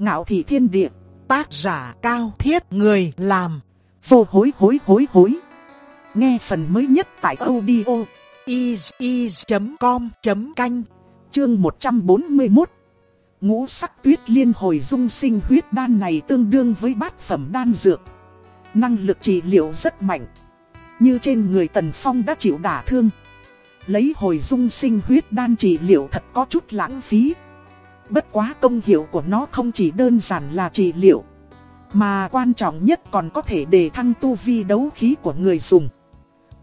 Ngạo thị thiên địa, tác giả cao thiết người làm, vô hối hối hối hối. Nghe phần mới nhất tại audio is.com.canh, chương 141. Ngũ sắc tuyết liên hồi dung sinh huyết đan này tương đương với bát phẩm đan dược. Năng lực trị liệu rất mạnh. Như trên người Tần Phong đã chịu đả thương. Lấy hồi dung sinh huyết đan trị liệu thật có chút lãng phí. Bất quá công hiệu của nó không chỉ đơn giản là trị liệu. Mà quan trọng nhất còn có thể đề thăng tu vi đấu khí của người dùng.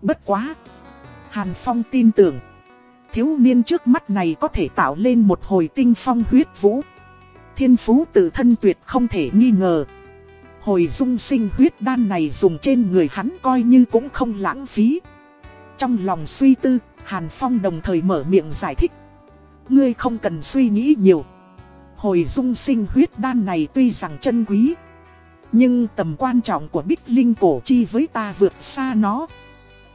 Bất quá. Hàn Phong tin tưởng. Thiếu niên trước mắt này có thể tạo lên một hồi tinh phong huyết vũ. Thiên phú tự thân tuyệt không thể nghi ngờ. Hồi dung sinh huyết đan này dùng trên người hắn coi như cũng không lãng phí. Trong lòng suy tư, Hàn Phong đồng thời mở miệng giải thích. Ngươi không cần suy nghĩ nhiều. Hồi dung sinh huyết đan này tuy rằng chân quý. Nhưng tầm quan trọng của Bích Linh cổ chi với ta vượt xa nó.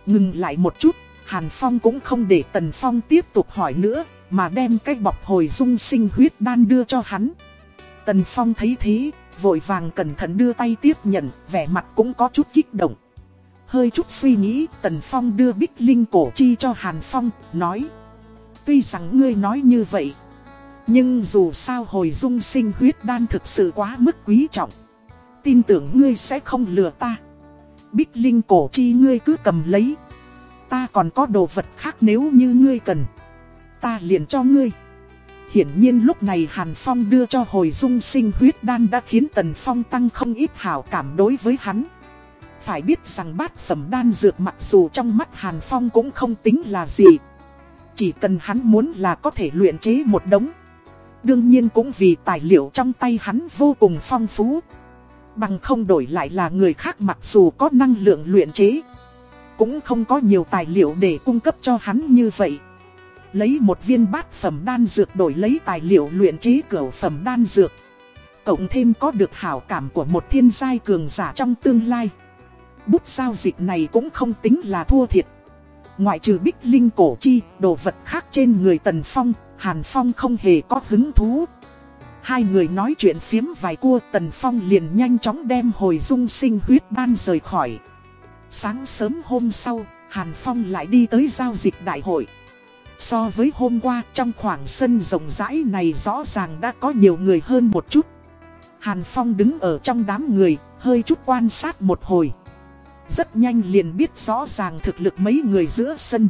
Ngừng lại một chút, Hàn Phong cũng không để Tần Phong tiếp tục hỏi nữa, mà đem cái bọc hồi dung sinh huyết đan đưa cho hắn. Tần Phong thấy thế, vội vàng cẩn thận đưa tay tiếp nhận, vẻ mặt cũng có chút kích động. Hơi chút suy nghĩ, Tần Phong đưa Bích Linh cổ chi cho Hàn Phong, nói. Tuy rằng ngươi nói như vậy, nhưng dù sao hồi dung sinh huyết đan thực sự quá mức quý trọng. Tin tưởng ngươi sẽ không lừa ta. Bích Linh cổ chi ngươi cứ cầm lấy. Ta còn có đồ vật khác nếu như ngươi cần. Ta liền cho ngươi. Hiển nhiên lúc này Hàn Phong đưa cho hồi dung sinh huyết đan đã khiến Tần Phong tăng không ít hảo cảm đối với hắn. Phải biết rằng bát phẩm đan dược mặc dù trong mắt Hàn Phong cũng không tính là gì. Chỉ cần hắn muốn là có thể luyện chế một đống. Đương nhiên cũng vì tài liệu trong tay hắn vô cùng phong phú. Bằng không đổi lại là người khác mặc dù có năng lượng luyện chế. Cũng không có nhiều tài liệu để cung cấp cho hắn như vậy. Lấy một viên bát phẩm đan dược đổi lấy tài liệu luyện chế cửa phẩm đan dược. Cộng thêm có được hảo cảm của một thiên giai cường giả trong tương lai. Bút giao dịch này cũng không tính là thua thiệt. Ngoại trừ bích linh cổ chi, đồ vật khác trên người Tần Phong, Hàn Phong không hề có hứng thú. Hai người nói chuyện phiếm vài cua Tần Phong liền nhanh chóng đem hồi dung sinh huyết đan rời khỏi. Sáng sớm hôm sau, Hàn Phong lại đi tới giao dịch đại hội. So với hôm qua trong khoảng sân rộng rãi này rõ ràng đã có nhiều người hơn một chút. Hàn Phong đứng ở trong đám người, hơi chút quan sát một hồi. Rất nhanh liền biết rõ ràng thực lực mấy người giữa sân.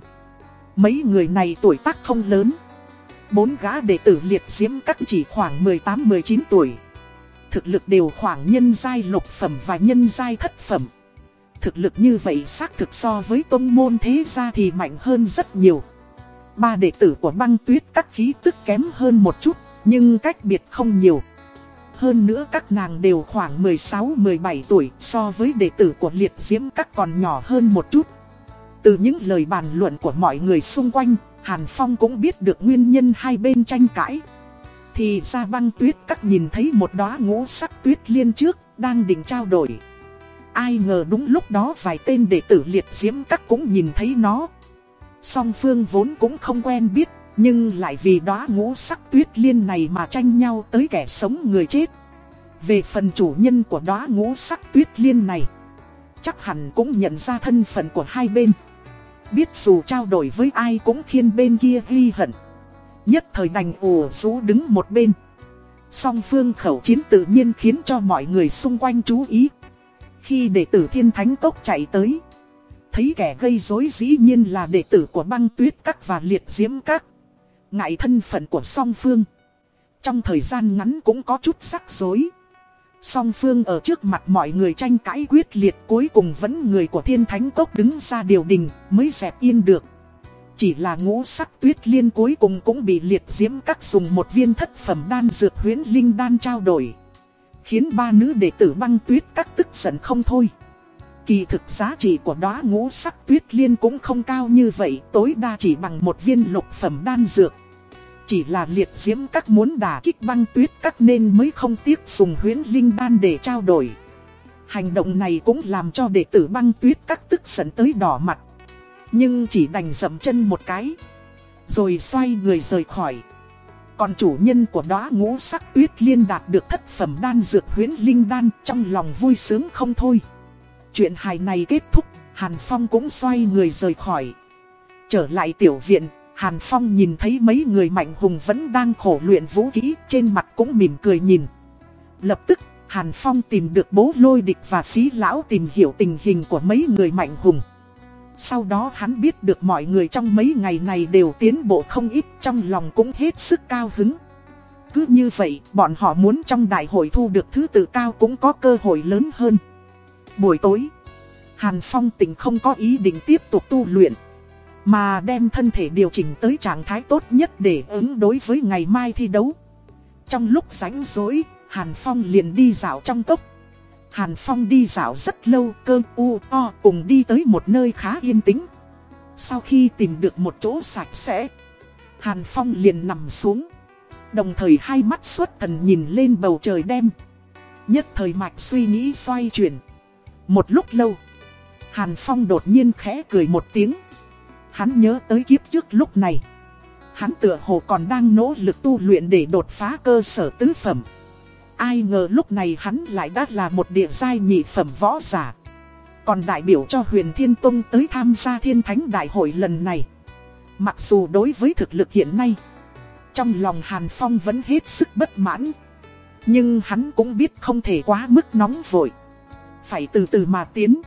Mấy người này tuổi tác không lớn. Bốn gã đệ tử liệt diễm các chỉ khoảng 18-19 tuổi. Thực lực đều khoảng nhân giai lục phẩm và nhân giai thất phẩm. Thực lực như vậy xác thực so với tôn môn thế gia thì mạnh hơn rất nhiều. Ba đệ tử của băng tuyết các khí tức kém hơn một chút, nhưng cách biệt không nhiều. Hơn nữa các nàng đều khoảng 16-17 tuổi so với đệ tử của liệt diễm các còn nhỏ hơn một chút. Từ những lời bàn luận của mọi người xung quanh, Hàn Phong cũng biết được nguyên nhân hai bên tranh cãi. Thì ra băng tuyết các nhìn thấy một đóa ngũ sắc tuyết liên trước, đang định trao đổi. Ai ngờ đúng lúc đó vài tên đệ tử liệt diễm các cũng nhìn thấy nó. Song phương vốn cũng không quen biết, nhưng lại vì đóa ngũ sắc tuyết liên này mà tranh nhau tới kẻ sống người chết. Về phần chủ nhân của đóa ngũ sắc tuyết liên này, chắc hẳn cũng nhận ra thân phận của hai bên. Biết dù trao đổi với ai cũng khiến bên kia ghi hận. Nhất thời đành ủ rú đứng một bên. Song phương khẩu chiến tự nhiên khiến cho mọi người xung quanh chú ý. Khi đệ tử thiên thánh cốc chạy tới, thấy kẻ gây rối dĩ nhiên là đệ tử của băng tuyết các và liệt diễm các. Ngại thân phận của song phương. Trong thời gian ngắn cũng có chút rắc rối. Song phương ở trước mặt mọi người tranh cãi quyết liệt cuối cùng vẫn người của thiên thánh cốc đứng ra điều đình mới dẹp yên được. Chỉ là ngũ sắc tuyết liên cuối cùng cũng bị liệt diễm các dùng một viên thất phẩm đan dược huyến linh đan trao đổi. Khiến ba nữ đệ tử băng tuyết các tức giận không thôi. Kỳ thực giá trị của đóa ngũ sắc tuyết liên cũng không cao như vậy, tối đa chỉ bằng một viên lục phẩm đan dược. Chỉ là liệt diễm các muốn đả kích băng tuyết các nên mới không tiếc dùng huyến linh đan để trao đổi. Hành động này cũng làm cho đệ tử băng tuyết các tức giận tới đỏ mặt. Nhưng chỉ đành dậm chân một cái. Rồi xoay người rời khỏi. Còn chủ nhân của đóa ngũ sắc tuyết liên đạt được thất phẩm đan dược huyến linh đan trong lòng vui sướng không thôi. Chuyện hài này kết thúc, Hàn Phong cũng xoay người rời khỏi. Trở lại tiểu viện, Hàn Phong nhìn thấy mấy người mạnh hùng vẫn đang khổ luyện vũ khí, trên mặt cũng mỉm cười nhìn. Lập tức, Hàn Phong tìm được bố lôi địch và phí lão tìm hiểu tình hình của mấy người mạnh hùng. Sau đó hắn biết được mọi người trong mấy ngày này đều tiến bộ không ít trong lòng cũng hết sức cao hứng. Cứ như vậy, bọn họ muốn trong đại hội thu được thứ tự cao cũng có cơ hội lớn hơn. Buổi tối, Hàn Phong tỉnh không có ý định tiếp tục tu luyện. Mà đem thân thể điều chỉnh tới trạng thái tốt nhất để ứng đối với ngày mai thi đấu. Trong lúc rảnh rỗi, Hàn Phong liền đi dạo trong tốc Hàn Phong đi dạo rất lâu cơ u o cùng đi tới một nơi khá yên tĩnh. Sau khi tìm được một chỗ sạch sẽ, Hàn Phong liền nằm xuống. Đồng thời hai mắt xuất thần nhìn lên bầu trời đêm. Nhất thời mạch suy nghĩ xoay chuyển. Một lúc lâu, Hàn Phong đột nhiên khẽ cười một tiếng. Hắn nhớ tới kiếp trước lúc này. Hắn tựa hồ còn đang nỗ lực tu luyện để đột phá cơ sở tứ phẩm. Ai ngờ lúc này hắn lại đã là một địa giai nhị phẩm võ giả. Còn đại biểu cho huyền Thiên Tông tới tham gia thiên thánh đại hội lần này. Mặc dù đối với thực lực hiện nay, trong lòng Hàn Phong vẫn hết sức bất mãn. Nhưng hắn cũng biết không thể quá mức nóng vội. Phải từ từ mà tiến.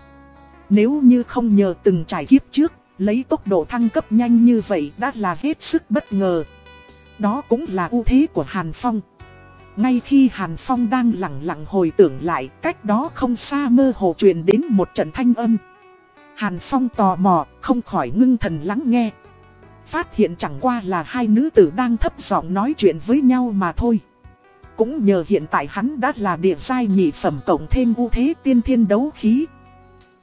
Nếu như không nhờ từng trải kiếp trước, lấy tốc độ thăng cấp nhanh như vậy đã là hết sức bất ngờ. Đó cũng là ưu thế của Hàn Phong. Ngay khi Hàn Phong đang lặng lặng hồi tưởng lại, cách đó không xa mơ hồ truyền đến một trận thanh âm. Hàn Phong tò mò, không khỏi ngưng thần lắng nghe. Phát hiện chẳng qua là hai nữ tử đang thấp giọng nói chuyện với nhau mà thôi. Cũng nhờ hiện tại hắn đã là địa giai nhị phẩm cộng thêm ưu thế tiên thiên đấu khí.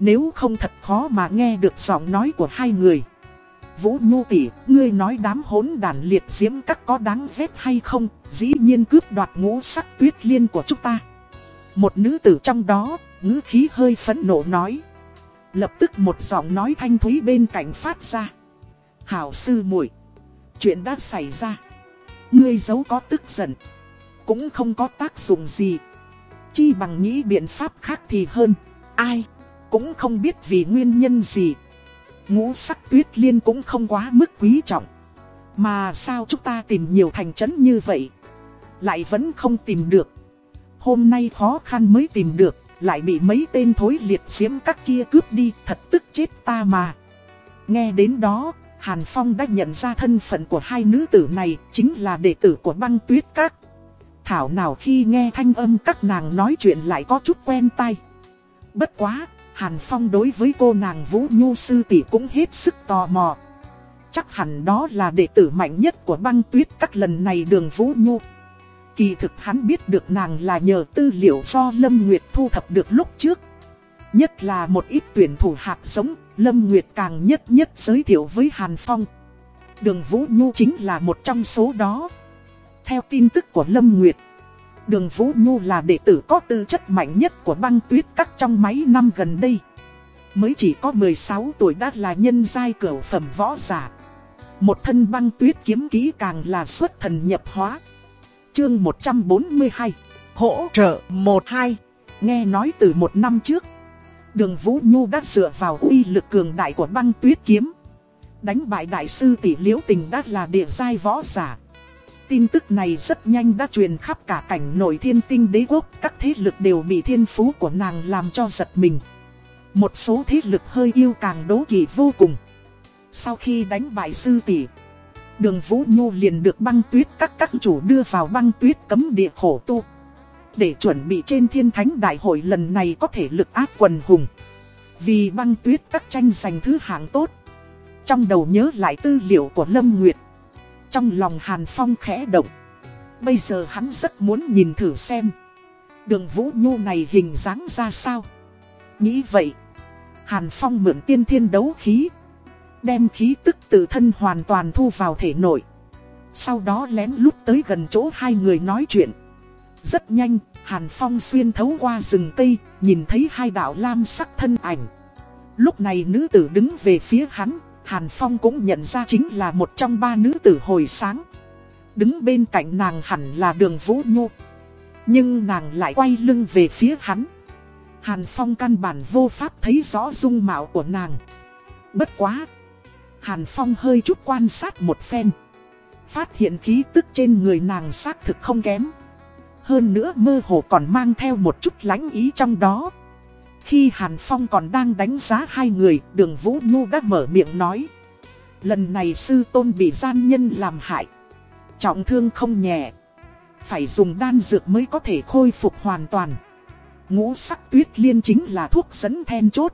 Nếu không thật khó mà nghe được giọng nói của hai người. Vũ Nhu tỷ, ngươi nói đám hỗn đàn liệt diễm các có đáng ghét hay không, dĩ nhiên cướp đoạt ngũ sắc tuyết liên của chúng ta. Một nữ tử trong đó, ngữ khí hơi phẫn nộ nói. Lập tức một giọng nói thanh thúy bên cạnh phát ra. Hảo sư muội chuyện đã xảy ra. Ngươi giấu có tức giận, cũng không có tác dụng gì. Chi bằng nghĩ biện pháp khác thì hơn. Ai, cũng không biết vì nguyên nhân gì. Ngũ sắc tuyết liên cũng không quá mức quý trọng. Mà sao chúng ta tìm nhiều thành trấn như vậy? Lại vẫn không tìm được. Hôm nay khó khăn mới tìm được Lại bị mấy tên thối liệt xiếm các kia cướp đi Thật tức chết ta mà. Nghe đến đó Hàn Phong đã nhận ra thân phận của hai nữ tử này Chính là đệ tử của băng tuyết các. Thảo nào khi nghe thanh âm các nàng nói chuyện lại có chút quen tai. Bất quá, Hàn Phong đối với cô nàng Vũ Nhu sư tỷ cũng hết sức tò mò. Chắc hẳn đó là đệ tử mạnh nhất của băng tuyết các lần này đường Vũ Nhu. Kỳ thực hắn biết được nàng là nhờ tư liệu do Lâm Nguyệt thu thập được lúc trước. Nhất là một ít tuyển thủ hạt giống, Lâm Nguyệt càng nhất nhất giới thiệu với Hàn Phong. Đường Vũ Nhu chính là một trong số đó. Theo tin tức của Lâm Nguyệt, Đường Vũ Nhu là đệ tử có tư chất mạnh nhất của băng tuyết các trong mấy năm gần đây. Mới chỉ có 16 tuổi đã là nhân giai cửu phẩm võ giả. Một thân băng tuyết kiếm ký càng là xuất thần nhập hóa. Chương 142 Hỗ trợ 12 Nghe nói từ một năm trước, Đường Vũ Nhu đã dựa vào uy lực cường đại của băng tuyết kiếm Đánh bại đại sư tỷ liễu tình đã là địa giai võ giả Tin tức này rất nhanh đã truyền khắp cả cảnh nội thiên tinh đế quốc, các thế lực đều bị thiên phú của nàng làm cho giật mình. Một số thế lực hơi yêu càng đố kỵ vô cùng. Sau khi đánh bại sư tỷ, đường Vũ Nhu liền được băng tuyết các các chủ đưa vào băng tuyết cấm địa khổ tu. Để chuẩn bị trên thiên thánh đại hội lần này có thể lực áp quần hùng. Vì băng tuyết các tranh giành thứ hạng tốt. Trong đầu nhớ lại tư liệu của Lâm Nguyệt. Trong lòng Hàn Phong khẽ động. Bây giờ hắn rất muốn nhìn thử xem. Đường Vũ Nhu này hình dáng ra sao. Nghĩ vậy. Hàn Phong mượn tiên thiên đấu khí. Đem khí tức từ thân hoàn toàn thu vào thể nội. Sau đó lén lút tới gần chỗ hai người nói chuyện. Rất nhanh, Hàn Phong xuyên thấu qua rừng cây, nhìn thấy hai đạo lam sắc thân ảnh. Lúc này nữ tử đứng về phía hắn, Hàn Phong cũng nhận ra chính là một trong ba nữ tử hồi sáng. Đứng bên cạnh nàng hẳn là đường Vũ Nhu. Nhưng nàng lại quay lưng về phía hắn. Hàn Phong căn bản vô pháp thấy rõ dung mạo của nàng. Bất quá, Hàn Phong hơi chút quan sát một phen. Phát hiện khí tức trên người nàng xác thực không kém. Hơn nữa mơ hồ còn mang theo một chút lánh ý trong đó. Khi Hàn Phong còn đang đánh giá hai người Đường Vũ Nhu đã mở miệng nói Lần này sư tôn bị gian nhân làm hại Trọng thương không nhẹ Phải dùng đan dược mới có thể khôi phục hoàn toàn Ngũ sắc tuyết liên chính là thuốc dẫn then chốt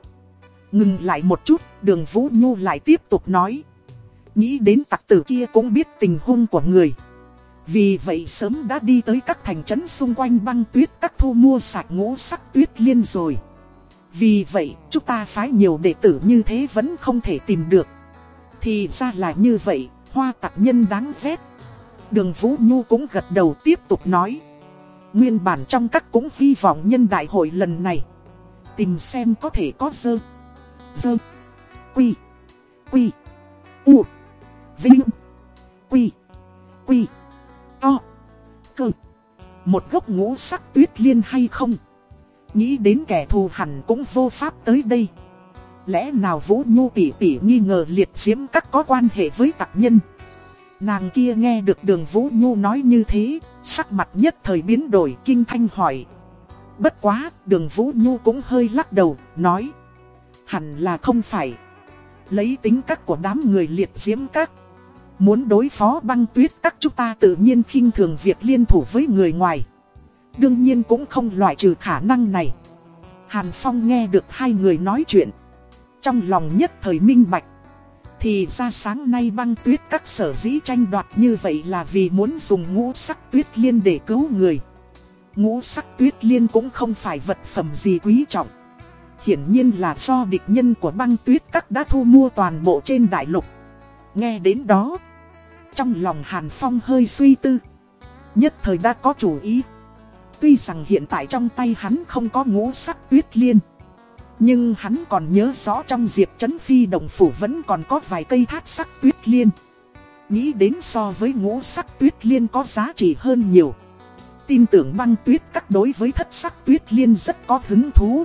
Ngừng lại một chút, đường Vũ Nhu lại tiếp tục nói. Nghĩ đến tặc tử kia cũng biết tình huống của người. Vì vậy sớm đã đi tới các thành trấn xung quanh băng tuyết các thu mua sạch ngũ sắc tuyết liên rồi. Vì vậy, chúng ta phái nhiều đệ tử như thế vẫn không thể tìm được. Thì ra là như vậy, hoa tặc nhân đáng ghét. Đường Vũ Nhu cũng gật đầu tiếp tục nói. Nguyên bản trong các cũng hy vọng nhân đại hội lần này. Tìm xem có thể có dơ. Dơ. Quy. Quy. U. Vinh. Quy. Quy. To. Cơ. Một gốc ngũ sắc tuyết liên hay không? Nghĩ đến kẻ thù hẳn cũng vô pháp tới đây. Lẽ nào Vũ Nhu tỷ tỷ nghi ngờ liệt diễm các có quan hệ với tạc nhân? Nàng kia nghe được đường Vũ Nhu nói như thế, sắc mặt nhất thời biến đổi kinh thanh hỏi. Bất quá, đường Vũ Nhu cũng hơi lắc đầu, nói. Hẳn là không phải. Lấy tính cách của đám người liệt diễm các. Muốn đối phó băng tuyết các chúng ta tự nhiên khinh thường việc liên thủ với người ngoài. Đương nhiên cũng không loại trừ khả năng này. Hàn Phong nghe được hai người nói chuyện. Trong lòng nhất thời minh bạch. Thì ra sáng nay băng tuyết các sở dĩ tranh đoạt như vậy là vì muốn dùng ngũ sắc tuyết liên để cứu người. Ngũ sắc tuyết liên cũng không phải vật phẩm gì quý trọng. Hiển nhiên là do địch nhân của băng tuyết các đã thu mua toàn bộ trên đại lục. Nghe đến đó, trong lòng Hàn Phong hơi suy tư. Nhất thời đã có chủ ý. Tuy rằng hiện tại trong tay hắn không có ngũ sắc tuyết liên. Nhưng hắn còn nhớ rõ trong diệp chấn phi đồng phủ vẫn còn có vài cây thát sắc tuyết liên. Nghĩ đến so với ngũ sắc tuyết liên có giá trị hơn nhiều. Tin tưởng băng tuyết các đối với thất sắc tuyết liên rất có hứng thú.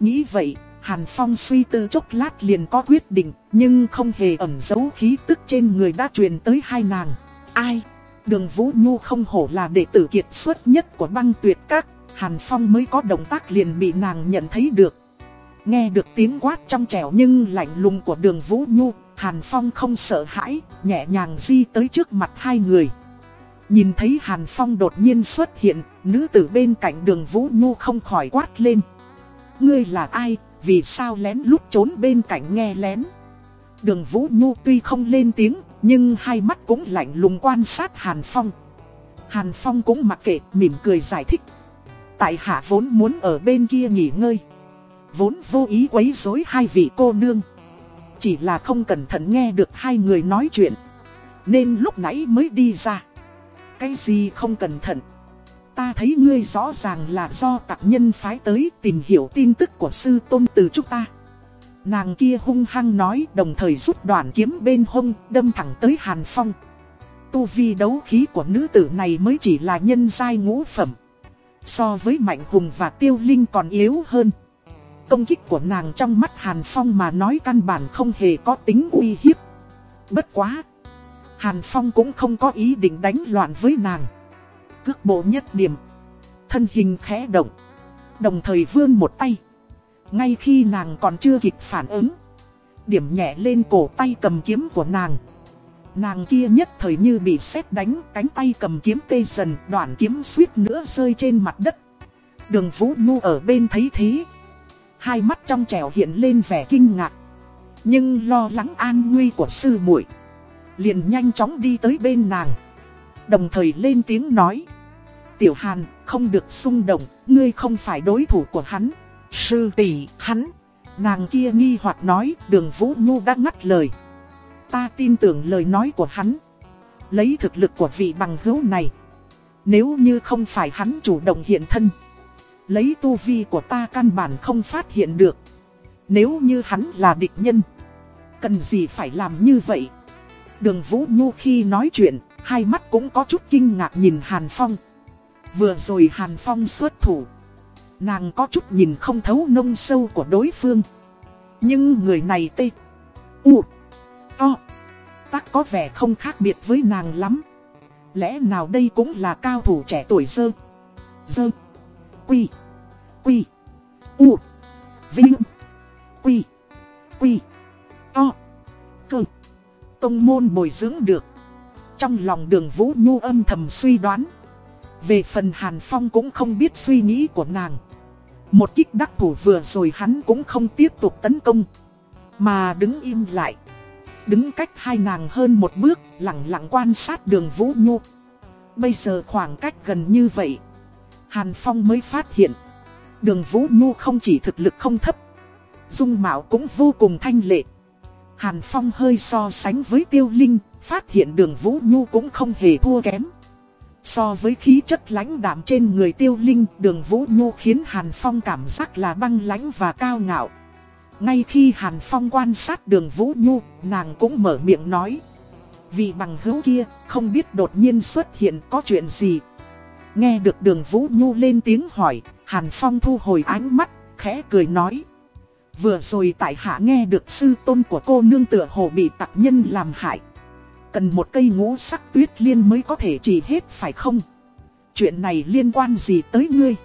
Nghĩ vậy, Hàn Phong suy tư chốc lát liền có quyết định, nhưng không hề ẩn giấu khí tức trên người đã truyền tới hai nàng. Ai? Đường Vũ Nhu không hổ là đệ tử kiệt xuất nhất của băng tuyệt các, Hàn Phong mới có động tác liền bị nàng nhận thấy được. Nghe được tiếng quát trong trẻo nhưng lạnh lùng của đường Vũ Nhu, Hàn Phong không sợ hãi, nhẹ nhàng di tới trước mặt hai người. Nhìn thấy Hàn Phong đột nhiên xuất hiện, nữ tử bên cạnh đường Vũ Nhu không khỏi quát lên. Ngươi là ai, vì sao lén lút trốn bên cạnh nghe lén Đường Vũ Nhu tuy không lên tiếng nhưng hai mắt cũng lạnh lùng quan sát Hàn Phong. Hàn Phong cũng mặc kệ, mỉm cười giải thích. Tại hạ vốn muốn ở bên kia nghỉ ngơi. Vốn vô ý quấy rối hai vị cô nương. Chỉ là không cẩn thận nghe được hai người nói chuyện. Nên lúc nãy mới đi ra. Cái gì không cẩn thận? Ta thấy ngươi rõ ràng là do tạc nhân phái tới tìm hiểu tin tức của sư tôn từ chúng ta. Nàng kia hung hăng nói, đồng thời rút đoạn kiếm bên hông, đâm thẳng tới Hàn Phong. Tu vi đấu khí của nữ tử này mới chỉ là nhân giai ngũ phẩm. So với Mạnh Hùng và Tiêu Linh còn yếu hơn. Công kích của nàng trong mắt Hàn Phong mà nói căn bản không hề có tính uy hiếp. Bất quá. Hàn Phong cũng không có ý định đánh loạn với nàng cước bộ nhất điểm. Thân hình khẽ động. Đồng thời vươn một tay. Ngay khi nàng còn chưa kịp phản ứng. Điểm nhẹ lên cổ tay cầm kiếm của nàng. Nàng kia nhất thời như bị sét đánh, cánh tay cầm kiếm tê dần, đoạn kiếm suýt nữa rơi trên mặt đất. Đường Vũ Nhu ở bên thấy thế. Hai mắt trong trẻo hiện lên vẻ kinh ngạc. Nhưng lo lắng an nguy của sư muội liền nhanh chóng đi tới bên nàng. Đồng thời lên tiếng nói. Tiểu Hàn, không được xung động, ngươi không phải đối thủ của hắn. Sư tỷ, hắn. Nàng kia nghi hoặc nói, đường Vũ Nhu đã ngắt lời. Ta tin tưởng lời nói của hắn. Lấy thực lực của vị bằng hữu này. Nếu như không phải hắn chủ động hiện thân. Lấy tu vi của ta căn bản không phát hiện được. Nếu như hắn là địch nhân. Cần gì phải làm như vậy? Đường Vũ Nhu khi nói chuyện, Hai mắt cũng có chút kinh ngạc nhìn Hàn Phong Vừa rồi Hàn Phong xuất thủ Nàng có chút nhìn không thấu nông sâu của đối phương. Nhưng người này tê, U To tắc có vẻ không khác biệt với nàng lắm. Lẽ nào đây cũng là cao thủ trẻ tuổi dơ Dơ Quy Quy, U, Vinh, Quy Quy To Cơ, Tông môn bồi dưỡng được. Trong lòng đường Vũ Nhu âm thầm suy đoán. Về phần Hàn Phong cũng không biết suy nghĩ của nàng. Một kích đắc thủ vừa rồi hắn cũng không tiếp tục tấn công, Mà đứng im lại. Đứng cách hai nàng hơn một bước, lặng lặng quan sát đường Vũ Nhu. Bây giờ khoảng cách gần như vậy, Hàn Phong mới phát hiện, Đường Vũ Nhu không chỉ thực lực không thấp, Dung mạo cũng vô cùng thanh lệ. Hàn Phong hơi so sánh với Tiêu Linh, Phát hiện đường Vũ Nhu cũng không hề thua kém. So với khí chất lãnh đạm trên người Tiêu Linh Đường Vũ Nhu khiến Hàn Phong cảm giác là băng lãnh và cao ngạo Ngay khi Hàn Phong quan sát đường Vũ Nhu Nàng cũng mở miệng nói Vì bằng hữu kia không biết đột nhiên xuất hiện có chuyện gì Nghe được đường Vũ Nhu lên tiếng hỏi Hàn Phong thu hồi ánh mắt, khẽ cười nói. Vừa rồi tại hạ nghe được sư tôn của cô nương tựa hồ bị tặc nhân làm hại. Cần một cây ngũ sắc tuyết liên mới có thể trị hết phải không? Chuyện này liên quan gì tới ngươi?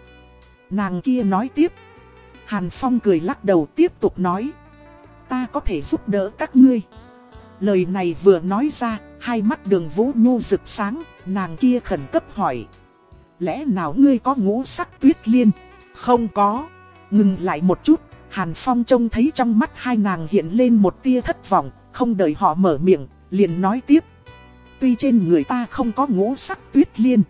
Nàng kia nói tiếp. Hàn Phong cười lắc đầu tiếp tục nói. Ta có thể giúp đỡ các ngươi. Lời này vừa nói ra, hai mắt đường vũ nhu rực sáng, nàng kia khẩn cấp hỏi. Lẽ nào ngươi có ngũ sắc tuyết liên? Không có. Ngừng lại một chút, Hàn Phong trông thấy trong mắt hai nàng hiện lên một tia thất vọng, không đợi họ mở miệng, liền nói tiếp. Tuy trên người ta không có ngũ sắc tuyết liên,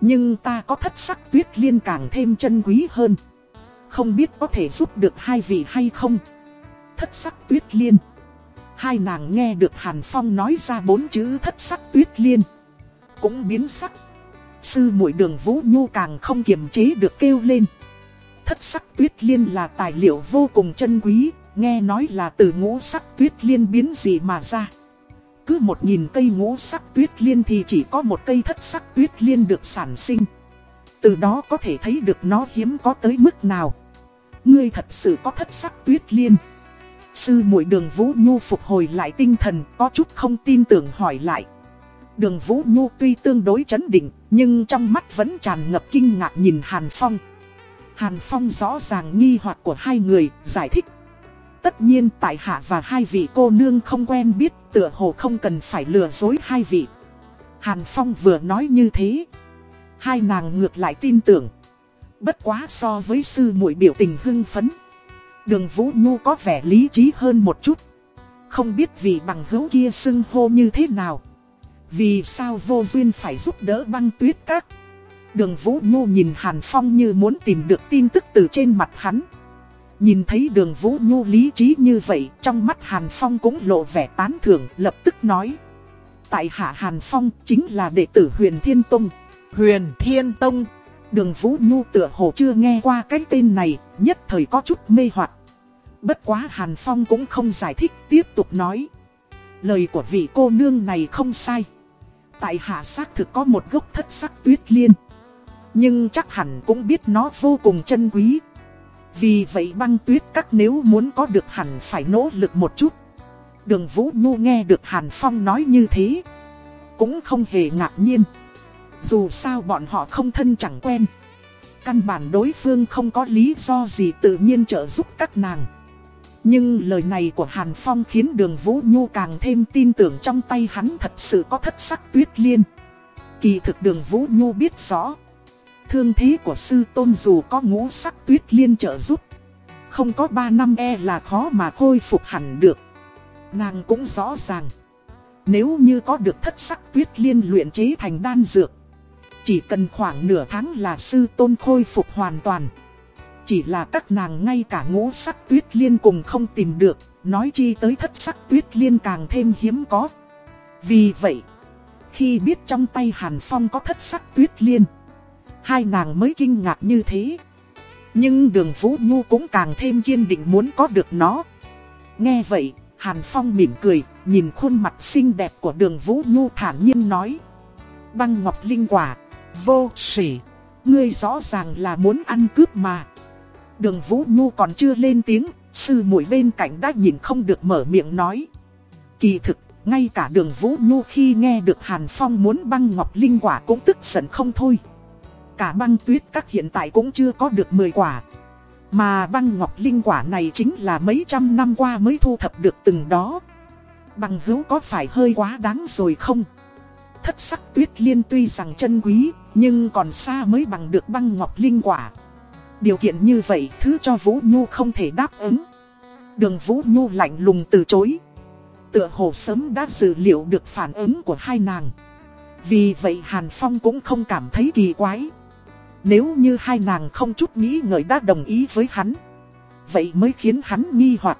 nhưng ta có thất sắc tuyết liên càng thêm chân quý hơn. Không biết có thể giúp được hai vị hay không? Thất sắc tuyết liên. Hai nàng nghe được Hàn Phong nói ra bốn chữ thất sắc tuyết liên. Cũng biến sắc. Sư muội đường Vũ Nhu càng không kiềm chế được kêu lên. Thất sắc tuyết liên là tài liệu vô cùng chân quý, nghe nói là từ ngũ sắc tuyết liên biến gì mà ra. Cứ một nghìn cây ngũ sắc tuyết liên thì chỉ có một cây thất sắc tuyết liên được sản sinh. Từ đó có thể thấy được nó hiếm có tới mức nào. Ngươi thật sự có thất sắc tuyết liên. Sư muội đường Vũ Nhu phục hồi lại tinh thần, có chút không tin tưởng hỏi lại. Đường Vũ Nhu tuy tương đối chấn định, nhưng trong mắt vẫn tràn ngập kinh ngạc nhìn Hàn Phong. Hàn Phong rõ ràng nghi hoặc của hai người, giải thích. Tất nhiên tại hạ và hai vị cô nương không quen biết, tựa hồ không cần phải lừa dối hai vị. Hàn Phong vừa nói như thế. Hai nàng ngược lại tin tưởng. Bất quá so với sư muội biểu tình hưng phấn. Đường Vũ Nhu có vẻ lý trí hơn một chút. Không biết vì bằng hữu kia xưng hô như thế nào. Vì sao vô duyên phải giúp đỡ băng tuyết các Đường Vũ Nhu nhìn Hàn Phong như muốn tìm được tin tức từ trên mặt hắn Nhìn thấy đường Vũ Nhu lý trí như vậy Trong mắt Hàn Phong cũng lộ vẻ tán thưởng lập tức nói. Tại hạ Hàn Phong chính là đệ tử Huyền Thiên Tông. Huyền Thiên Tông. Đường Vũ Nhu tựa hồ chưa nghe qua cái tên này Nhất thời có chút mê hoặc. Bất quá Hàn Phong cũng không giải thích tiếp tục nói. Lời của vị cô nương này không sai. Tại hạ xác thực có một gốc thất sắc tuyết liên. Nhưng chắc hẳn cũng biết nó vô cùng chân quý. Vì vậy băng tuyết các nếu muốn có được hẳn phải nỗ lực một chút. Đường Vũ Nhu nghe được Hàn Phong nói như thế. Cũng không hề ngạc nhiên. Dù sao bọn họ không thân chẳng quen. Căn bản đối phương không có lý do gì tự nhiên trợ giúp các nàng. Nhưng lời này của Hàn Phong khiến đường Vũ Nhu càng thêm tin tưởng trong tay hắn thật sự có thất sắc tuyết liên. Kỳ thực đường Vũ Nhu biết rõ. Thương thế của sư tôn dù có ngũ sắc tuyết liên trợ giúp. Không có 3 năm e là khó mà khôi phục hẳn được. Nàng cũng rõ ràng. Nếu như có được thất sắc tuyết liên luyện chế thành đan dược. Chỉ cần khoảng nửa tháng là sư tôn khôi phục hoàn toàn. Chỉ là các nàng ngay cả ngũ sắc tuyết liên cùng không tìm được, nói chi tới thất sắc tuyết liên càng thêm hiếm có. Vì vậy, khi biết trong tay Hàn Phong có thất sắc tuyết liên, hai nàng mới kinh ngạc như thế. Nhưng đường Vũ Nhu cũng càng thêm kiên định muốn có được nó. Nghe vậy, Hàn Phong mỉm cười, nhìn khuôn mặt xinh đẹp của đường Vũ Nhu thản nhiên nói. Băng ngọc linh quả, vô sỉ, ngươi rõ ràng là muốn ăn cướp mà. Đường Vũ Nhu còn chưa lên tiếng, sư muội bên cạnh đã nhìn không được mở miệng nói. Kỳ thực, ngay cả đường Vũ Nhu khi nghe được Hàn Phong muốn băng ngọc linh quả cũng tức giận không thôi. Cả băng tuyết các hiện tại cũng chưa có được 10 quả. Mà băng ngọc linh quả này chính là mấy trăm năm qua mới thu thập được từng đó. Bằng hữu có phải hơi quá đáng rồi không? Thất sắc tuyết liên tuy rằng chân quý, nhưng còn xa mới bằng được băng ngọc linh quả. Điều kiện như vậy thứ cho Vũ Nhu không thể đáp ứng. Đường Vũ Nhu lạnh lùng từ chối. Tựa hồ sớm đã dự liệu được phản ứng của hai nàng. Vì vậy Hàn Phong cũng không cảm thấy kỳ quái. Nếu như hai nàng không chút nghĩ ngợi đã đồng ý với hắn Vậy mới khiến hắn nghi hoặc.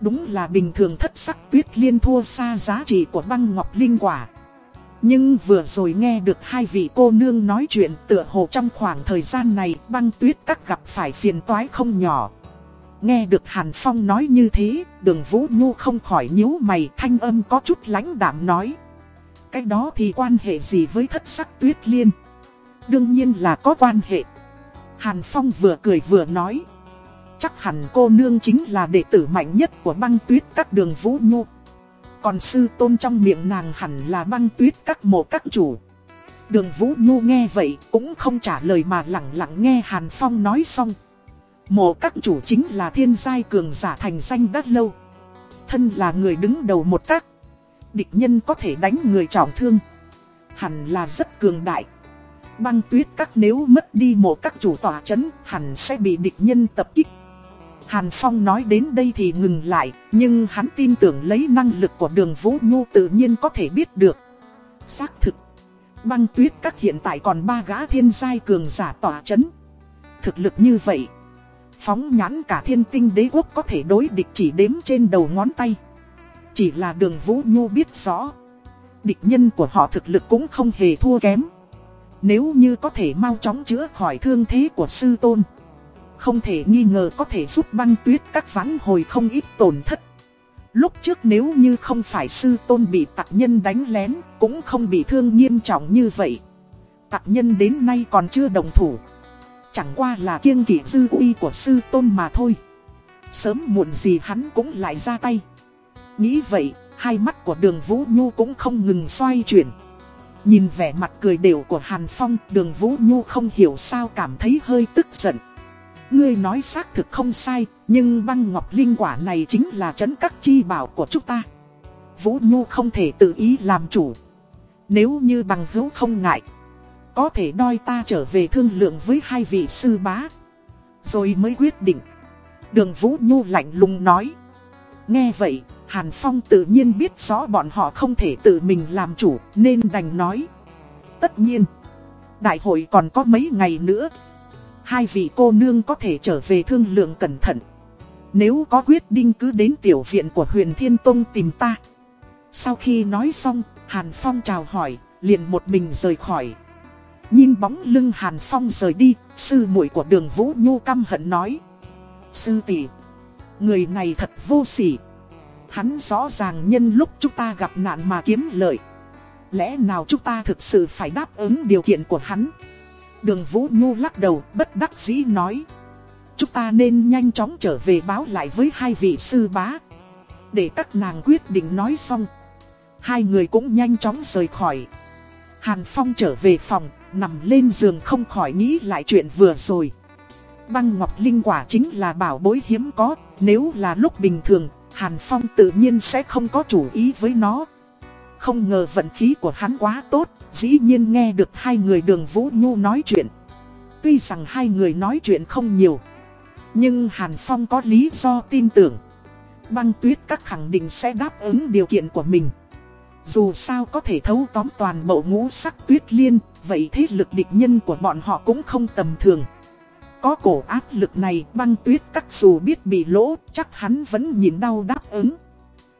Đúng là bình thường thất sắc tuyết liên thua xa giá trị của băng ngọc linh quả. Nhưng vừa rồi nghe được hai vị cô nương nói chuyện tựa hồ trong khoảng thời gian này băng tuyết các gặp phải phiền toái không nhỏ. Nghe được Hàn Phong nói như thế, đường Vũ Nhu không khỏi nhíu mày thanh âm có chút lãnh đạm nói. Cái đó thì quan hệ gì với thất sắc tuyết liên? Đương nhiên là có quan hệ. Hàn Phong vừa cười vừa nói. Chắc hẳn cô nương chính là đệ tử mạnh nhất của băng tuyết các đường Vũ Nhu. Còn sư tôn trong miệng nàng hẳn là băng tuyết các mộ các chủ. Đường Vũ Nhu nghe vậy cũng không trả lời mà lặng lặng nghe Hàn Phong nói xong. Mộ các chủ chính là thiên giai cường giả thành danh đắt lâu. Thân là người đứng đầu một các. Địch nhân có thể đánh người trọng thương. Hẳn là rất cường đại. Băng tuyết các nếu mất đi một các chủ tòa chấn hẳn sẽ bị địch nhân tập kích. Hàn Phong nói đến đây thì ngừng lại, nhưng hắn tin tưởng lấy năng lực của đường Vũ Nhu tự nhiên có thể biết được. Xác thực, băng tuyết các hiện tại còn ba gã thiên giai cường giả tỏa chấn. Thực lực như vậy, phóng nhãn cả thiên tinh đế quốc có thể đối địch chỉ đếm trên đầu ngón tay. Chỉ là đường Vũ Nhu biết rõ, địch nhân của họ thực lực cũng không hề thua kém. Nếu như có thể mau chóng chữa khỏi thương thế của sư tôn Không thể nghi ngờ có thể giúp băng tuyết các vãn hồi không ít tổn thất. Lúc trước nếu như không phải sư tôn bị tặc nhân đánh lén Cũng không bị thương nghiêm trọng như vậy. Tặc nhân đến nay còn chưa đồng thủ. Chẳng qua là kiêng kỵ dư uy của sư tôn mà thôi. Sớm muộn gì hắn cũng lại ra tay. Nghĩ vậy, hai mắt của đường Vũ Nhu cũng không ngừng xoay chuyển. Nhìn vẻ mặt cười đều của Hàn Phong, đường Vũ Nhu không hiểu sao cảm thấy hơi tức giận. Ngươi nói xác thực không sai, nhưng băng ngọc linh quả này chính là trấn các chi bảo của chúng ta. Vũ Nhu không thể tự ý làm chủ. Nếu như bằng hữu không ngại, có thể đòi ta trở về thương lượng với hai vị sư bá. Rồi mới quyết định. Đường Vũ Nhu lạnh lùng nói. Nghe vậy, Hàn Phong tự nhiên biết rõ bọn họ không thể tự mình làm chủ nên đành nói. Tất nhiên, đại hội còn có mấy ngày nữa. Hai vị cô nương có thể trở về thương lượng cẩn thận. Nếu có quyết định cứ đến tiểu viện của huyền Thiên Tông tìm ta. Sau khi nói xong, Hàn Phong chào hỏi, liền một mình rời khỏi. Nhìn bóng lưng Hàn Phong rời đi, sư muội của đường Vũ Nhu căm hận nói. Sư tỷ, người này thật vô sỉ. Hắn rõ ràng nhân lúc chúng ta gặp nạn mà kiếm lợi. Lẽ nào chúng ta thực sự phải đáp ứng điều kiện của hắn? Đường Vũ Nhu lắc đầu bất đắc dĩ nói. Chúng ta nên nhanh chóng trở về báo lại với hai vị sư bá. Để các nàng quyết định nói xong. Hai người cũng nhanh chóng rời khỏi. Hàn Phong trở về phòng, nằm lên giường không khỏi nghĩ lại chuyện vừa rồi. Băng ngọc linh quả chính là bảo bối hiếm có, nếu là lúc bình thường, Hàn Phong tự nhiên sẽ không có chủ ý với nó. Không ngờ vận khí của hắn quá tốt, dĩ nhiên nghe được hai người đường Vũ Nhu nói chuyện. Tuy rằng hai người nói chuyện không nhiều, nhưng Hàn Phong có lý do tin tưởng. Băng tuyết các khẳng định sẽ đáp ứng điều kiện của mình. Dù sao có thể thấu tóm toàn bộ ngũ sắc tuyết liên, vậy thế lực địch nhân của bọn họ cũng không tầm thường. Có cổ áp lực này băng tuyết các dù biết bị lỗ chắc hắn vẫn nhìn đau đáp ứng.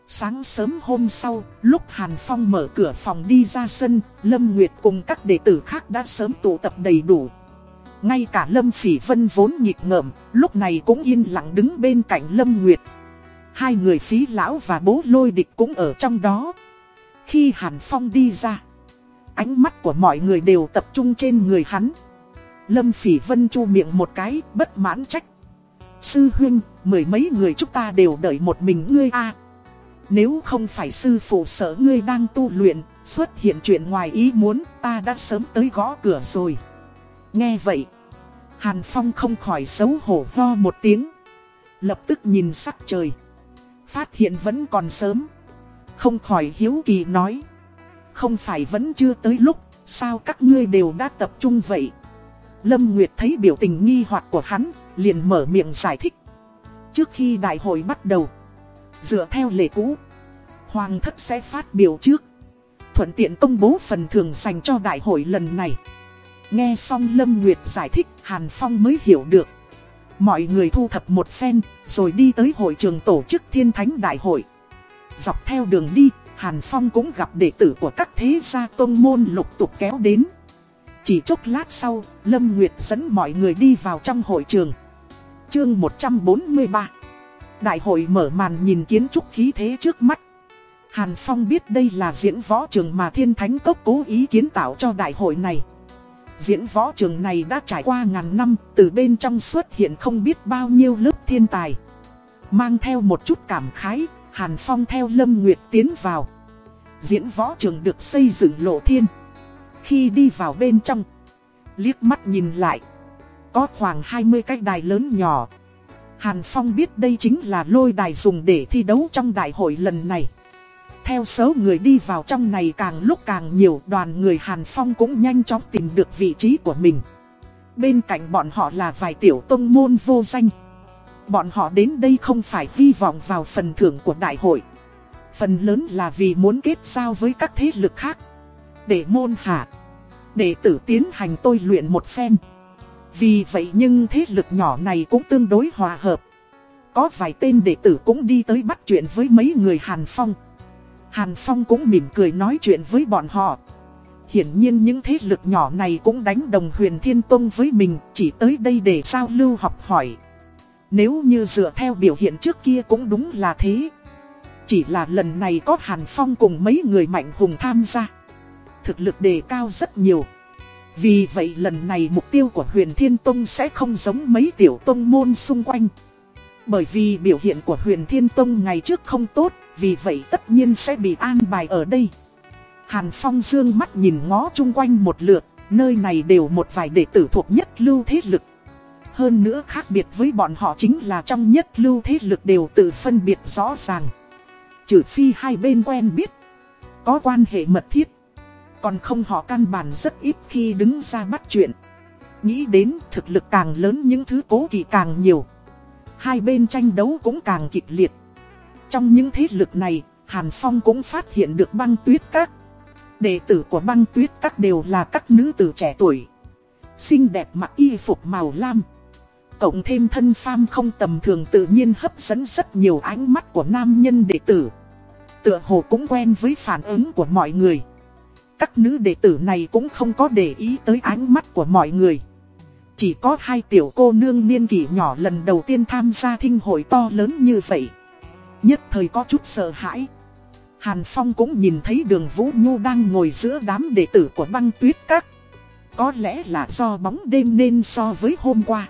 Sáng sớm hôm sau, lúc Hàn Phong mở cửa phòng đi ra sân, Lâm Nguyệt cùng các đệ tử khác đã sớm tụ tập đầy đủ. Ngay cả Lâm Phỉ Vân vốn nhịp ngợm, lúc này cũng yên lặng đứng bên cạnh Lâm Nguyệt. Hai người phí lão và bố lôi địch cũng ở trong đó. Khi Hàn Phong đi ra, ánh mắt của mọi người đều tập trung trên người hắn. Lâm Phỉ Vân chu miệng một cái, bất mãn trách. Sư huynh, mười mấy người chúng ta đều đợi một mình ngươi a. Nếu không phải sư phụ sợ ngươi đang tu luyện, xuất hiện chuyện ngoài ý muốn, ta đã sớm tới gõ cửa rồi. Nghe vậy, Hàn Phong không khỏi xấu hổ ho một tiếng. Lập tức nhìn sắc trời. Phát hiện vẫn còn sớm. Không khỏi hiếu kỳ nói. Không phải vẫn chưa tới lúc, sao các ngươi đều đã tập trung vậy? Lâm Nguyệt thấy biểu tình nghi hoặc của hắn, liền mở miệng giải thích. Trước khi đại hội bắt đầu, dựa theo lệ cũ, Hoàng thất sẽ phát biểu trước. Thuận tiện công bố phần thưởng dành cho đại hội lần này. Nghe xong Lâm Nguyệt giải thích, Hàn Phong mới hiểu được. Mọi người thu thập một phen, rồi đi tới hội trường tổ chức thiên thánh đại hội. Dọc theo đường đi, Hàn Phong cũng gặp đệ tử của các thế gia tôn môn lục tục kéo đến. Chỉ chốc lát sau, Lâm Nguyệt dẫn mọi người đi vào trong hội trường. Chương 143 Đại hội mở màn nhìn kiến trúc khí thế trước mắt. Hàn Phong biết đây là diễn võ trường mà Thiên Thánh Cốc cố ý kiến tạo cho đại hội này. Diễn võ trường này đã trải qua ngàn năm, từ bên trong xuất hiện không biết bao nhiêu lớp thiên tài. Mang theo một chút cảm khái, Hàn Phong theo Lâm Nguyệt tiến vào. Diễn võ trường được xây dựng lộ thiên. Khi đi vào bên trong, liếc mắt nhìn lại, có khoảng 20 cái đài lớn nhỏ. Hàn Phong biết đây chính là lôi đài dùng để thi đấu trong đại hội lần này. Theo số người đi vào trong này càng lúc càng nhiều đoàn người Hàn Phong cũng nhanh chóng tìm được vị trí của mình. Bên cạnh bọn họ là vài tiểu tông môn vô danh. Bọn họ đến đây không phải hy vọng vào phần thưởng của đại hội. Phần lớn là vì muốn kết giao với các thế lực khác. Để môn hạ. Để tử tiến hành tôi luyện một phen. Vì vậy nhưng thế lực nhỏ này cũng tương đối hòa hợp. Có vài tên đệ tử cũng đi tới bắt chuyện với mấy người Hàn Phong. Hàn Phong cũng mỉm cười nói chuyện với bọn họ. Hiển nhiên những thế lực nhỏ này cũng đánh đồng huyền thiên tông với mình, chỉ tới đây để giao lưu học hỏi. Nếu như dựa theo biểu hiện trước kia cũng đúng là thế. Chỉ là lần này có Hàn Phong cùng mấy người mạnh hùng tham gia. Thực lực đề cao rất nhiều. Vì vậy lần này mục tiêu của huyền thiên tông sẽ không giống mấy tiểu tông môn xung quanh. Bởi vì biểu hiện của huyền thiên tông ngày trước không tốt, vì vậy tất nhiên sẽ bị an bài ở đây. Hàn Phong dương mắt nhìn ngó chung quanh một lượt, nơi này đều một vài đệ tử thuộc nhất lưu thế lực. Hơn nữa khác biệt với bọn họ chính là trong nhất lưu thế lực đều tự phân biệt rõ ràng. Trừ phi hai bên quen biết, có quan hệ mật thiết. Còn không họ căn bản rất ít khi đứng ra bắt chuyện. Nghĩ đến thực lực càng lớn những thứ cố kỳ càng nhiều. Hai bên tranh đấu cũng càng kịch liệt. Trong những thế lực này, Hàn Phong cũng phát hiện được băng tuyết các. Đệ tử của băng tuyết các đều là các nữ tử trẻ tuổi. Xinh đẹp mặc y phục màu lam. Cộng thêm thân pham không tầm thường tự nhiên hấp dẫn rất nhiều ánh mắt của nam nhân đệ tử. Tựa hồ cũng quen với phản ứng của mọi người. Các nữ đệ tử này cũng không có để ý tới ánh mắt của mọi người. Chỉ có hai tiểu cô nương niên kỷ nhỏ lần đầu tiên tham gia thinh hội to lớn như vậy. Nhất thời có chút sợ hãi. Hàn Phong cũng nhìn thấy đường Vũ Nhu đang ngồi giữa đám đệ tử của băng tuyết các. Có lẽ là do bóng đêm nên so với hôm qua.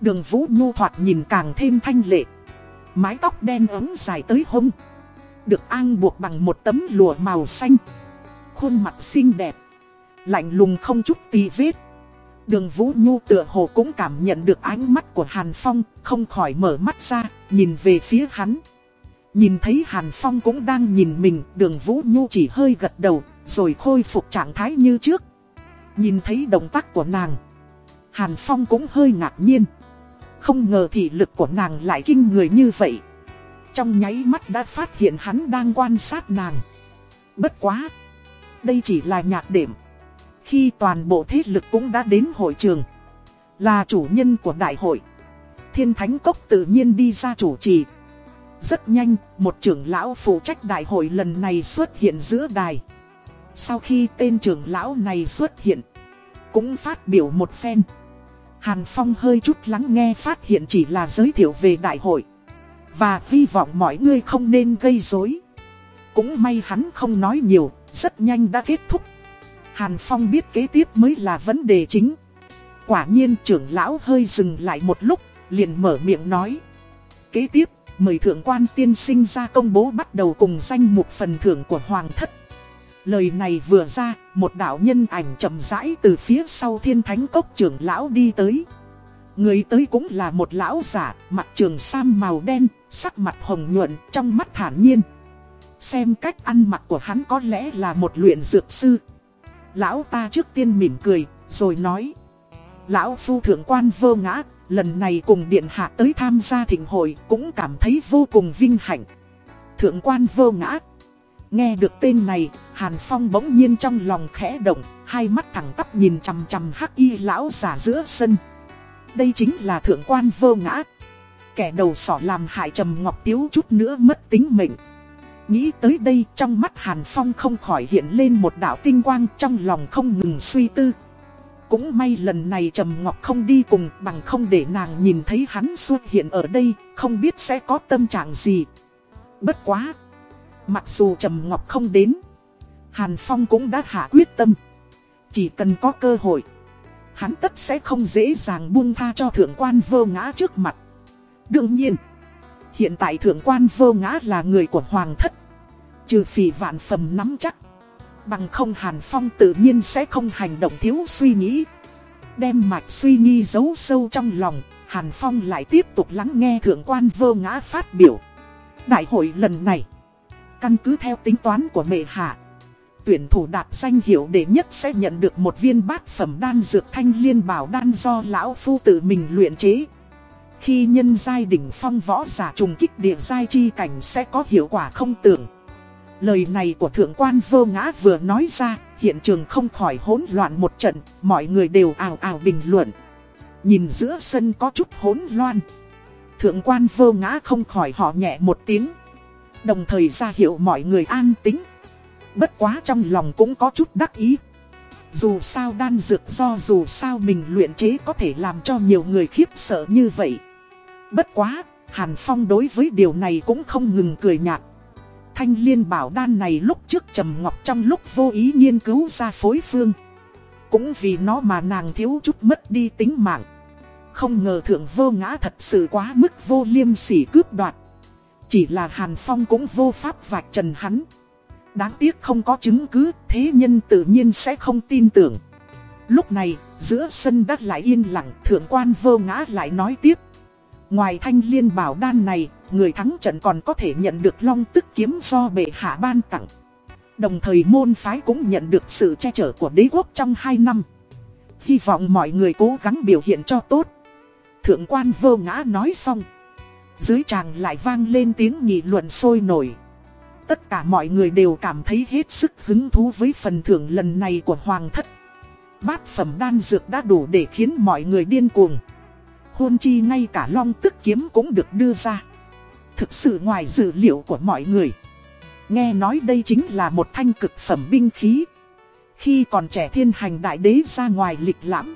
Đường Vũ Nhu thoạt nhìn càng thêm thanh lệ. Mái tóc đen ấm dài tới hông. Được an buộc bằng một tấm lụa màu xanh. Khuôn mặt xinh đẹp. Lạnh lùng không chút tì vết. Đường Vũ Nhu tựa hồ cũng cảm nhận được ánh mắt của Hàn Phong, không khỏi mở mắt ra, nhìn về phía hắn. Nhìn thấy Hàn Phong cũng đang nhìn mình, đường Vũ Nhu chỉ hơi gật đầu, rồi khôi phục trạng thái như trước. Nhìn thấy động tác của nàng, Hàn Phong cũng hơi ngạc nhiên. Không ngờ thị lực của nàng lại kinh người như vậy. Trong nháy mắt đã phát hiện hắn đang quan sát nàng. Bất quá! Đây chỉ là nhạc điểm. Khi toàn bộ thế lực cũng đã đến hội trường. Là chủ nhân của đại hội. Thiên Thánh Cốc tự nhiên đi ra chủ trì. Rất nhanh, một trưởng lão phụ trách đại hội lần này xuất hiện giữa đài. Sau khi tên trưởng lão này xuất hiện, cũng phát biểu một phen. Hàn Phong hơi chút lắng nghe phát hiện chỉ là giới thiệu về đại hội. Và hy vọng mọi người không nên gây rối. Cũng may hắn không nói nhiều, rất nhanh đã kết thúc. Hàn Phong biết kế tiếp mới là vấn đề chính. Quả nhiên trưởng lão hơi dừng lại một lúc, liền mở miệng nói. Kế tiếp, mời thượng quan tiên sinh ra công bố bắt đầu cùng danh mục phần thưởng của Hoàng thất. Lời này vừa ra, một đạo nhân ảnh chậm rãi từ phía sau thiên thánh cốc trưởng lão đi tới. Người tới cũng là một lão giả, mặt trường sam màu đen, sắc mặt hồng nhuận, trong mắt thản nhiên. Xem cách ăn mặc của hắn có lẽ là một luyện dược sư. Lão ta trước tiên mỉm cười, rồi nói. Lão phu thượng quan vô ngã, lần này cùng điện hạ tới tham gia thịnh hội cũng cảm thấy vô cùng vinh hạnh. Thượng quan vô ngã. Nghe được tên này, Hàn Phong bỗng nhiên trong lòng khẽ động, hai mắt thẳng tắp nhìn chằm chằm hắc y lão giả giữa sân. Đây chính là thượng quan vô ngã. Kẻ đầu sỏ làm hại Trầm Ngọc Tiếu chút nữa mất tính mệnh. Nghĩ tới đây trong mắt Hàn Phong không khỏi hiện lên một đạo tinh quang trong lòng không ngừng suy tư. Cũng may lần này Trầm Ngọc không đi cùng bằng không để nàng nhìn thấy hắn xuất hiện ở đây, không biết sẽ có tâm trạng gì. Bất quá! Mặc dù Trầm Ngọc không đến, Hàn Phong cũng đã hạ quyết tâm. Chỉ cần có cơ hội, hắn tất sẽ không dễ dàng buông tha cho thượng quan vô ngã trước mặt. Đương nhiên! Hiện tại thượng quan vô ngã là người của hoàng thất. Trừ phỉ vạn phẩm nắm chắc. Bằng không Hàn Phong tự nhiên sẽ không hành động thiếu suy nghĩ. Đem mạch suy nghĩ giấu sâu trong lòng, Hàn Phong lại tiếp tục lắng nghe thượng quan vô ngã phát biểu. Đại hội lần này, căn cứ theo tính toán của mệ hạ, tuyển thủ đạt danh hiệu đệ nhất sẽ nhận được một viên bát phẩm đan dược thanh liên bảo đan do lão phu tự mình luyện chế. Khi nhân giai đỉnh phong võ giả trùng kích địa giai chi cảnh sẽ có hiệu quả không tưởng. Lời này của thượng quan vô ngã vừa nói ra, hiện trường không khỏi hỗn loạn một trận, mọi người đều ào ào bình luận. Nhìn giữa sân có chút hỗn loạn. Thượng quan vô ngã không khỏi họ nhẹ một tiếng. Đồng thời ra hiệu mọi người an tính. Bất quá trong lòng cũng có chút đắc ý. Dù sao đan dược do dù sao mình luyện chế có thể làm cho nhiều người khiếp sợ như vậy. Bất quá, Hàn Phong đối với điều này cũng không ngừng cười nhạt. Thanh liên bảo đan này lúc trước Trầm Ngọc trong lúc vô ý nghiên cứu ra phối phương. Cũng vì nó mà nàng thiếu chút mất đi tính mạng. Không ngờ thượng vô ngã thật sự quá mức vô liêm sỉ cướp đoạt. Chỉ là Hàn Phong cũng vô pháp vạch trần hắn. Đáng tiếc không có chứng cứ, thế nhân tự nhiên sẽ không tin tưởng. Lúc này, giữa sân đất lại yên lặng, thượng quan vô ngã lại nói tiếp. Ngoài thanh liên bảo đan này, người thắng trận còn có thể nhận được long tức kiếm do bệ hạ ban tặng. Đồng thời môn phái cũng nhận được sự che chở của đế quốc trong 2 năm. Hy vọng mọi người cố gắng biểu hiện cho tốt. Thượng quan vô ngã nói xong. Dưới tràng lại vang lên tiếng nghị luận sôi nổi. Tất cả mọi người đều cảm thấy hết sức hứng thú với phần thưởng lần này của Hoàng thất. Bát phẩm đan dược đã đủ để khiến mọi người điên cuồng. Hôn chi ngay cả long tức kiếm cũng được đưa ra. Thực sự ngoài dự liệu của mọi người. Nghe nói đây chính là một thanh cực phẩm binh khí. Khi còn trẻ thiên hành đại đế ra ngoài lịch lãm.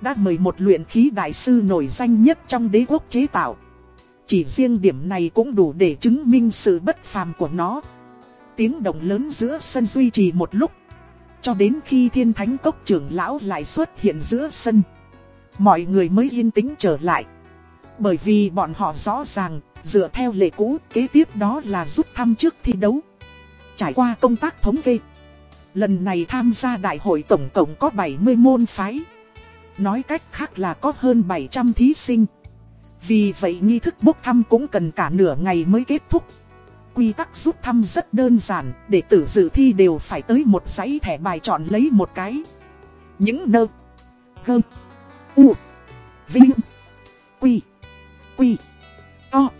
Đã mời một luyện khí đại sư nổi danh nhất trong đế quốc chế tạo. Chỉ riêng điểm này cũng đủ để chứng minh sự bất phàm của nó. Tiếng động lớn giữa sân duy trì một lúc. Cho đến khi thiên thánh cốc trưởng lão lại xuất hiện giữa sân. Mọi người mới yên tĩnh trở lại. Bởi vì bọn họ rõ ràng, dựa theo lệ cũ, kế tiếp đó là rút thăm trước thi đấu. Trải qua công tác thống kê. Lần này tham gia đại hội tổng cộng có 70 môn phái. Nói cách khác là có hơn 700 thí sinh. Vì vậy nghi thức bốc thăm cũng cần cả nửa ngày mới kết thúc. Quy tắc rút thăm rất đơn giản, để tử dự thi đều phải tới một giấy thẻ bài chọn lấy một cái. Những nơ, gơm u, vinh, quy, quy, to,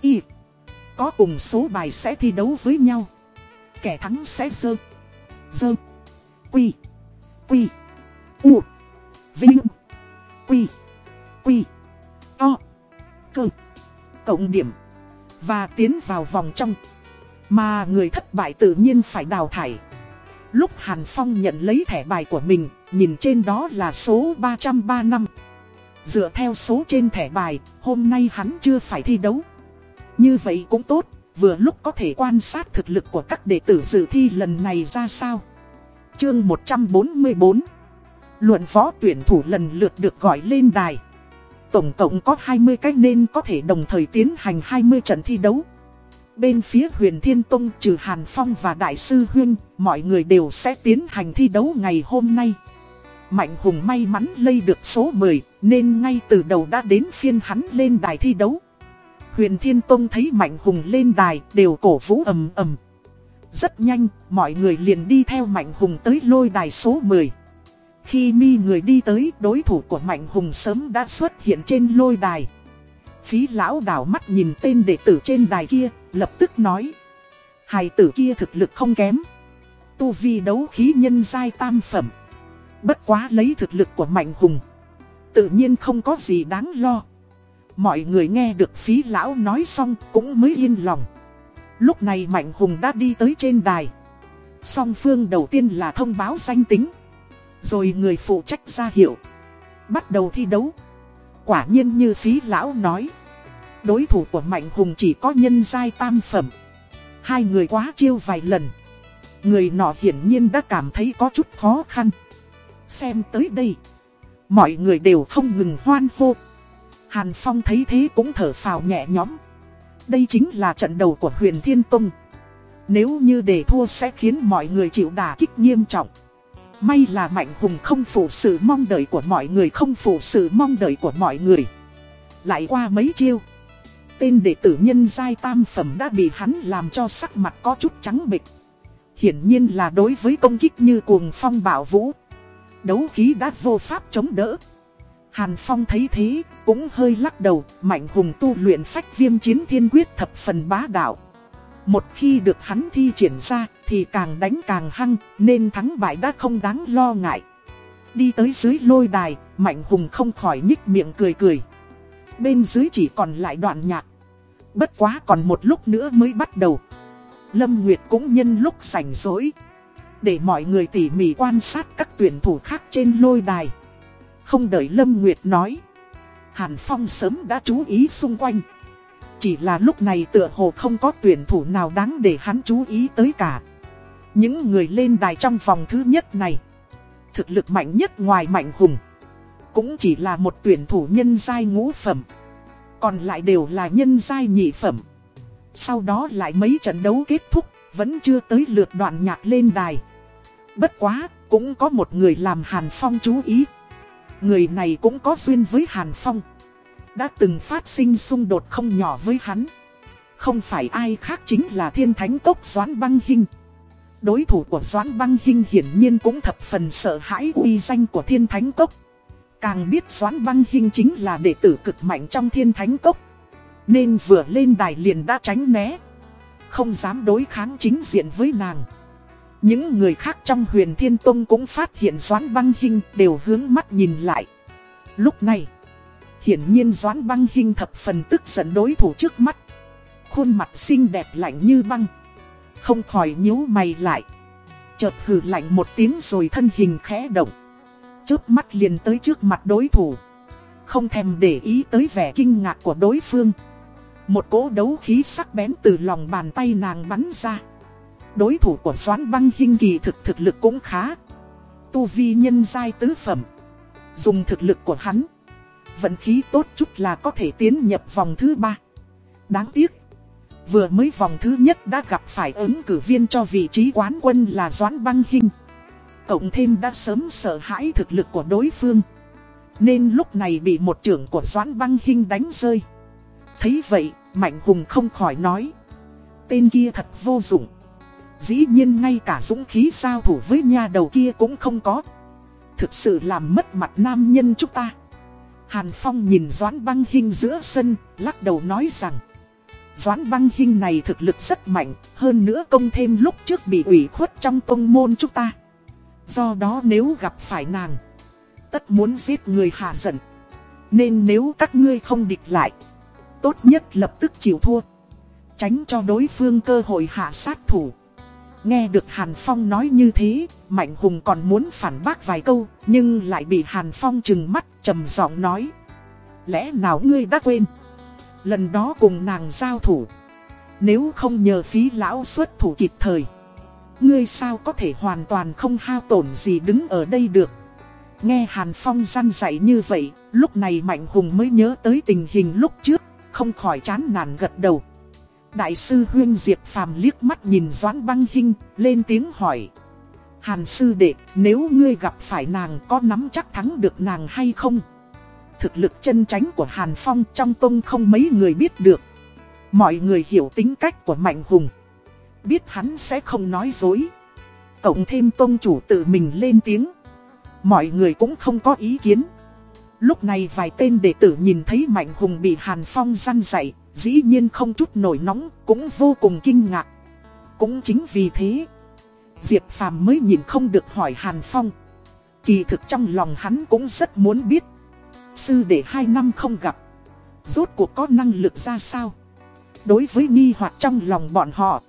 y. Có cùng số bài sẽ thi đấu với nhau. Kẻ thắng sẽ dơ, dơ, quy, quy, u, vinh, quy, quy, to cơ, cộng điểm và tiến vào vòng trong. Mà người thất bại tự nhiên phải đào thải. Lúc Hàn Phong nhận lấy thẻ bài của mình, nhìn trên đó là số 335. Dựa theo số trên thẻ bài, hôm nay hắn chưa phải thi đấu. Như vậy cũng tốt, vừa lúc có thể quan sát thực lực của các đệ tử dự thi lần này ra sao. Chương 144 Luận võ tuyển thủ lần lượt được gọi lên đài. Tổng cộng có 20 cách nên có thể đồng thời tiến hành 20 trận thi đấu. Bên phía huyền Thiên Tông trừ Hàn Phong và Đại sư Huyên, mọi người đều sẽ tiến hành thi đấu ngày hôm nay. Mạnh Hùng may mắn lây được số 10, nên ngay từ đầu đã đến phiên hắn lên đài thi đấu. Huyền Thiên Tông thấy Mạnh Hùng lên đài đều cổ vũ ầm ầm. Rất nhanh, mọi người liền đi theo Mạnh Hùng tới lôi đài số 10. Khi mi người đi tới, đối thủ của Mạnh Hùng sớm đã xuất hiện trên lôi đài. Phí lão đảo mắt nhìn tên đệ tử trên đài kia, lập tức nói. Hài tử kia thực lực không kém. Tu vi đấu khí nhân giai tam phẩm. Bất quá lấy thực lực của Mạnh Hùng. Tự nhiên không có gì đáng lo. Mọi người nghe được phí lão nói xong cũng mới yên lòng. Lúc này Mạnh Hùng đã đi tới trên đài. Song phương đầu tiên là thông báo danh tính. Rồi người phụ trách ra hiệu. Bắt đầu thi đấu. Quả nhiên như phí lão nói. Đối thủ của Mạnh Hùng chỉ có nhân giai tam phẩm. Hai người quá chiêu vài lần. Người nọ hiển nhiên đã cảm thấy có chút khó khăn. Xem tới đây. Mọi người đều không ngừng hoan hô. Hàn Phong thấy thế cũng thở phào nhẹ nhõm. Đây chính là trận đầu của huyền Thiên Tông. Nếu như để thua sẽ khiến mọi người chịu đả kích nghiêm trọng. May là Mạnh Hùng không phụ sự mong đợi của mọi người, không phụ sự mong đợi của mọi người. Lại qua mấy chiêu. Tên đệ tử nhân giai tam phẩm đã bị hắn làm cho sắc mặt có chút trắng bệch. Hiển nhiên là đối với công kích như cuồng phong bảo vũ. Đấu khí đã vô pháp chống đỡ. Hàn Phong thấy thế, cũng hơi lắc đầu, mạnh hùng tu luyện phách viêm chiến thiên quyết thập phần bá đạo. Một khi được hắn thi triển ra, thì càng đánh càng hăng, nên thắng bại đã không đáng lo ngại. Đi tới dưới lôi đài, mạnh hùng không khỏi nhích miệng cười cười. Bên dưới chỉ còn lại đoạn nhạc. Bất quá còn một lúc nữa mới bắt đầu. Lâm Nguyệt cũng nhân lúc sảnh rỗi. Để mọi người tỉ mỉ quan sát các tuyển thủ khác trên lôi đài. Không đợi Lâm Nguyệt nói. Hàn Phong sớm đã chú ý xung quanh. Chỉ là lúc này tựa hồ không có tuyển thủ nào đáng để hắn chú ý tới cả. Những người lên đài trong vòng thứ nhất này. Thực lực mạnh nhất ngoài mạnh hùng. Cũng chỉ là một tuyển thủ nhân giai ngũ phẩm. Còn lại đều là nhân giai nhị phẩm. Sau đó lại mấy trận đấu kết thúc, vẫn chưa tới lượt đoạn nhạc lên đài. Bất quá, cũng có một người làm Hàn Phong chú ý. Người này cũng có duyên với Hàn Phong. Đã từng phát sinh xung đột không nhỏ với hắn. Không phải ai khác chính là thiên thánh tốc Doãn Băng Hinh. Đối thủ của Doãn Băng Hinh hiển nhiên cũng thập phần sợ hãi uy danh của thiên thánh tốc. Càng biết Doãn Băng Hinh chính là đệ tử cực mạnh trong thiên thánh cốc Nên vừa lên đài liền đã tránh né. Không dám đối kháng chính diện với nàng. Những người khác trong huyền thiên tông cũng phát hiện Doãn Băng Hinh đều hướng mắt nhìn lại. Lúc này, hiển nhiên Doãn Băng Hinh thập phần tức giận đối thủ trước mắt. Khuôn mặt xinh đẹp lạnh như băng. Không khỏi nhíu mày lại. Chợt hừ lạnh một tiếng rồi thân hình khẽ động. Chớp mắt liền tới trước mặt đối thủ. Không thèm để ý tới vẻ kinh ngạc của đối phương. Một cỗ đấu khí sắc bén từ lòng bàn tay nàng bắn ra. Đối thủ của Doãn Băng Hinh kỳ thực thực lực cũng khá. Tu vi nhân giai tứ phẩm. Dùng thực lực của hắn. Vận khí tốt chút là có thể tiến nhập vòng thứ ba. Đáng tiếc. Vừa mới vòng thứ nhất đã gặp phải ứng cử viên cho vị trí quán quân là Doãn Băng Hinh. Cộng thêm đã sớm sợ hãi thực lực của đối phương. Nên lúc này bị một trưởng của Doãn Băng Hinh đánh rơi. Thấy vậy, Mạnh Hùng không khỏi nói. Tên kia thật vô dụng. Dĩ nhiên ngay cả dũng khí sao thủ với nha đầu kia cũng không có. Thực sự làm mất mặt nam nhân chúng ta. Hàn Phong nhìn Doãn Băng Hinh giữa sân, lắc đầu nói rằng. Doãn Băng Hinh này thực lực rất mạnh, hơn nữa công thêm lúc trước bị ủy khuất trong công môn chúng ta. Do đó nếu gặp phải nàng, tất muốn giết người hạ giận. Nên nếu các ngươi không địch lại, tốt nhất lập tức chịu thua. Tránh cho đối phương cơ hội hạ sát thủ. Nghe được Hàn Phong nói như thế, Mạnh Hùng còn muốn phản bác vài câu, nhưng lại bị Hàn Phong trừng mắt, trầm giọng nói. Lẽ nào ngươi đã quên? Lần đó cùng nàng giao thủ Nếu không nhờ phí lão xuất thủ kịp thời Ngươi sao có thể hoàn toàn không hao tổn gì đứng ở đây được? Nghe Hàn Phong răn dạy như vậy, Lúc này Mạnh Hùng mới nhớ tới tình hình lúc trước, Không khỏi chán nản gật đầu. Đại sư Huyên Diệp Phàm liếc mắt nhìn Doãn Băng Hinh, Lên tiếng hỏi. Hàn sư đệ, nếu ngươi gặp phải nàng có nắm chắc thắng được nàng hay không? Thực lực chân tránh của Hàn Phong trong tông không mấy người biết được. Mọi người hiểu tính cách của Mạnh Hùng. Biết hắn sẽ không nói dối. Cộng thêm tôn chủ tự mình lên tiếng. Mọi người cũng không có ý kiến. Lúc này vài tên đệ tử nhìn thấy Mạnh Hùng bị Hàn Phong răn dạy, Dĩ nhiên không chút nổi nóng, Cũng vô cùng kinh ngạc. Cũng chính vì thế, Diệp Phàm mới nhìn không được hỏi Hàn Phong. Kỳ thực trong lòng hắn cũng rất muốn biết, Sư đệ hai năm không gặp, Rốt cuộc có năng lực ra sao? Đối với nghi hoặc trong lòng bọn họ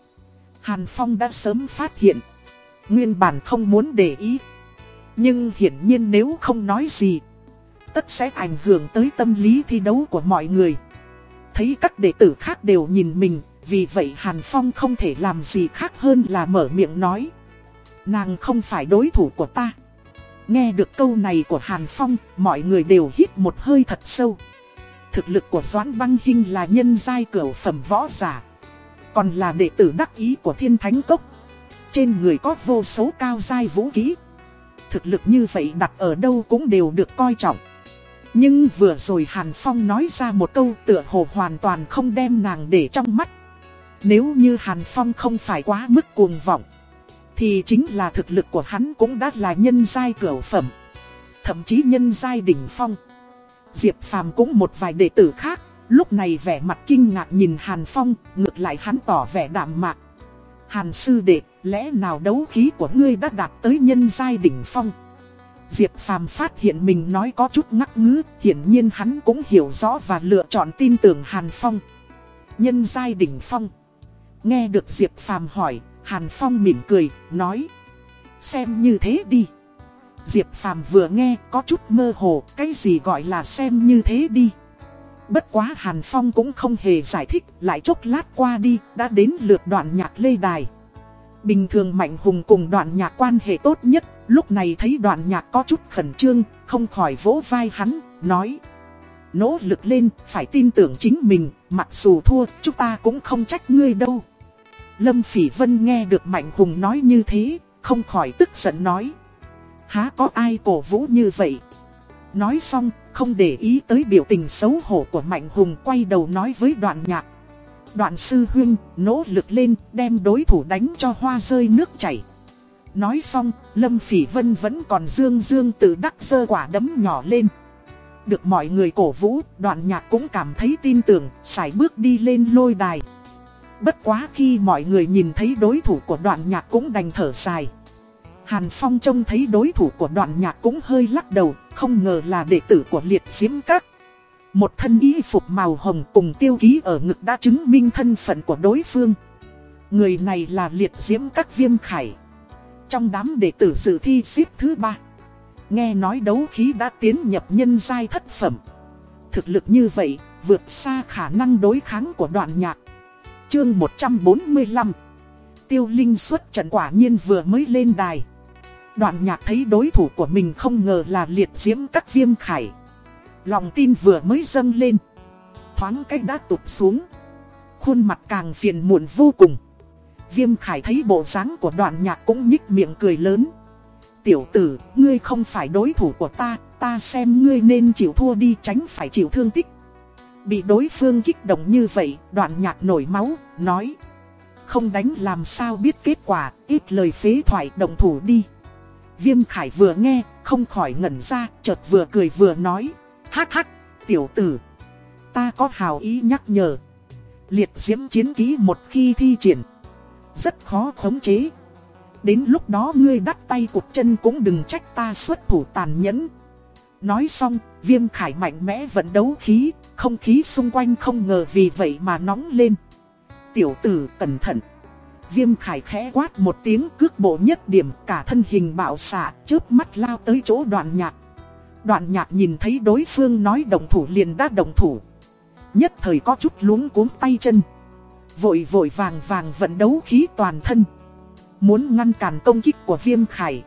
Hàn Phong đã sớm phát hiện. Nguyên bản không muốn để ý. Nhưng hiển nhiên nếu không nói gì, Tất sẽ ảnh hưởng tới tâm lý thi đấu của mọi người. Thấy các đệ tử khác đều nhìn mình, Vì vậy Hàn Phong không thể làm gì khác hơn là mở miệng nói. Nàng không phải đối thủ của ta. Nghe được câu này của Hàn Phong, Mọi người đều hít một hơi thật sâu. Thực lực của Doãn Băng Hinh là nhân giai cửu phẩm võ giả. Còn là đệ tử đắc ý của Thiên Thánh Cốc. Trên người có vô số cao giai vũ khí. Thực lực như vậy đặt ở đâu cũng đều được coi trọng. Nhưng vừa rồi Hàn Phong nói ra một câu tựa hồ hoàn toàn không đem nàng để trong mắt. Nếu như Hàn Phong không phải quá mức cuồng vọng Thì chính là thực lực của hắn cũng đã là nhân giai cửu phẩm. Thậm chí nhân giai đỉnh phong. Diệp Phàm cũng một vài đệ tử khác, lúc này vẻ mặt kinh ngạc nhìn Hàn Phong, ngược lại hắn tỏ vẻ đạm mạc. Hàn sư đệ, lẽ nào đấu khí của ngươi đã đạt tới nhân giai đỉnh phong? Diệp Phàm phát hiện mình nói có chút ngắc ngứ, hiển nhiên hắn cũng hiểu rõ và lựa chọn tin tưởng Hàn Phong. Nhân giai đỉnh phong. Nghe được Diệp Phàm hỏi, Hàn Phong mỉm cười, nói. Xem như thế đi. Diệp Phàm vừa nghe có chút mơ hồ, cái gì gọi là xem như thế đi. Bất quá Hàn Phong cũng không hề giải thích, lại chốc lát qua đi, đã đến lượt đoạn nhạc lê đài. Bình thường Mạnh Hùng cùng đoạn nhạc quan hệ tốt nhất, lúc này thấy đoạn nhạc có chút khẩn trương, không khỏi vỗ vai hắn, nói. Nỗ lực lên, phải tin tưởng chính mình, mặc dù thua, chúng ta cũng không trách ngươi đâu. Lâm Phỉ Vân nghe được Mạnh Hùng nói như thế, không khỏi tức giận nói. Há có ai cổ vũ như vậy Nói xong không để ý tới biểu tình xấu hổ của Mạnh Hùng quay đầu nói với đoạn nhạc. Đoạn sư huyên nỗ lực lên đem đối thủ đánh cho hoa rơi nước chảy. Nói xong Lâm Phỉ Vân vẫn còn dương dương tự đắc sơ quả đấm nhỏ lên. Được mọi người cổ vũ đoạn nhạc cũng cảm thấy tin tưởng Xài bước đi lên lôi đài. Bất quá khi mọi người nhìn thấy đối thủ của đoạn nhạc cũng đành thở dài. Hàn Phong trông thấy đối thủ của đoạn nhạc cũng hơi lắc đầu, không ngờ là đệ tử của liệt diễm các. Một thân y phục màu hồng cùng tiêu ký ở ngực đã chứng minh thân phận của đối phương. Người này là liệt diễm các viêm khải. Trong đám đệ tử dự thi xếp thứ ba. Nghe nói đấu khí đã tiến nhập nhân giai thất phẩm. Thực lực như vậy, vượt xa khả năng đối kháng của đoạn nhạc. Chương 145 Tiêu Linh xuất trận quả nhiên vừa mới lên đài. Đoạn nhạc thấy đối thủ của mình không ngờ là liệt diễm các viêm khải. Lòng tin vừa mới dâng lên. Thoáng cách đã tụt xuống. Khuôn mặt càng phiền muộn vô cùng. Viêm khải thấy bộ dáng của đoạn nhạc cũng nhích miệng cười lớn. Tiểu tử, ngươi không phải đối thủ của ta, ta xem ngươi nên chịu thua đi tránh phải chịu thương tích. Bị đối phương kích động như vậy, đoạn nhạc nổi máu, nói. Không đánh làm sao biết kết quả, ít lời phế thoại động thủ đi. Viêm Khải vừa nghe, không khỏi ngẩn ra, chợt vừa cười vừa nói. Hắc hắc, tiểu tử. Ta có hào ý nhắc nhở. Liệt diễm chiến ký một khi thi triển. Rất khó khống chế. Đến lúc đó ngươi đắt tay cụt chân cũng đừng trách ta xuất thủ tàn nhẫn. Nói xong, viêm khải mạnh mẽ vận đấu khí, không khí xung quanh không ngờ vì vậy mà nóng lên. Tiểu tử cẩn thận. Viêm khải khẽ quát một tiếng cước bộ nhất điểm, cả thân hình bạo xạ, chớp mắt lao tới chỗ đoạn nhạc. Đoạn nhạc nhìn thấy đối phương nói đồng thủ liền đã đồng thủ. Nhất thời có chút luống cuống tay chân. Vội vội vàng vàng vận đấu khí toàn thân. Muốn ngăn cản công kích của viêm khải.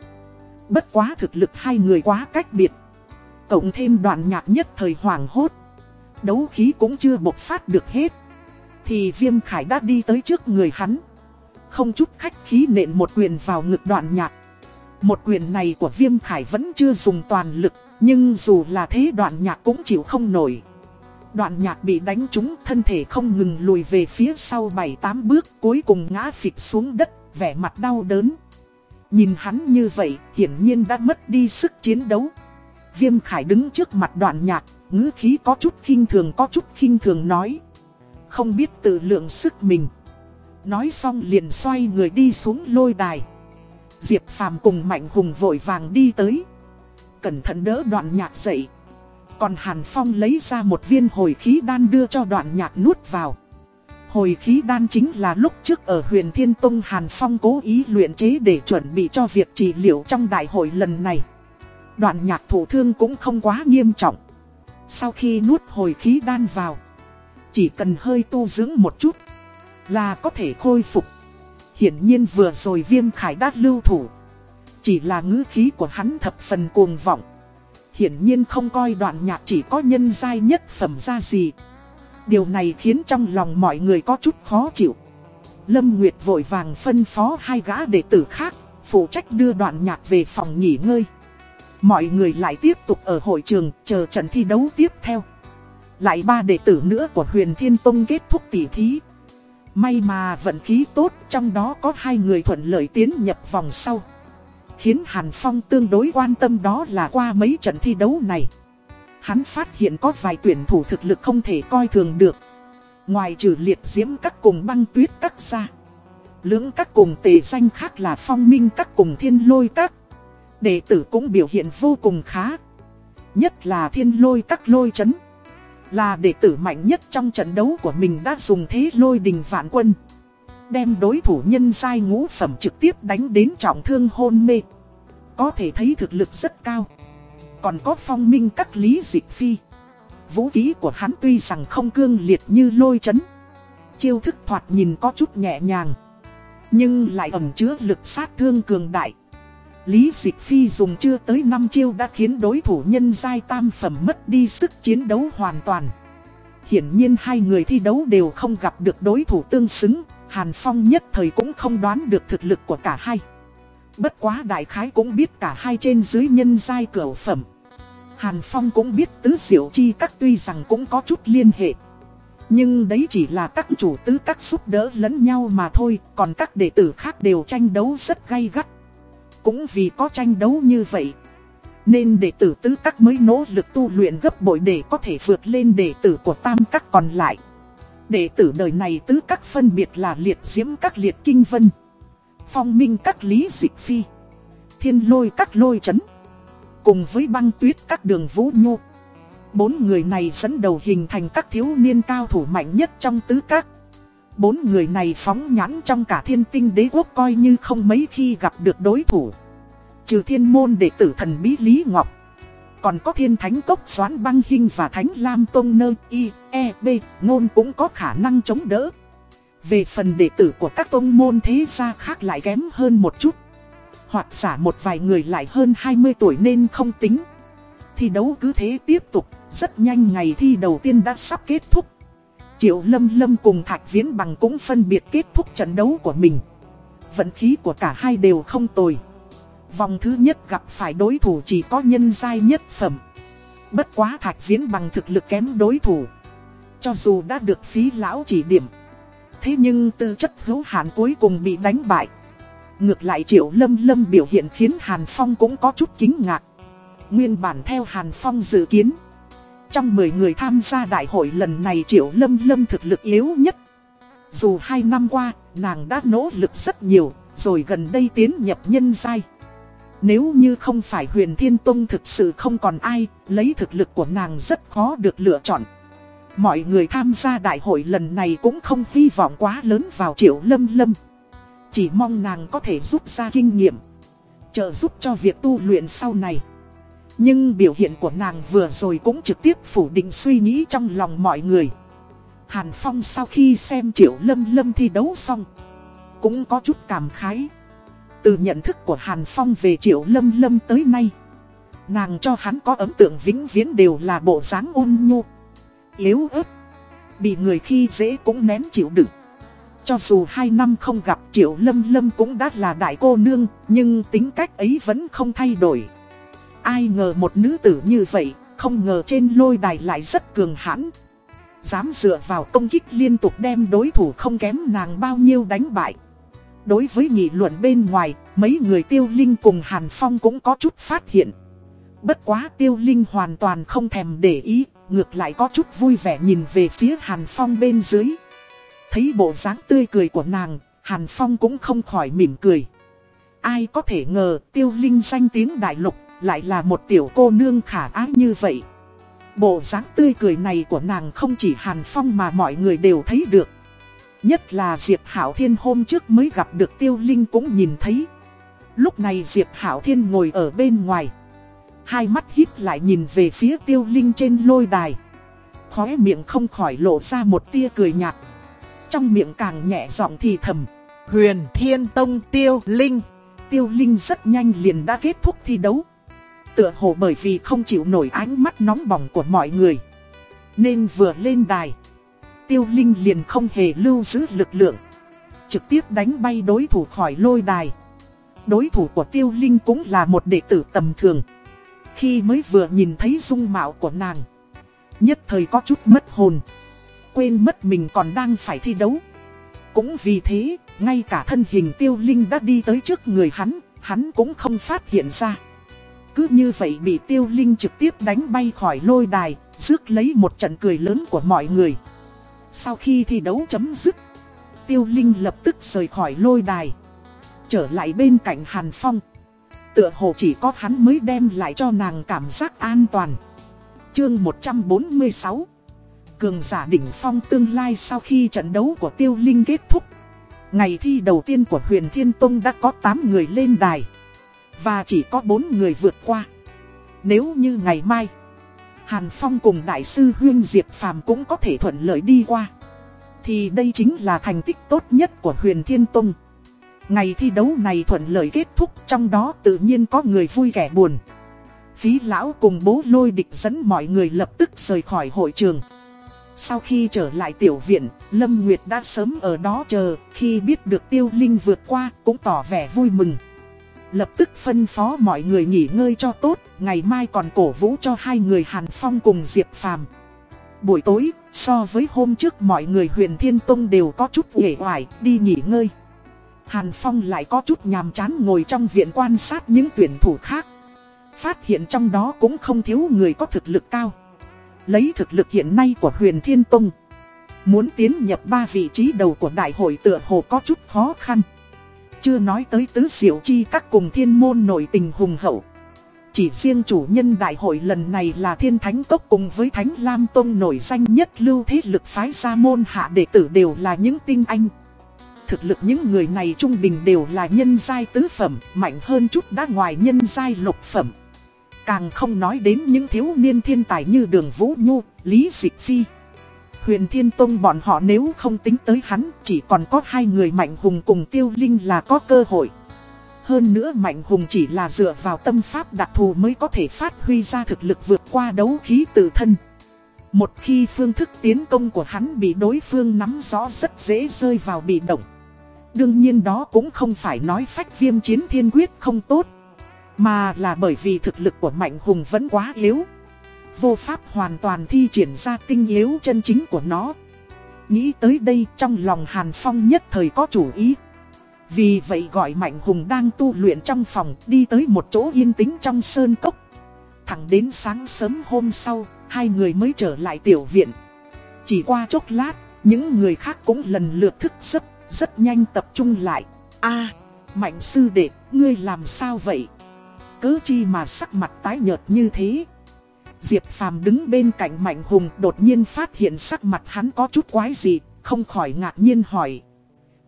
Bất quá thực lực hai người quá cách biệt. Cộng thêm đoạn nhạc nhất thời hoảng hốt. Đấu khí cũng chưa bộc phát được hết. Thì viêm khải đã đi tới trước người hắn. Không chút khách khí nện một quyền vào ngực đoạn nhạc Một quyền này của viêm khải vẫn chưa dùng toàn lực Nhưng dù là thế đoạn nhạc cũng chịu không nổi Đoạn nhạc bị đánh trúng thân thể không ngừng lùi về phía sau 7-8 bước cuối cùng ngã phịch xuống đất, vẻ mặt đau đớn. Nhìn hắn như vậy, hiển nhiên đã mất đi sức chiến đấu. Viêm Khải đứng trước mặt đoạn nhạc, ngữ khí có chút khinh thường có chút khinh thường nói. Không biết tự lượng sức mình. Nói xong liền xoay người đi xuống lôi đài. Diệp Phàm cùng Mạnh Hùng vội vàng đi tới. Cẩn thận đỡ đoạn nhạc dậy. Còn Hàn Phong lấy ra một viên hồi khí đan đưa cho đoạn nhạc nuốt vào. Hồi khí đan chính là lúc trước ở huyền Thiên Tông Hàn Phong cố ý luyện chế để chuẩn bị cho việc trị liệu trong đại hội lần này. Đoạn nhạc thủ thương cũng không quá nghiêm trọng. Sau khi nuốt hồi khí đan vào, chỉ cần hơi tu dưỡng một chút là có thể khôi phục. Hiển nhiên vừa rồi viêm khải đát lưu thủ. Chỉ là ngữ khí của hắn thập phần cuồng vọng. Hiển nhiên không coi đoạn nhạc chỉ có nhân giai nhất phẩm ra gì. Điều này khiến trong lòng mọi người có chút khó chịu. Lâm Nguyệt vội vàng phân phó hai gã đệ tử khác, phụ trách đưa đoạn nhạc về phòng nghỉ ngơi. Mọi người lại tiếp tục ở hội trường chờ trận thi đấu tiếp theo. Lại ba đệ tử nữa của huyền Thiên Tông kết thúc tỉ thí. May mà vận khí tốt, trong đó có hai người thuận lợi tiến nhập vòng sau. Khiến Hàn Phong tương đối quan tâm đó là qua mấy trận thi đấu này. Hắn phát hiện có vài tuyển thủ thực lực không thể coi thường được. Ngoài trừ liệt diễm các cùng băng tuyết các ra. Lưỡng các cùng tề danh khác là phong minh các cùng thiên lôi các. Đệ tử cũng biểu hiện vô cùng khá. Nhất là thiên lôi các lôi chấn. Là đệ tử mạnh nhất trong trận đấu của mình đã dùng thế lôi đình vạn quân đem đối thủ nhân giai ngũ phẩm trực tiếp đánh đến trọng thương hôn mê. Có thể thấy thực lực rất cao. Còn có phong minh các lý dịch phi. Vũ khí của hắn tuy rằng không cương liệt như lôi chấn. Chiêu thức thoạt nhìn có chút nhẹ nhàng. Nhưng lại ẩn chứa lực sát thương cường đại. Lý Dịch Phi dùng chưa tới 5 chiêu đã khiến đối thủ nhân giai tam phẩm mất đi sức chiến đấu hoàn toàn. Hiển nhiên hai người thi đấu đều không gặp được đối thủ tương xứng, Hàn Phong nhất thời cũng không đoán được thực lực của cả hai. Bất quá đại khái cũng biết cả hai trên dưới nhân giai cửu phẩm. Hàn Phong cũng biết tứ diệu chi các tuy rằng cũng có chút liên hệ. Nhưng đấy chỉ là các chủ tứ các giúp đỡ lẫn nhau mà thôi, còn các đệ tử khác đều tranh đấu rất gay gắt. Cũng vì có tranh đấu như vậy, nên đệ tử tứ các mới nỗ lực tu luyện gấp bội để có thể vượt lên đệ tử của tam các còn lại. Đệ tử đời này tứ các phân biệt là liệt diễm các liệt kinh vân. Phong minh các lý dịch phi. Thiên lôi các lôi chấn. Cùng với băng tuyết các đường vũ nhô. Bốn người này dẫn đầu hình thành các thiếu niên cao thủ mạnh nhất trong tứ các. Bốn người này phóng nhãn trong cả thiên tinh đế quốc coi như không mấy khi gặp được đối thủ. Trừ thiên môn đệ tử thần bí Lý Ngọc. Còn có thiên thánh cốc xoán băng hình và thánh lam tông nơ y, e, b, ngôn cũng có khả năng chống đỡ. Về phần đệ tử của các tông môn thế gia khác lại kém hơn một chút. Hoặc giả một vài người lại hơn 20 tuổi nên không tính. Thi đấu cứ thế tiếp tục, rất nhanh ngày thi đầu tiên đã sắp kết thúc. Triệu Lâm Lâm cùng Thạch Viễn Bằng cũng phân biệt kết thúc trận đấu của mình. Vận khí của cả hai đều không tồi. Vòng thứ nhất gặp phải đối thủ chỉ có nhân giai nhất phẩm. Bất quá Thạch Viễn Bằng thực lực kém đối thủ. Cho dù đã được phí lão chỉ điểm. Thế nhưng tư chất hữu hạn cuối cùng bị đánh bại. Ngược lại Triệu Lâm Lâm biểu hiện khiến Hàn Phong cũng có chút kính ngạc. Nguyên bản theo Hàn Phong dự kiến. Trong 10 người tham gia đại hội lần này Triệu Lâm Lâm thực lực yếu nhất. Dù 2 năm qua, nàng đã nỗ lực rất nhiều, rồi gần đây tiến nhập nhân giai. Nếu như không phải huyền thiên tông thực sự không còn ai, lấy thực lực của nàng rất khó được lựa chọn. Mọi người tham gia đại hội lần này cũng không hy vọng quá lớn vào triệu lâm lâm. Chỉ mong nàng có thể rút ra kinh nghiệm, trợ giúp cho việc tu luyện sau này. Nhưng biểu hiện của nàng vừa rồi cũng trực tiếp phủ định suy nghĩ trong lòng mọi người. Hàn Phong sau khi xem Triệu Lâm Lâm thi đấu xong, Cũng có chút cảm khái. Từ nhận thức của Hàn Phong về Triệu Lâm Lâm tới nay, Nàng cho hắn có ấn tượng vĩnh viễn đều là bộ dáng ôn nhu, Yếu ớt, Bị người khi dễ cũng nén chịu đựng. Cho dù hai năm không gặp Triệu Lâm Lâm cũng đã là đại cô nương, Nhưng tính cách ấy vẫn không thay đổi. Ai ngờ một nữ tử như vậy, Không ngờ trên lôi đài lại rất cường hãn. Dám dựa vào công kích liên tục đem đối thủ không kém nàng bao nhiêu đánh bại. Đối với nghị luận bên ngoài, Mấy người tiêu linh cùng Hàn Phong cũng có chút phát hiện. Bất quá tiêu linh hoàn toàn không thèm để ý, Ngược lại có chút vui vẻ nhìn về phía Hàn Phong bên dưới. Thấy bộ dáng tươi cười của nàng, Hàn Phong cũng không khỏi mỉm cười. Ai có thể ngờ tiêu linh danh tiếng đại lục lại là một tiểu cô nương khả ái như vậy. Bộ dáng tươi cười này của nàng không chỉ Hàn Phong mà mọi người đều thấy được. Nhất là Diệp Hảo Thiên hôm trước mới gặp được Tiêu Linh cũng nhìn thấy. Lúc này Diệp Hảo Thiên ngồi ở bên ngoài. Hai mắt híp lại nhìn về phía Tiêu Linh trên lôi đài. Khóe miệng không khỏi lộ ra một tia cười nhạt. Trong miệng càng nhẹ giọng thì thầm, Huyền Thiên Tông Tiêu Linh. Tiêu Linh rất nhanh liền đã kết thúc thi đấu. Tựa hồ bởi vì không chịu nổi ánh mắt nóng bỏng của mọi người. Nên vừa lên đài Tiêu Linh liền không hề lưu giữ lực lượng Trực tiếp đánh bay đối thủ khỏi lôi đài. Đối thủ của Tiêu Linh cũng là một đệ tử tầm thường. Khi mới vừa nhìn thấy dung mạo của nàng Nhất thời có chút mất hồn Quên mất mình còn đang phải thi đấu. Cũng vì thế, ngay cả thân hình Tiêu Linh đã đi tới trước người hắn Hắn cũng không phát hiện ra cứ như vậy bị tiêu linh trực tiếp đánh bay khỏi lôi đài, rước lấy một trận cười lớn của mọi người. Sau khi thi đấu chấm dứt, tiêu linh lập tức rời khỏi lôi đài. Trở lại bên cạnh Hàn Phong. Tựa hồ chỉ có hắn mới đem lại cho nàng cảm giác an toàn. Chương 146 Cường giả đỉnh phong tương lai sau khi trận đấu của tiêu linh kết thúc. Ngày thi đầu tiên của huyền Thiên Tông đã có 8 người lên đài. Và chỉ có bốn người vượt qua. Nếu như ngày mai Hàn Phong cùng Đại sư Huyên Diệp Phàm cũng có thể thuận lợi đi qua Thì đây chính là thành tích tốt nhất của huyền Thiên Tông. Ngày thi đấu này thuận lợi kết thúc Trong đó tự nhiên có người vui kẻ buồn. Phí lão cùng bố lôi địch dẫn mọi người lập tức rời khỏi hội trường. Sau khi trở lại tiểu viện, Lâm Nguyệt đã sớm ở đó chờ Khi biết được tiêu linh vượt qua cũng tỏ vẻ vui mừng. Lập tức phân phó mọi người nghỉ ngơi cho tốt, ngày mai còn cổ vũ cho hai người Hàn Phong cùng Diệp Phàm. Buổi tối, so với hôm trước mọi người huyền Thiên Tông đều có chút nghề hoài, đi nghỉ ngơi. Hàn Phong lại có chút nhàm chán ngồi trong viện quan sát những tuyển thủ khác. Phát hiện trong đó cũng không thiếu người có thực lực cao. Lấy thực lực hiện nay của huyền Thiên Tông. Muốn tiến nhập ba vị trí đầu của đại hội tựa hồ có chút khó khăn. Chưa nói tới tứ diệu chi các cùng thiên môn nổi tình hùng hậu. Chỉ riêng chủ nhân đại hội lần này là thiên thánh tốc cùng với thánh lam tông nổi danh nhất lưu thế lực phái gia môn hạ đệ tử đều là những tinh anh. Thực lực những người này trung bình đều là nhân giai tứ phẩm, mạnh hơn chút đã ngoài nhân giai lục phẩm. Càng không nói đến những thiếu niên thiên tài như đường Vũ Nhu, Lý Dịch Phi. Huyền Thiên Tông bọn họ nếu không tính tới hắn, chỉ còn có hai người Mạnh Hùng cùng Tiêu Linh là có cơ hội. Hơn nữa Mạnh Hùng chỉ là dựa vào tâm pháp đặc thù mới có thể phát huy ra thực lực vượt qua đấu khí tự thân. Một khi phương thức tiến công của hắn bị đối phương nắm rõ rất dễ rơi vào bị động. Đương nhiên đó cũng không phải nói phách viêm chiến thiên quyết không tốt. Mà là bởi vì thực lực của Mạnh Hùng vẫn quá yếu vô pháp hoàn toàn thi triển ra tinh yếu chân chính của nó. Nghĩ tới đây trong lòng Hàn Phong nhất thời có chủ ý. Vì vậy gọi Mạnh Hùng đang tu luyện trong phòng đi tới một chỗ yên tĩnh trong sơn cốc. Thẳng đến sáng sớm hôm sau, hai người mới trở lại tiểu viện. Chỉ qua chốc lát, những người khác cũng lần lượt thức giấc, rất nhanh tập trung lại. a Mạnh sư đệ, ngươi làm sao vậy? cứ chi mà sắc mặt tái nhợt như thế? Diệp Phàm đứng bên cạnh Mạnh Hùng đột nhiên phát hiện sắc mặt hắn có chút quái gì, không khỏi ngạc nhiên hỏi.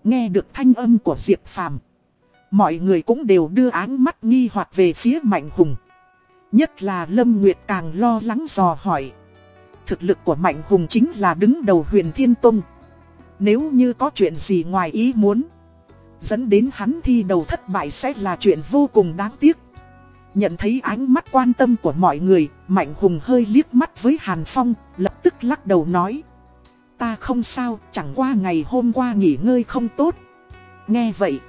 Nghe được thanh âm của Diệp Phàm, mọi người cũng đều đưa áng mắt nghi hoặc về phía Mạnh Hùng. Nhất là Lâm Nguyệt càng lo lắng dò hỏi. Thực lực của Mạnh Hùng chính là đứng đầu huyền Thiên Tông. Nếu như có chuyện gì ngoài ý muốn, dẫn đến hắn thi đầu thất bại sẽ là chuyện vô cùng đáng tiếc. Nhận thấy ánh mắt quan tâm của mọi người, Mạnh Hùng hơi liếc mắt với Hàn Phong, lập tức lắc đầu nói. Ta không sao, chẳng qua ngày hôm qua nghỉ ngơi không tốt. Nghe vậy,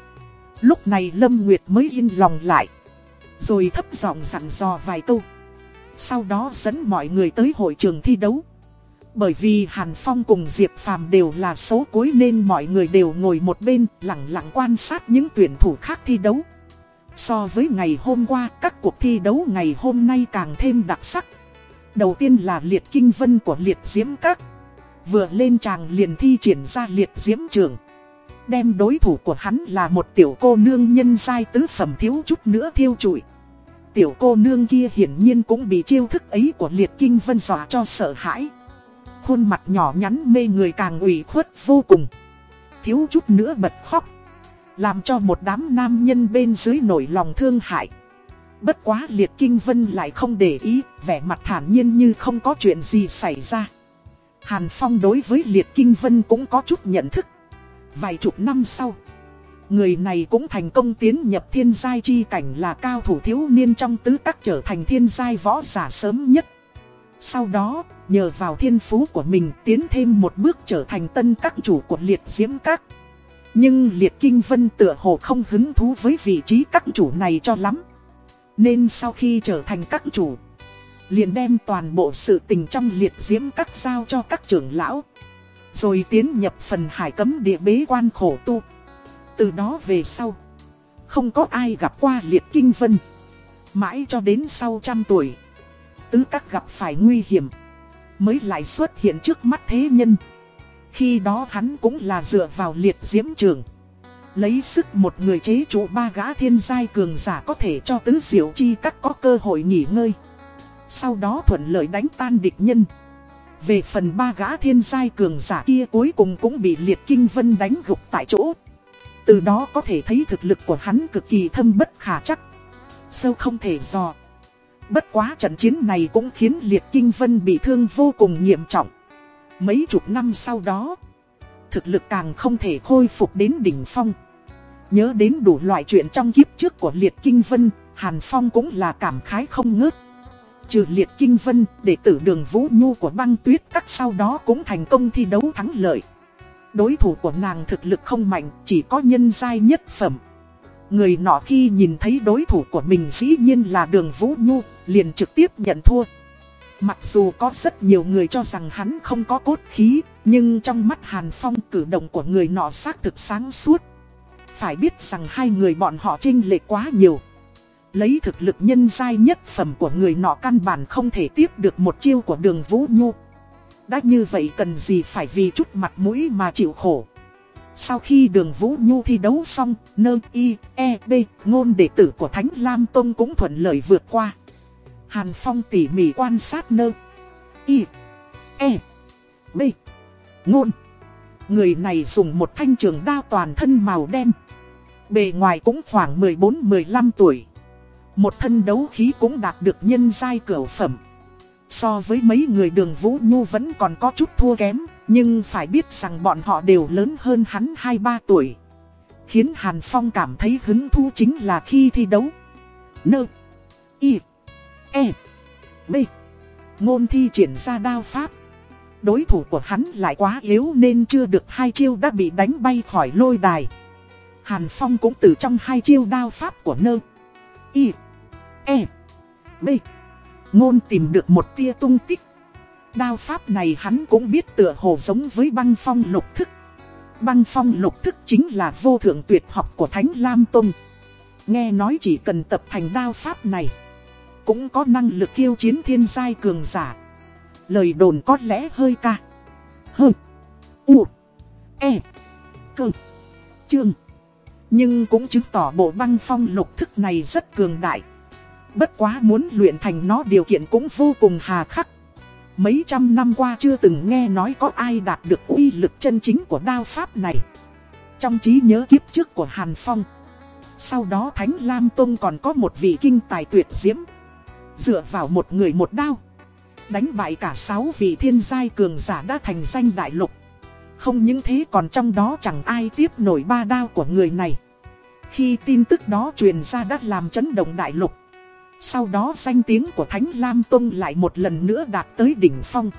lúc này Lâm Nguyệt mới yên lòng lại. Rồi thấp giọng dặn dò vài câu. Sau đó dẫn mọi người tới hội trường thi đấu. Bởi vì Hàn Phong cùng Diệp Phàm đều là số cuối nên mọi người đều ngồi một bên lặng lặng quan sát những tuyển thủ khác thi đấu. So với ngày hôm qua, các cuộc thi đấu ngày hôm nay càng thêm đặc sắc. Đầu tiên là liệt kinh vân của liệt diễm các. Vừa lên tràng liền thi triển ra liệt diễm trường. Đem đối thủ của hắn là một tiểu cô nương nhân giai tứ phẩm thiếu chút nữa thiêu trụi. Tiểu cô nương kia hiển nhiên cũng bị chiêu thức ấy của liệt kinh vân dọa cho sợ hãi. Khuôn mặt nhỏ nhắn mê người càng ủy khuất vô cùng. Thiếu chút nữa bật khóc. Làm cho một đám nam nhân bên dưới nổi lòng thương hại. Bất quá liệt kinh vân lại không để ý, vẻ mặt thản nhiên như không có chuyện gì xảy ra. Hàn Phong đối với liệt kinh vân cũng có chút nhận thức. Vài chục năm sau, người này cũng thành công tiến nhập thiên giai chi cảnh là cao thủ thiếu niên trong tứ các trở thành thiên giai võ giả sớm nhất. Sau đó, nhờ vào thiên phú của mình tiến thêm một bước trở thành tân các chủ của liệt diễm các. Nhưng liệt kinh vân tựa hồ không hứng thú với vị trí các chủ này cho lắm. Nên sau khi trở thành các chủ, liền đem toàn bộ sự tình trong liệt diễm các giao cho các trưởng lão. Rồi tiến nhập phần hải cấm địa bế quan khổ tu. Từ đó về sau, không có ai gặp qua liệt kinh vân. Mãi cho đến sau trăm tuổi, tứ các gặp phải nguy hiểm, mới lại xuất hiện trước mắt thế nhân. Khi đó hắn cũng là dựa vào liệt diễm trường. Lấy sức một người chế trụ ba gã thiên giai cường giả có thể cho tứ diệu chi các có cơ hội nghỉ ngơi. Sau đó thuận lợi đánh tan địch nhân. Về phần ba gã thiên giai cường giả kia cuối cùng cũng bị liệt kinh vân đánh gục tại chỗ. Từ đó có thể thấy thực lực của hắn cực kỳ thâm bất khả chắc. Sâu không thể dò. Bất quá trận chiến này cũng khiến liệt kinh vân bị thương vô cùng nghiêm trọng. Mấy chục năm sau đó, thực lực càng không thể khôi phục đến đỉnh phong. Nhớ đến đủ loại chuyện trong kiếp trước của Liệt Kinh Vân, Hàn Phong cũng là cảm khái không ngớt. Trừ Liệt Kinh Vân, đệ tử đường Vũ Nhu của băng tuyết các sau đó cũng thành công thi đấu thắng lợi. Đối thủ của nàng thực lực không mạnh, chỉ có nhân giai nhất phẩm. Người nọ khi nhìn thấy đối thủ của mình dĩ nhiên là đường Vũ Nhu, liền trực tiếp nhận thua. Mặc dù có rất nhiều người cho rằng hắn không có cốt khí, nhưng trong mắt Hàn Phong cử động của người nọ xác thực sáng suốt. Phải biết rằng hai người bọn họ trinh lệ quá nhiều. Lấy thực lực nhân giai nhất phẩm của người nọ căn bản không thể tiếp được một chiêu của đường Vũ Nhu. Đã như vậy cần gì phải vì chút mặt mũi mà chịu khổ. Sau khi đường Vũ Nhu thi đấu xong, nơ y, e, b, ngôn đệ tử của Thánh Lam Tông cũng thuận lợi vượt qua. Hàn Phong tỉ mỉ quan sát nơ. Y. E. B. Ngôn. Người này dùng một thanh trường đao toàn thân màu đen. Bề ngoài cũng khoảng 14-15 tuổi. Một thân đấu khí cũng đạt được nhân giai cửu phẩm. So với mấy người đường Vũ Nhu vẫn còn có chút thua kém, nhưng phải biết rằng bọn họ đều lớn hơn hắn 2-3 tuổi. Khiến Hàn Phong cảm thấy hứng thú chính là khi thi đấu. Nơ. Y. E. B. Ngôn thi triển ra đao pháp. Đối thủ của hắn lại quá yếu nên chưa được hai chiêu đã bị đánh bay khỏi lôi đài. Hàn Phong cũng từ trong hai chiêu đao pháp của nơ. Y. E. B. Ngôn tìm được một tia tung tích. Đao pháp này hắn cũng biết tựa hồ giống với băng phong lục thức. Băng phong lục thức chính là vô thượng tuyệt học của Thánh Lam Tông. Nghe nói chỉ cần tập thành đao pháp này cũng có năng lực kiêu chiến thiên giai cường giả. Lời đồn có lẽ hơi ca. Hơ. U. E. Cơ. trương Nhưng cũng chứng tỏ bộ băng phong lục thức này rất cường đại. Bất quá muốn luyện thành nó điều kiện cũng vô cùng hà khắc. Mấy trăm năm qua chưa từng nghe nói có ai đạt được uy lực chân chính của đao pháp này. Trong trí nhớ kiếp trước của Hàn Phong. Sau đó Thánh Lam Tông còn có một vị kinh tài tuyệt diễm. Dựa vào một người một đao. Đánh bại cả 6 vị thiên giai cường giả đã thành danh đại lục. Không những thế còn trong đó chẳng ai tiếp nổi ba đao của người này. Khi tin tức đó truyền ra đã làm chấn động đại lục. Sau đó danh tiếng của Thánh Lam Tông lại một lần nữa đạt tới đỉnh phong.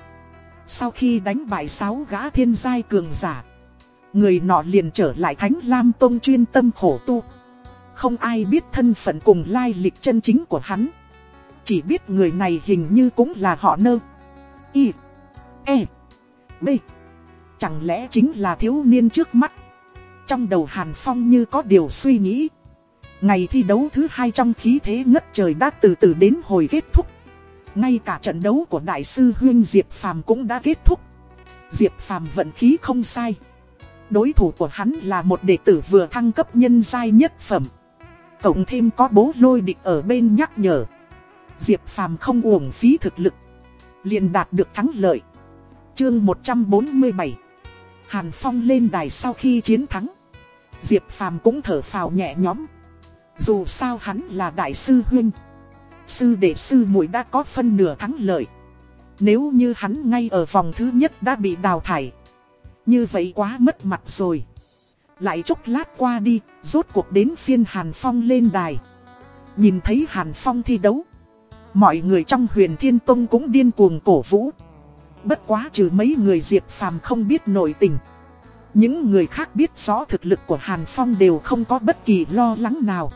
Sau khi đánh bại 6 gã thiên giai cường giả, Người nọ liền trở lại Thánh Lam Tông chuyên tâm khổ tu. Không ai biết thân phận cùng lai lịch chân chính của hắn chỉ biết người này hình như cũng là họ nơ. Y E B. Chẳng lẽ chính là thiếu niên trước mắt? Trong đầu Hàn Phong như có điều suy nghĩ. Ngày thi đấu thứ hai trong khí thế ngất trời đã từ từ đến hồi kết thúc. Ngay cả trận đấu của Đại sư Huyên Diệp Phàm cũng đã kết thúc. Diệp Phàm vận khí không sai. Đối thủ của hắn là một đệ tử vừa thăng cấp nhân giai nhất phẩm. Cộng thêm có bố lôi địch ở bên nhắc nhở. Diệp Phàm không uổng phí thực lực, liền đạt được thắng lợi. Chương 147 Hàn Phong lên đài sau khi chiến thắng. Diệp Phàm cũng thở phào nhẹ nhõm. Dù sao hắn là đại sư huynh, sư đệ sư muội đã có phân nửa thắng lợi. Nếu như hắn ngay ở vòng thứ nhất đã bị đào thải, như vậy quá mất mặt rồi. Lại chốc lát qua đi, rốt cuộc đến phiên Hàn Phong lên đài. Nhìn thấy Hàn Phong thi đấu, Mọi người trong huyền thiên tông cũng điên cuồng cổ vũ. Bất quá trừ mấy người Diệp Phàm không biết nội tình. Những người khác biết rõ thực lực của Hàn Phong đều không có bất kỳ lo lắng nào.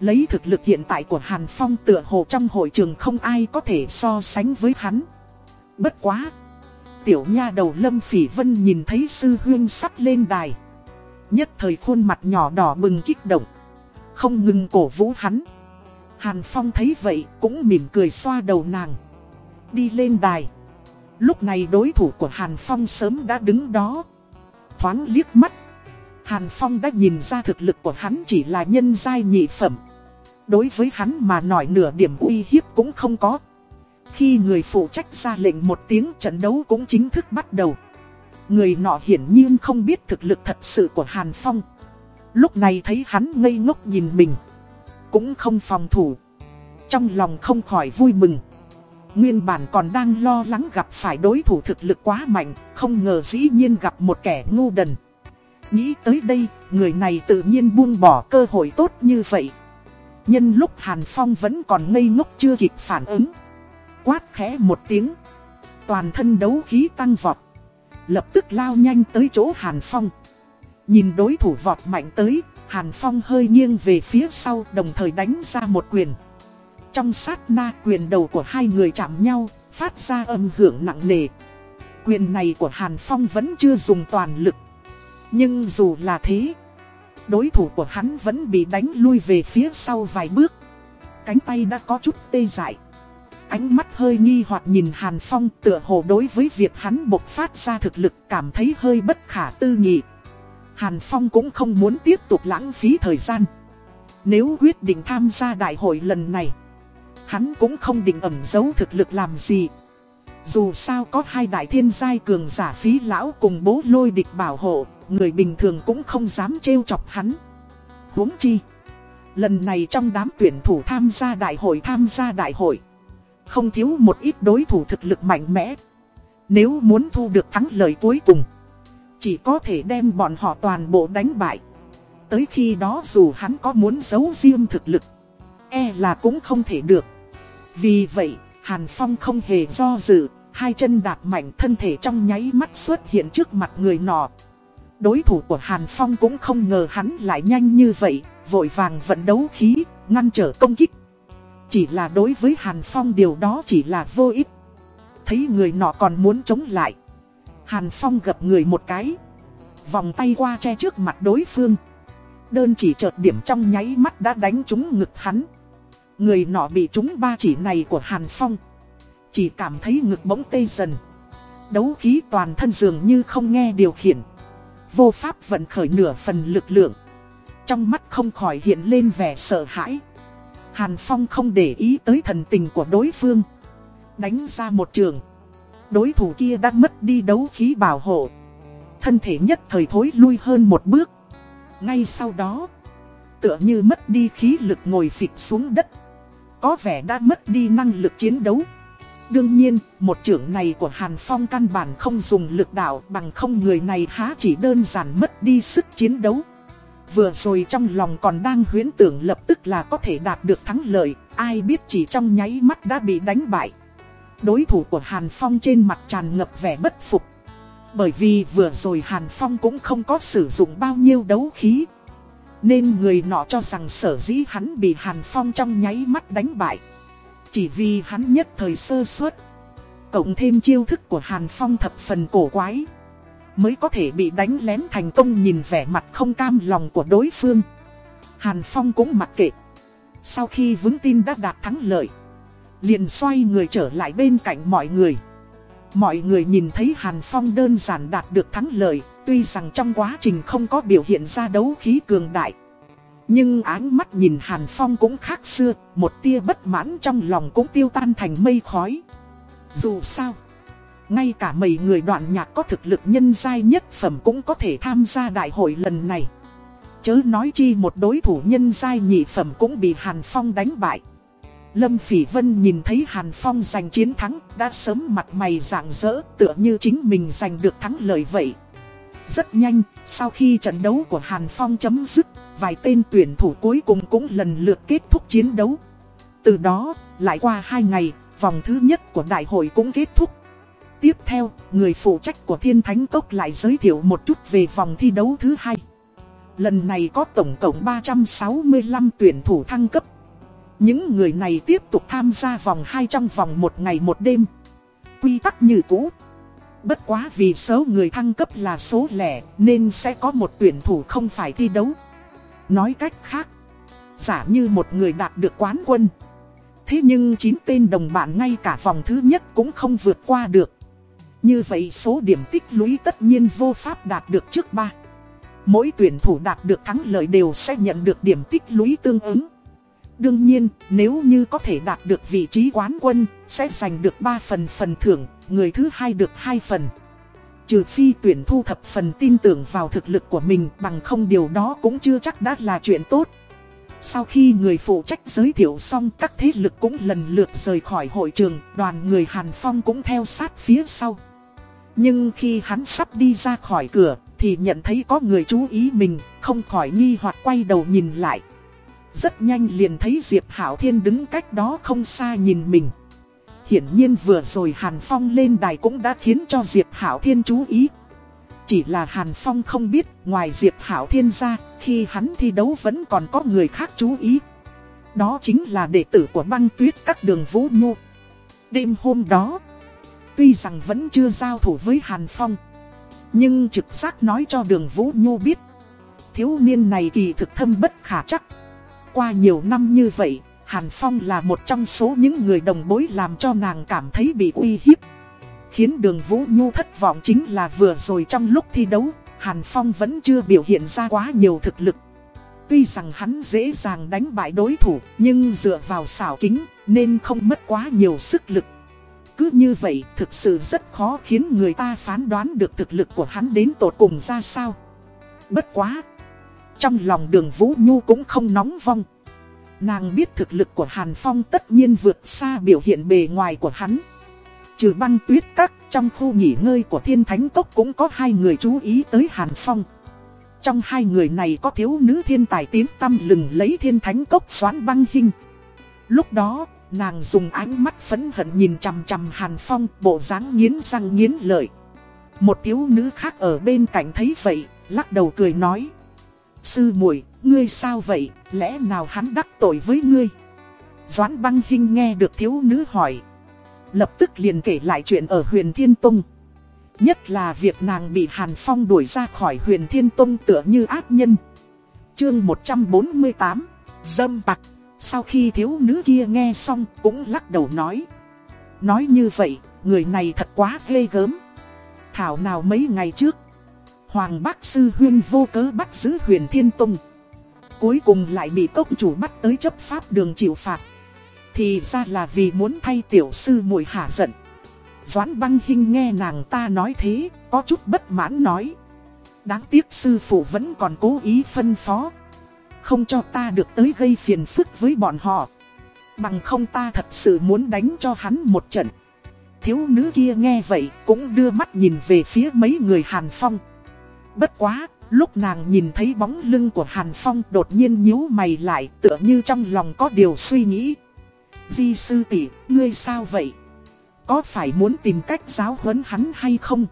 Lấy thực lực hiện tại của Hàn Phong tựa hồ trong hội trường không ai có thể so sánh với hắn. Bất quá, Tiểu nha đầu Lâm Phỉ Vân nhìn thấy sư huyên sắp lên đài. Nhất thời khuôn mặt nhỏ đỏ bừng kích động. Không ngừng cổ vũ hắn. Hàn Phong thấy vậy cũng mỉm cười xoa đầu nàng. Đi lên đài. Lúc này đối thủ của Hàn Phong sớm đã đứng đó. Thoáng liếc mắt. Hàn Phong đã nhìn ra thực lực của hắn chỉ là nhân giai nhị phẩm. Đối với hắn mà nói nửa điểm uy hiếp cũng không có. Khi người phụ trách ra lệnh một tiếng trận đấu cũng chính thức bắt đầu. Người nọ hiển nhiên không biết thực lực thật sự của Hàn Phong. Lúc này thấy hắn ngây ngốc nhìn mình cũng không phòng thủ. Trong lòng không khỏi vui mừng. Nguyên bản còn đang lo lắng gặp phải đối thủ thực lực quá mạnh, không ngờ dĩ nhiên gặp một kẻ ngu đần. Nghĩ tới đây, người này tự nhiên buông bỏ cơ hội tốt như vậy. Nhân lúc Hàn Phong vẫn còn ngây ngốc chưa kịp phản ứng. Quát khẽ một tiếng. Toàn thân đấu khí tăng vọt. Lập tức lao nhanh tới chỗ Hàn Phong. Nhìn đối thủ vọt mạnh tới, Hàn Phong hơi nghiêng về phía sau đồng thời đánh ra một quyền. Trong sát na quyền đầu của hai người chạm nhau, phát ra âm hưởng nặng nề. Quyền này của Hàn Phong vẫn chưa dùng toàn lực. Nhưng dù là thế, đối thủ của hắn vẫn bị đánh lui về phía sau vài bước. Cánh tay đã có chút tê dại. Ánh mắt hơi nghi hoặc nhìn Hàn Phong tựa hồ đối với việc hắn bộc phát ra thực lực cảm thấy hơi bất khả tư nghị. Hàn Phong cũng không muốn tiếp tục lãng phí thời gian. Nếu quyết định tham gia đại hội lần này, hắn cũng không định ẩn giấu thực lực làm gì. Dù sao có hai đại thiên giai cường giả phí lão cùng bố lôi địch bảo hộ, người bình thường cũng không dám trêu chọc hắn. huống chi, lần này trong đám tuyển thủ tham gia đại hội tham gia đại hội, không thiếu một ít đối thủ thực lực mạnh mẽ. Nếu muốn thu được thắng lợi cuối cùng, chỉ có thể đem bọn họ toàn bộ đánh bại. Tới khi đó dù hắn có muốn giấu riêng thực lực E là cũng không thể được. Vì vậy, Hàn Phong không hề do dự, Hai chân đạp mạnh thân thể trong nháy mắt xuất hiện trước mặt người nọ. Đối thủ của Hàn Phong cũng không ngờ hắn lại nhanh như vậy, Vội vàng vận đấu khí, Ngăn trở công kích. Chỉ là đối với Hàn Phong điều đó chỉ là vô ích. Thấy người nọ còn muốn chống lại Hàn Phong gặp người một cái. Vòng tay qua che trước mặt đối phương. Đơn chỉ chợt điểm trong nháy mắt đã đánh trúng ngực hắn. Người nọ bị trúng ba chỉ này của Hàn Phong. Chỉ cảm thấy ngực bỗng tê dần. Đấu khí toàn thân dường như không nghe điều khiển. Vô pháp vận khởi nửa phần lực lượng. Trong mắt không khỏi hiện lên vẻ sợ hãi. Hàn Phong không để ý tới thần tình của đối phương. Đánh ra một trường đối thủ kia đã mất đi đấu khí bảo hộ. Thân thể nhất thời thối lui hơn một bước. Ngay sau đó, tựa như mất đi khí lực ngồi phịch xuống đất. Có vẻ đã mất đi năng lực chiến đấu. Đương nhiên, một trưởng này của Hàn Phong căn bản không dùng lực đạo bằng không người này há chỉ đơn giản mất đi sức chiến đấu. Vừa rồi trong lòng còn đang huyễn tưởng lập tức là có thể đạt được thắng lợi, ai biết chỉ trong nháy mắt đã bị đánh bại. Đối thủ của Hàn Phong trên mặt tràn ngập vẻ bất phục. Bởi vì vừa rồi Hàn Phong cũng không có sử dụng bao nhiêu đấu khí. Nên người nọ cho rằng sở dĩ hắn bị Hàn Phong trong nháy mắt đánh bại. Chỉ vì hắn nhất thời sơ suất. Cộng thêm chiêu thức của Hàn Phong thập phần cổ quái. Mới có thể bị đánh lén thành công nhìn vẻ mặt không cam lòng của đối phương. Hàn Phong cũng mặc kệ. Sau khi vững tin đã đạt thắng lợi. Liền xoay người trở lại bên cạnh mọi người. Mọi người nhìn thấy Hàn Phong đơn giản đạt được thắng lợi, tuy rằng trong quá trình không có biểu hiện ra đấu khí cường đại. Nhưng áng mắt nhìn Hàn Phong cũng khác xưa, một tia bất mãn trong lòng cũng tiêu tan thành mây khói. Dù sao, ngay cả mấy người đoạn nhạc có thực lực nhân giai nhất phẩm cũng có thể tham gia đại hội lần này. Chớ nói chi một đối thủ nhân giai nhị phẩm cũng bị Hàn Phong đánh bại. Lâm Phỉ Vân nhìn thấy Hàn Phong giành chiến thắng, đã sớm mặt mày rạng rỡ, tựa như chính mình giành được thắng lợi vậy. Rất nhanh, sau khi trận đấu của Hàn Phong chấm dứt, vài tên tuyển thủ cuối cùng cũng lần lượt kết thúc chiến đấu. Từ đó, lại qua 2 ngày, vòng thứ nhất của đại hội cũng kết thúc. Tiếp theo, người phụ trách của Thiên Thánh Cốc lại giới thiệu một chút về vòng thi đấu thứ hai. Lần này có tổng cộng 365 tuyển thủ thăng cấp. Những người này tiếp tục tham gia vòng 2 trong vòng một ngày một đêm. Quy tắc như cũ. Bất quá vì số người thăng cấp là số lẻ nên sẽ có một tuyển thủ không phải thi đấu. Nói cách khác, giả như một người đạt được quán quân. Thế nhưng 9 tên đồng bạn ngay cả vòng thứ nhất cũng không vượt qua được. Như vậy số điểm tích lũy tất nhiên vô pháp đạt được trước ba. Mỗi tuyển thủ đạt được thắng lợi đều sẽ nhận được điểm tích lũy tương ứng. Đương nhiên, nếu như có thể đạt được vị trí quán quân, sẽ giành được 3 phần phần thưởng, người thứ hai được 2 phần. Trừ phi tuyển thu thập phần tin tưởng vào thực lực của mình bằng không điều đó cũng chưa chắc đã là chuyện tốt. Sau khi người phụ trách giới thiệu xong các thế lực cũng lần lượt rời khỏi hội trường, đoàn người Hàn Phong cũng theo sát phía sau. Nhưng khi hắn sắp đi ra khỏi cửa thì nhận thấy có người chú ý mình, không khỏi nghi hoặc quay đầu nhìn lại. Rất nhanh liền thấy Diệp Hảo Thiên đứng cách đó không xa nhìn mình. Hiển nhiên vừa rồi Hàn Phong lên đài cũng đã khiến cho Diệp Hảo Thiên chú ý. Chỉ là Hàn Phong không biết, ngoài Diệp Hảo Thiên ra, khi hắn thi đấu vẫn còn có người khác chú ý. Đó chính là đệ tử của băng tuyết các đường Vũ Nhu. Đêm hôm đó, tuy rằng vẫn chưa giao thủ với Hàn Phong, nhưng trực giác nói cho đường Vũ Nhu biết. Thiếu niên này kỳ thực thâm bất khả chắc. Qua nhiều năm như vậy, Hàn Phong là một trong số những người đồng bối làm cho nàng cảm thấy bị uy hiếp. Khiến đường Vũ Nhu thất vọng chính là vừa rồi trong lúc thi đấu, Hàn Phong vẫn chưa biểu hiện ra quá nhiều thực lực. Tuy rằng hắn dễ dàng đánh bại đối thủ, nhưng dựa vào xảo kính, nên không mất quá nhiều sức lực. Cứ như vậy, thực sự rất khó khiến người ta phán đoán được thực lực của hắn đến tột cùng ra sao. Bất quá! Trong lòng đường Vũ Nhu cũng không nóng vong. Nàng biết thực lực của Hàn Phong tất nhiên vượt xa biểu hiện bề ngoài của hắn. Trừ băng tuyết các, trong khu nghỉ ngơi của thiên thánh tốc cũng có hai người chú ý tới Hàn Phong. Trong hai người này có thiếu nữ thiên tài tiếng tâm lừng lấy thiên thánh cốc xoán băng hình. Lúc đó, nàng dùng ánh mắt phấn hận nhìn chằm chằm Hàn Phong bộ dáng nghiến răng nghiến lợi. Một thiếu nữ khác ở bên cạnh thấy vậy, lắc đầu cười nói. Sư muội ngươi sao vậy, lẽ nào hắn đắc tội với ngươi? Doãn băng hinh nghe được thiếu nữ hỏi. Lập tức liền kể lại chuyện ở huyền Thiên Tông. Nhất là việc nàng bị Hàn Phong đuổi ra khỏi huyền Thiên Tông tựa như ác nhân. Chương 148 Dâm tặc Sau khi thiếu nữ kia nghe xong cũng lắc đầu nói. Nói như vậy, người này thật quá ghê gớm. Thảo nào mấy ngày trước, Hoàng Bác Sư Huyên vô cớ bắt giữ huyền Thiên Tông. Cuối cùng lại bị tốc chủ bắt tới chấp pháp đường chịu phạt. Thì ra là vì muốn thay tiểu sư muội hạ giận. Doãn băng hình nghe nàng ta nói thế, có chút bất mãn nói. Đáng tiếc sư phụ vẫn còn cố ý phân phó. Không cho ta được tới gây phiền phức với bọn họ. Bằng không ta thật sự muốn đánh cho hắn một trận. Thiếu nữ kia nghe vậy cũng đưa mắt nhìn về phía mấy người Hàn Phong. Bất quá, lúc nàng nhìn thấy bóng lưng của Hàn Phong đột nhiên nhíu mày lại tựa như trong lòng có điều suy nghĩ. Di sư tỷ, ngươi sao vậy? Có phải muốn tìm cách giáo huấn hắn hay không?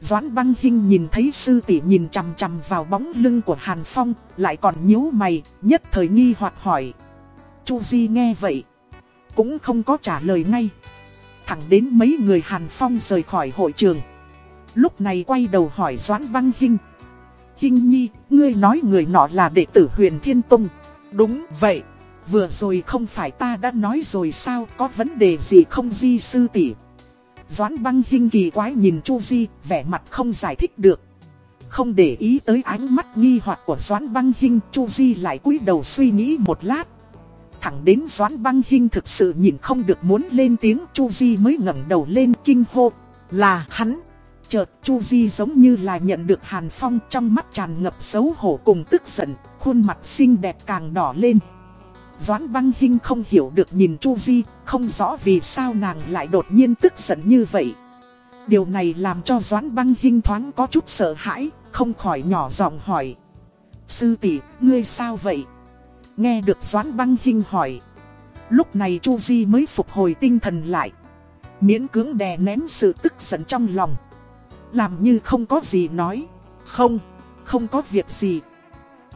Doãn băng hình nhìn thấy sư tỷ nhìn chằm chằm vào bóng lưng của Hàn Phong, lại còn nhíu mày, nhất thời nghi hoặc hỏi. Chu Di nghe vậy, cũng không có trả lời ngay. Thẳng đến mấy người Hàn Phong rời khỏi hội trường. Lúc này quay đầu hỏi Doãn băng hình. hinh nhi, ngươi nói người nọ là đệ tử huyền Thiên Tông. Đúng vậy, vừa rồi không phải ta đã nói rồi sao, có vấn đề gì không di sư tỷ Doãn băng hình kỳ quái nhìn Chu Di, vẻ mặt không giải thích được. Không để ý tới ánh mắt nghi hoặc của Doãn băng hình, Chu Di lại cúi đầu suy nghĩ một lát. Thẳng đến Doãn băng hình thực sự nhìn không được muốn lên tiếng Chu Di mới ngẩng đầu lên kinh hô. Là hắn. Chợt Chu Di giống như là nhận được Hàn Phong trong mắt tràn ngập xấu hổ cùng tức giận, khuôn mặt xinh đẹp càng đỏ lên. Doãn băng Hinh không hiểu được nhìn Chu Di, không rõ vì sao nàng lại đột nhiên tức giận như vậy. Điều này làm cho Doãn băng Hinh thoáng có chút sợ hãi, không khỏi nhỏ giọng hỏi. Sư tỷ, ngươi sao vậy? Nghe được Doãn băng Hinh hỏi. Lúc này Chu Di mới phục hồi tinh thần lại. Miễn cưỡng đè nén sự tức giận trong lòng. Làm như không có gì nói. Không, không có việc gì.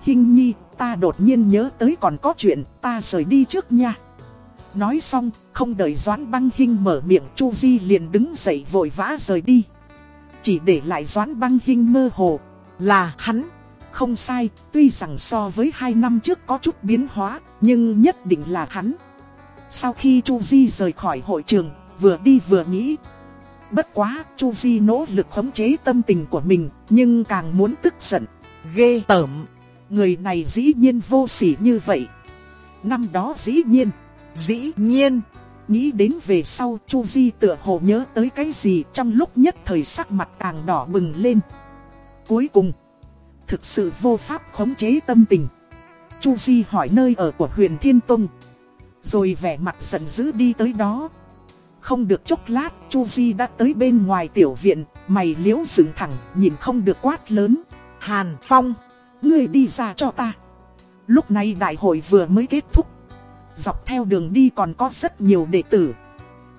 Hinh nhi, ta đột nhiên nhớ tới còn có chuyện, ta rời đi trước nha. Nói xong, không đợi Doãn băng Hinh mở miệng Chu Di liền đứng dậy vội vã rời đi. Chỉ để lại Doãn băng Hinh mơ hồ, là hắn. Không sai, tuy rằng so với hai năm trước có chút biến hóa, nhưng nhất định là hắn. Sau khi Chu Di rời khỏi hội trường, vừa đi vừa nghĩ. Bất quá, Chu Di nỗ lực khống chế tâm tình của mình, nhưng càng muốn tức giận. Ghê tởm. Người này dĩ nhiên vô sỉ như vậy. Năm đó dĩ nhiên, dĩ nhiên. Nghĩ đến về sau Chu Di tựa hồ nhớ tới cái gì trong lúc nhất thời sắc mặt càng đỏ bừng lên. Cuối cùng, thực sự vô pháp khống chế tâm tình. Chu Di hỏi nơi ở của huyền Thiên Tông. Rồi vẻ mặt giận dữ đi tới đó. Không được chốc lát, Chu Di đã tới bên ngoài tiểu viện, mày liếu dựng thẳng, nhìn không được quát lớn. Hàn Phong! Ngươi đi ra cho ta. Lúc này đại hội vừa mới kết thúc. Dọc theo đường đi còn có rất nhiều đệ tử.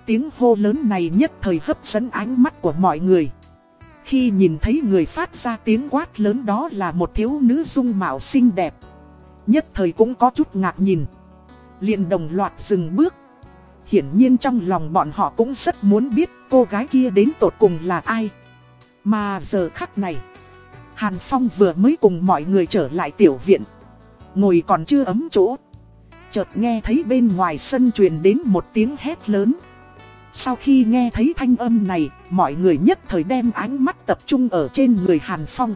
Tiếng hô lớn này nhất thời hấp dẫn ánh mắt của mọi người. Khi nhìn thấy người phát ra tiếng quát lớn đó là một thiếu nữ dung mạo xinh đẹp. Nhất thời cũng có chút ngạc nhìn. liền đồng loạt dừng bước. Hiển nhiên trong lòng bọn họ cũng rất muốn biết cô gái kia đến tột cùng là ai. Mà giờ khắc này. Hàn Phong vừa mới cùng mọi người trở lại tiểu viện. Ngồi còn chưa ấm chỗ. Chợt nghe thấy bên ngoài sân truyền đến một tiếng hét lớn. Sau khi nghe thấy thanh âm này, mọi người nhất thời đem ánh mắt tập trung ở trên người Hàn Phong.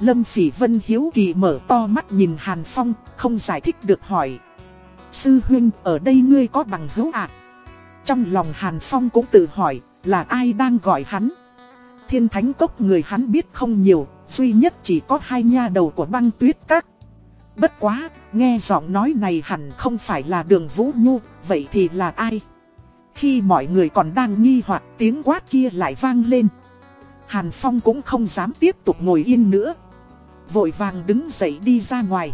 Lâm Phỉ Vân hiếu kỳ mở to mắt nhìn Hàn Phong, không giải thích được hỏi. Sư huynh, ở đây ngươi có bằng hữu ạ? Trong lòng Hàn Phong cũng tự hỏi, là ai đang gọi hắn? Thiên thánh cốc người hắn biết không nhiều, duy nhất chỉ có hai nha đầu của băng tuyết các. Bất quá, nghe giọng nói này hẳn không phải là đường Vũ Nhu, vậy thì là ai? Khi mọi người còn đang nghi hoặc tiếng quát kia lại vang lên. Hàn Phong cũng không dám tiếp tục ngồi yên nữa. Vội vàng đứng dậy đi ra ngoài.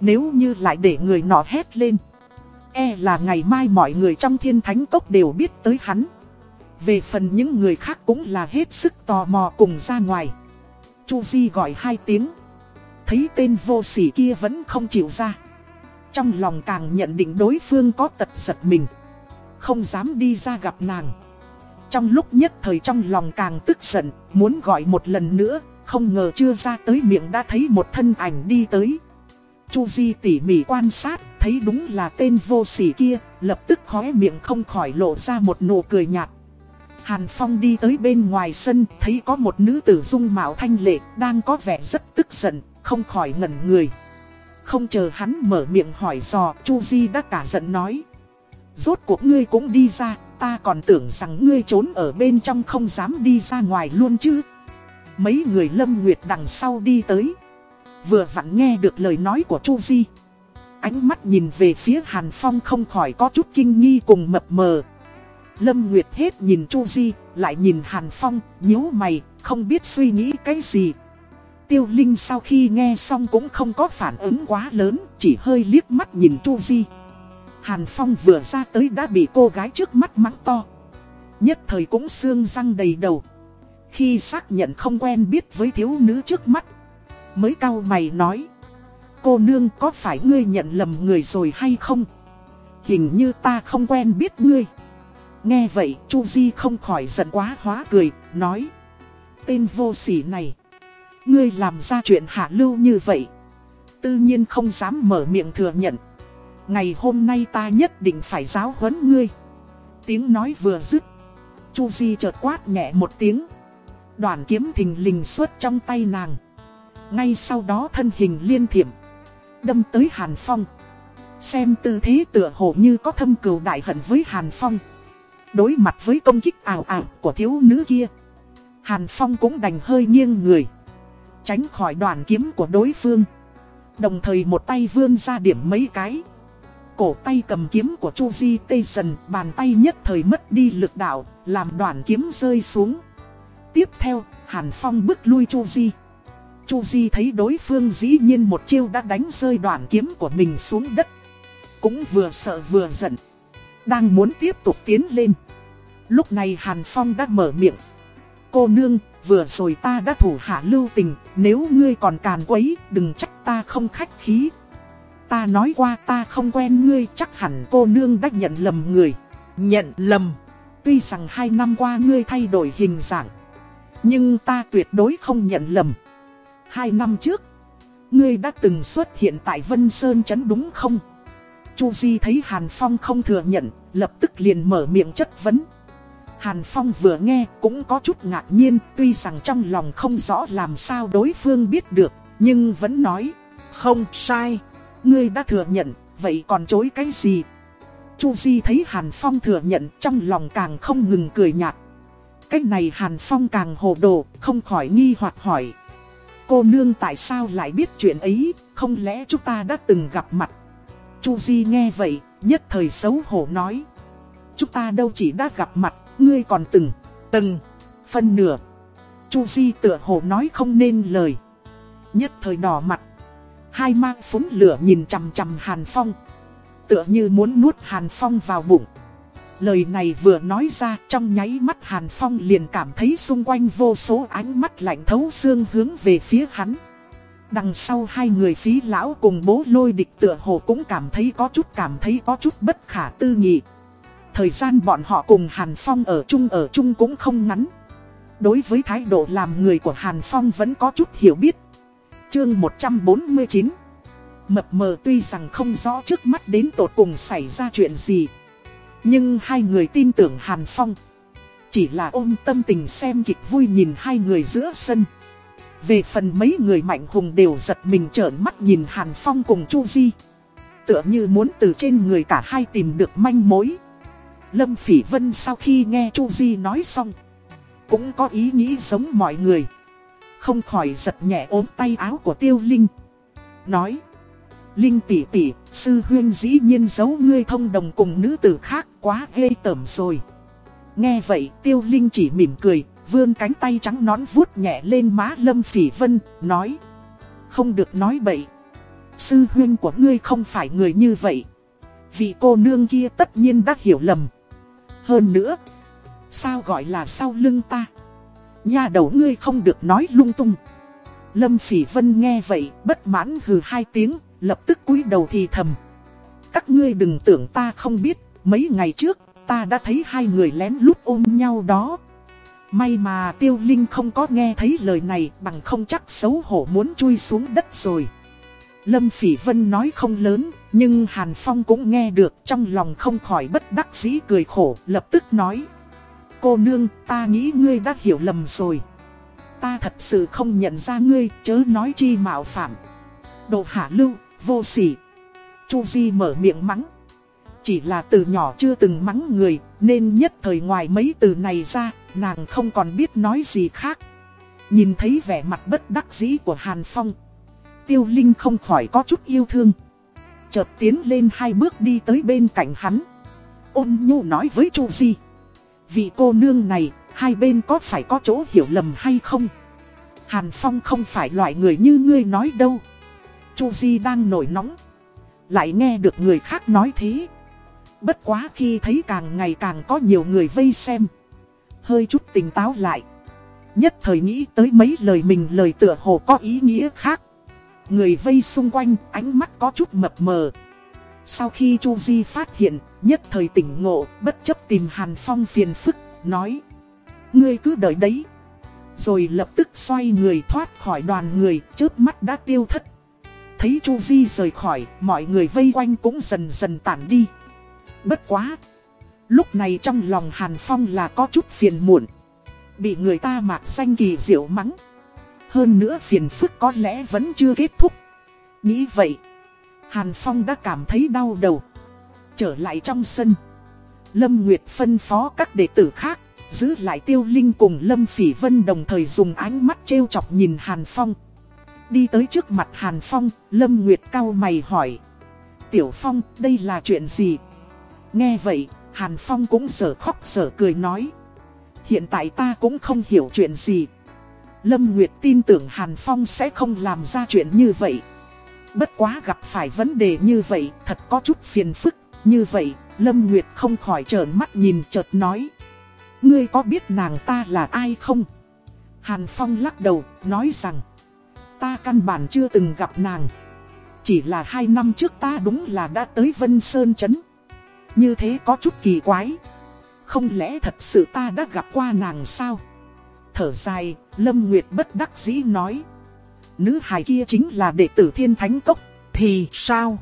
Nếu như lại để người nọ hét lên. E là ngày mai mọi người trong thiên thánh cốc đều biết tới hắn. Về phần những người khác cũng là hết sức tò mò cùng ra ngoài. Chu Di gọi hai tiếng. Thấy tên vô sỉ kia vẫn không chịu ra. Trong lòng càng nhận định đối phương có tật giật mình. Không dám đi ra gặp nàng. Trong lúc nhất thời trong lòng càng tức giận, muốn gọi một lần nữa, không ngờ chưa ra tới miệng đã thấy một thân ảnh đi tới. Chu Di tỉ mỉ quan sát, thấy đúng là tên vô sỉ kia, lập tức khóe miệng không khỏi lộ ra một nụ cười nhạt. Hàn Phong đi tới bên ngoài sân, thấy có một nữ tử dung mạo thanh lệ, đang có vẻ rất tức giận, không khỏi ngẩn người. Không chờ hắn mở miệng hỏi dò, Chu Di đã cả giận nói. Rốt cuộc ngươi cũng đi ra, ta còn tưởng rằng ngươi trốn ở bên trong không dám đi ra ngoài luôn chứ. Mấy người lâm nguyệt đằng sau đi tới. Vừa vặn nghe được lời nói của Chu Di. Ánh mắt nhìn về phía Hàn Phong không khỏi có chút kinh nghi cùng mập mờ. Lâm Nguyệt hết nhìn Chu Di, lại nhìn Hàn Phong, nhíu mày, không biết suy nghĩ cái gì. Tiêu Linh sau khi nghe xong cũng không có phản ứng quá lớn, chỉ hơi liếc mắt nhìn Chu Di. Hàn Phong vừa ra tới đã bị cô gái trước mắt mắng to. Nhất thời cũng xương răng đầy đầu. Khi xác nhận không quen biết với thiếu nữ trước mắt, mới cau mày nói. Cô nương có phải ngươi nhận lầm người rồi hay không? Hình như ta không quen biết ngươi. Nghe vậy Chu Di không khỏi giận quá hóa cười, nói. Tên vô sỉ này. Ngươi làm ra chuyện hạ lưu như vậy. Tự nhiên không dám mở miệng thừa nhận. Ngày hôm nay ta nhất định phải giáo huấn ngươi. Tiếng nói vừa dứt. Chu Di chợt quát nhẹ một tiếng. Đoàn kiếm thình lình xuất trong tay nàng. Ngay sau đó thân hình liên thiểm. Đâm tới Hàn Phong. Xem tư thế tựa hồ như có thâm cừu đại hận với Hàn Phong. Đối mặt với công kích ảo ảo của thiếu nữ kia. Hàn Phong cũng đành hơi nghiêng người. Tránh khỏi đoàn kiếm của đối phương. Đồng thời một tay vươn ra điểm mấy cái. Cổ tay cầm kiếm của Chu Di tê Sần bàn tay nhất thời mất đi lực đạo, làm đoàn kiếm rơi xuống. Tiếp theo, Hàn Phong bước lui Chu Di. Chu Di thấy đối phương dĩ nhiên một chiêu đã đánh rơi đoàn kiếm của mình xuống đất. Cũng vừa sợ vừa giận. Đang muốn tiếp tục tiến lên. Lúc này Hàn Phong đã mở miệng. Cô nương, vừa rồi ta đã thủ hạ lưu tình, nếu ngươi còn càn quấy, đừng trách ta không khách khí. Ta nói qua ta không quen ngươi, chắc hẳn cô nương đã nhận lầm người. Nhận lầm. Tuy rằng hai năm qua ngươi thay đổi hình dạng, nhưng ta tuyệt đối không nhận lầm. Hai năm trước, ngươi đã từng xuất hiện tại Vân Sơn Trấn đúng không? Chu Di thấy Hàn Phong không thừa nhận, lập tức liền mở miệng chất vấn. Hàn Phong vừa nghe cũng có chút ngạc nhiên, tuy rằng trong lòng không rõ làm sao đối phương biết được, nhưng vẫn nói, không sai, ngươi đã thừa nhận, vậy còn chối cái gì? Chu Di thấy Hàn Phong thừa nhận trong lòng càng không ngừng cười nhạt. Cách này Hàn Phong càng hồ đồ, không khỏi nghi hoặc hỏi. Cô nương tại sao lại biết chuyện ấy, không lẽ chúng ta đã từng gặp mặt? Chu Di nghe vậy, nhất thời xấu hổ nói. Chúng ta đâu chỉ đã gặp mặt, ngươi còn từng, từng, phân nửa. Chu Di tựa hồ nói không nên lời. Nhất thời đỏ mặt. Hai mang phúng lửa nhìn chằm chằm Hàn Phong. Tựa như muốn nuốt Hàn Phong vào bụng. Lời này vừa nói ra, trong nháy mắt Hàn Phong liền cảm thấy xung quanh vô số ánh mắt lạnh thấu xương hướng về phía hắn. Đằng sau hai người phí lão cùng bố lôi địch tựa hồ cũng cảm thấy có chút, cảm thấy có chút bất khả tư nghị. Thời gian bọn họ cùng Hàn Phong ở chung ở chung cũng không ngắn. Đối với thái độ làm người của Hàn Phong vẫn có chút hiểu biết. Chương 149 Mập mờ tuy rằng không rõ trước mắt đến tột cùng xảy ra chuyện gì. Nhưng hai người tin tưởng Hàn Phong. Chỉ là ôm tâm tình xem kịch vui nhìn hai người giữa sân. Về phần mấy người mạnh hùng đều giật mình trợn mắt nhìn Hàn Phong cùng Chu Di. Tựa như muốn từ trên người cả hai tìm được manh mối. Lâm Phỉ Vân sau khi nghe Chu Di nói xong. Cũng có ý nghĩ giống mọi người. Không khỏi giật nhẹ ốm tay áo của Tiêu Linh. Nói. Linh tỷ tỷ, sư huyên dĩ nhiên giấu ngươi thông đồng cùng nữ tử khác quá ghê tởm rồi. Nghe vậy Tiêu Linh chỉ mỉm cười, vươn cánh tay trắng nón vuốt nhẹ lên má Lâm Phỉ Vân, nói. Không được nói bậy. Sư huyên của ngươi không phải người như vậy. Vị cô nương kia tất nhiên đã hiểu lầm. Hơn nữa, sao gọi là sau lưng ta? Nhà đầu ngươi không được nói lung tung. Lâm Phỉ Vân nghe vậy, bất mãn hừ hai tiếng, lập tức cúi đầu thì thầm. Các ngươi đừng tưởng ta không biết, mấy ngày trước, ta đã thấy hai người lén lút ôm nhau đó. May mà tiêu linh không có nghe thấy lời này bằng không chắc xấu hổ muốn chui xuống đất rồi. Lâm Phỉ Vân nói không lớn, nhưng Hàn Phong cũng nghe được trong lòng không khỏi bất đắc dĩ cười khổ, lập tức nói. Cô nương, ta nghĩ ngươi đã hiểu lầm rồi. Ta thật sự không nhận ra ngươi, chớ nói chi mạo phạm. Đồ hạ lưu, vô sỉ. Chu Di mở miệng mắng. Chỉ là từ nhỏ chưa từng mắng người, nên nhất thời ngoài mấy từ này ra, nàng không còn biết nói gì khác. Nhìn thấy vẻ mặt bất đắc dĩ của Hàn Phong. Tiêu Linh không khỏi có chút yêu thương. Chợt tiến lên hai bước đi tới bên cạnh hắn. Ôn nhu nói với Chu Di. Vị cô nương này, hai bên có phải có chỗ hiểu lầm hay không? Hàn Phong không phải loại người như ngươi nói đâu. Chu Di đang nổi nóng. Lại nghe được người khác nói thế. Bất quá khi thấy càng ngày càng có nhiều người vây xem. Hơi chút tỉnh táo lại. Nhất thời nghĩ tới mấy lời mình lời tựa hồ có ý nghĩa khác. Người vây xung quanh ánh mắt có chút mập mờ. Sau khi Chu Di phát hiện, nhất thời tỉnh ngộ, bất chấp tìm Hàn Phong phiền phức, nói. Ngươi cứ đợi đấy. Rồi lập tức xoay người thoát khỏi đoàn người, chớp mắt đã tiêu thất. Thấy Chu Di rời khỏi, mọi người vây quanh cũng dần dần tản đi. Bất quá. Lúc này trong lòng Hàn Phong là có chút phiền muộn. Bị người ta mạc danh kỳ diệu mắng. Hơn nữa phiền phức có lẽ vẫn chưa kết thúc. Nghĩ vậy. Hàn Phong đã cảm thấy đau đầu. Trở lại trong sân. Lâm Nguyệt phân phó các đệ tử khác. Giữ lại tiêu linh cùng Lâm Phỉ Vân đồng thời dùng ánh mắt trêu chọc nhìn Hàn Phong. Đi tới trước mặt Hàn Phong, Lâm Nguyệt cao mày hỏi. Tiểu Phong, đây là chuyện gì? Nghe vậy, Hàn Phong cũng sở khóc sở cười nói. Hiện tại ta cũng không hiểu chuyện gì. Lâm Nguyệt tin tưởng Hàn Phong sẽ không làm ra chuyện như vậy. Bất quá gặp phải vấn đề như vậy, thật có chút phiền phức. Như vậy, Lâm Nguyệt không khỏi trợn mắt nhìn chợt nói. Ngươi có biết nàng ta là ai không? Hàn Phong lắc đầu, nói rằng. Ta căn bản chưa từng gặp nàng. Chỉ là hai năm trước ta đúng là đã tới Vân Sơn Trấn. Như thế có chút kỳ quái. Không lẽ thật sự ta đã gặp qua nàng sao? Thở dài, Lâm Nguyệt bất đắc dĩ nói. Nữ hài kia chính là đệ tử Thiên Thánh Cốc. Thì sao?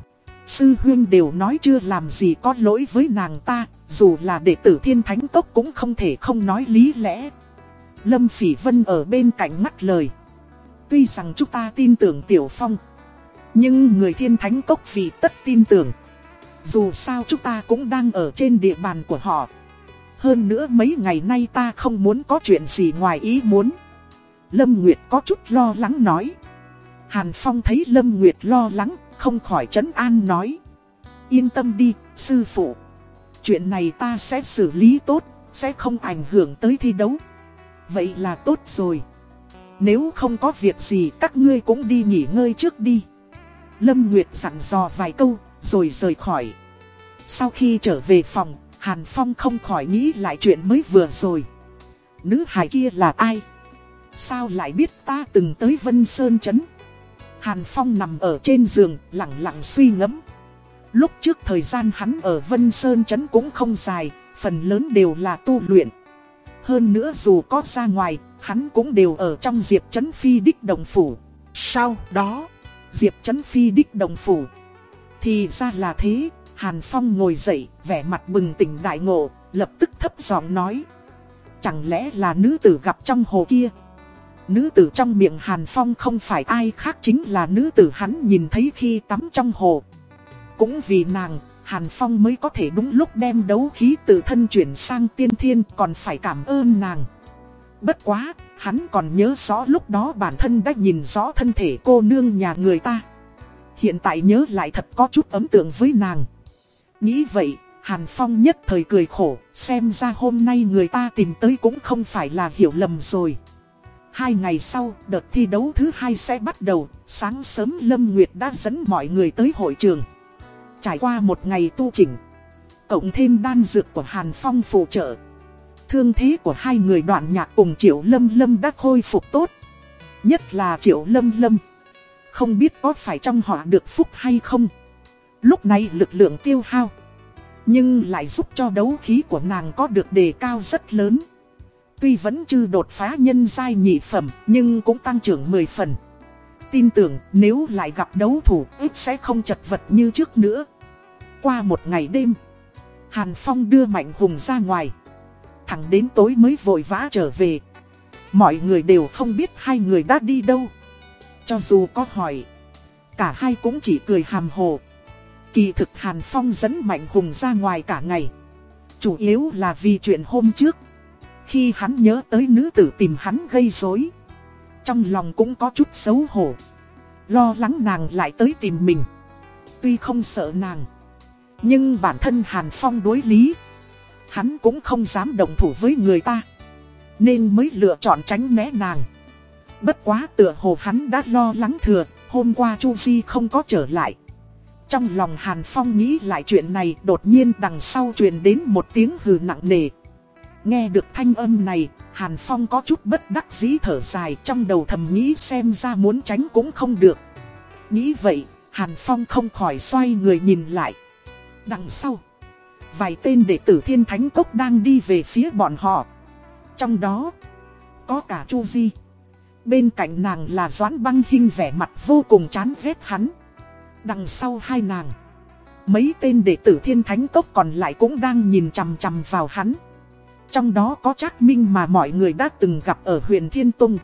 Sư huyên đều nói chưa làm gì có lỗi với nàng ta, dù là đệ tử Thiên Thánh Cốc cũng không thể không nói lý lẽ. Lâm Phỉ Vân ở bên cạnh mắt lời. Tuy rằng chúng ta tin tưởng Tiểu Phong, nhưng người Thiên Thánh Cốc vì tất tin tưởng. Dù sao chúng ta cũng đang ở trên địa bàn của họ. Hơn nữa mấy ngày nay ta không muốn có chuyện gì ngoài ý muốn. Lâm Nguyệt có chút lo lắng nói. Hàn Phong thấy Lâm Nguyệt lo lắng, không khỏi chấn an nói. Yên tâm đi, sư phụ. Chuyện này ta sẽ xử lý tốt, sẽ không ảnh hưởng tới thi đấu. Vậy là tốt rồi. Nếu không có việc gì các ngươi cũng đi nghỉ ngơi trước đi. Lâm Nguyệt dặn dò vài câu, rồi rời khỏi. Sau khi trở về phòng, Hàn Phong không khỏi nghĩ lại chuyện mới vừa rồi. Nữ hài kia là ai? Sao lại biết ta từng tới Vân Sơn Trấn? Hàn Phong nằm ở trên giường, lặng lặng suy ngẫm. Lúc trước thời gian hắn ở Vân Sơn Trấn cũng không dài, phần lớn đều là tu luyện. Hơn nữa dù có ra ngoài, hắn cũng đều ở trong Diệp Trấn Phi Đích Đồng Phủ. Sau đó, Diệp Trấn Phi Đích Đồng Phủ. Thì ra là thế, Hàn Phong ngồi dậy, vẻ mặt bừng tỉnh đại ngộ, lập tức thấp giọng nói. Chẳng lẽ là nữ tử gặp trong hồ kia? Nữ tử trong miệng Hàn Phong không phải ai khác chính là nữ tử hắn nhìn thấy khi tắm trong hồ. Cũng vì nàng, Hàn Phong mới có thể đúng lúc đem đấu khí từ thân chuyển sang tiên thiên còn phải cảm ơn nàng. Bất quá, hắn còn nhớ rõ lúc đó bản thân đã nhìn rõ thân thể cô nương nhà người ta. Hiện tại nhớ lại thật có chút ấn tượng với nàng. Nghĩ vậy, Hàn Phong nhất thời cười khổ, xem ra hôm nay người ta tìm tới cũng không phải là hiểu lầm rồi. Hai ngày sau, đợt thi đấu thứ hai sẽ bắt đầu, sáng sớm Lâm Nguyệt đã dẫn mọi người tới hội trường. Trải qua một ngày tu chỉnh, cộng thêm đan dược của Hàn Phong phụ trợ. Thương thế của hai người đoạn nhạc cùng Triệu Lâm Lâm đã khôi phục tốt. Nhất là Triệu Lâm Lâm. Không biết có phải trong họ được phúc hay không. Lúc này lực lượng tiêu hao. Nhưng lại giúp cho đấu khí của nàng có được đề cao rất lớn. Tuy vẫn chưa đột phá nhân giai nhị phẩm nhưng cũng tăng trưởng 10 phần. Tin tưởng nếu lại gặp đấu thủ ít sẽ không chật vật như trước nữa. Qua một ngày đêm, Hàn Phong đưa Mạnh Hùng ra ngoài. Thẳng đến tối mới vội vã trở về. Mọi người đều không biết hai người đã đi đâu. Cho dù có hỏi, cả hai cũng chỉ cười hàm hồ. Kỳ thực Hàn Phong dẫn Mạnh Hùng ra ngoài cả ngày. Chủ yếu là vì chuyện hôm trước. Khi hắn nhớ tới nữ tử tìm hắn gây rối trong lòng cũng có chút xấu hổ. Lo lắng nàng lại tới tìm mình. Tuy không sợ nàng, Nhưng bản thân Hàn Phong đối lý. Hắn cũng không dám đồng thủ với người ta, Nên mới lựa chọn tránh né nàng. Bất quá tựa hồ hắn đã lo lắng thừa, Hôm qua Chu Di không có trở lại. Trong lòng Hàn Phong nghĩ lại chuyện này, Đột nhiên đằng sau truyền đến một tiếng hừ nặng nề. Nghe được thanh âm này Hàn Phong có chút bất đắc dĩ thở dài Trong đầu thầm nghĩ xem ra muốn tránh cũng không được. Nghĩ vậy, Hàn Phong không khỏi xoay người nhìn lại. Đằng sau, Vài tên đệ tử thiên thánh cốc đang đi về phía bọn họ. Trong đó, Có cả Chu Di. Bên cạnh nàng là Doãn băng Hinh vẻ mặt vô cùng chán ghét hắn. Đằng sau hai nàng, Mấy tên đệ tử thiên thánh cốc còn lại cũng đang nhìn chằm chằm vào hắn. Trong đó có Trác Minh mà mọi người đã từng gặp ở huyền Thiên Tông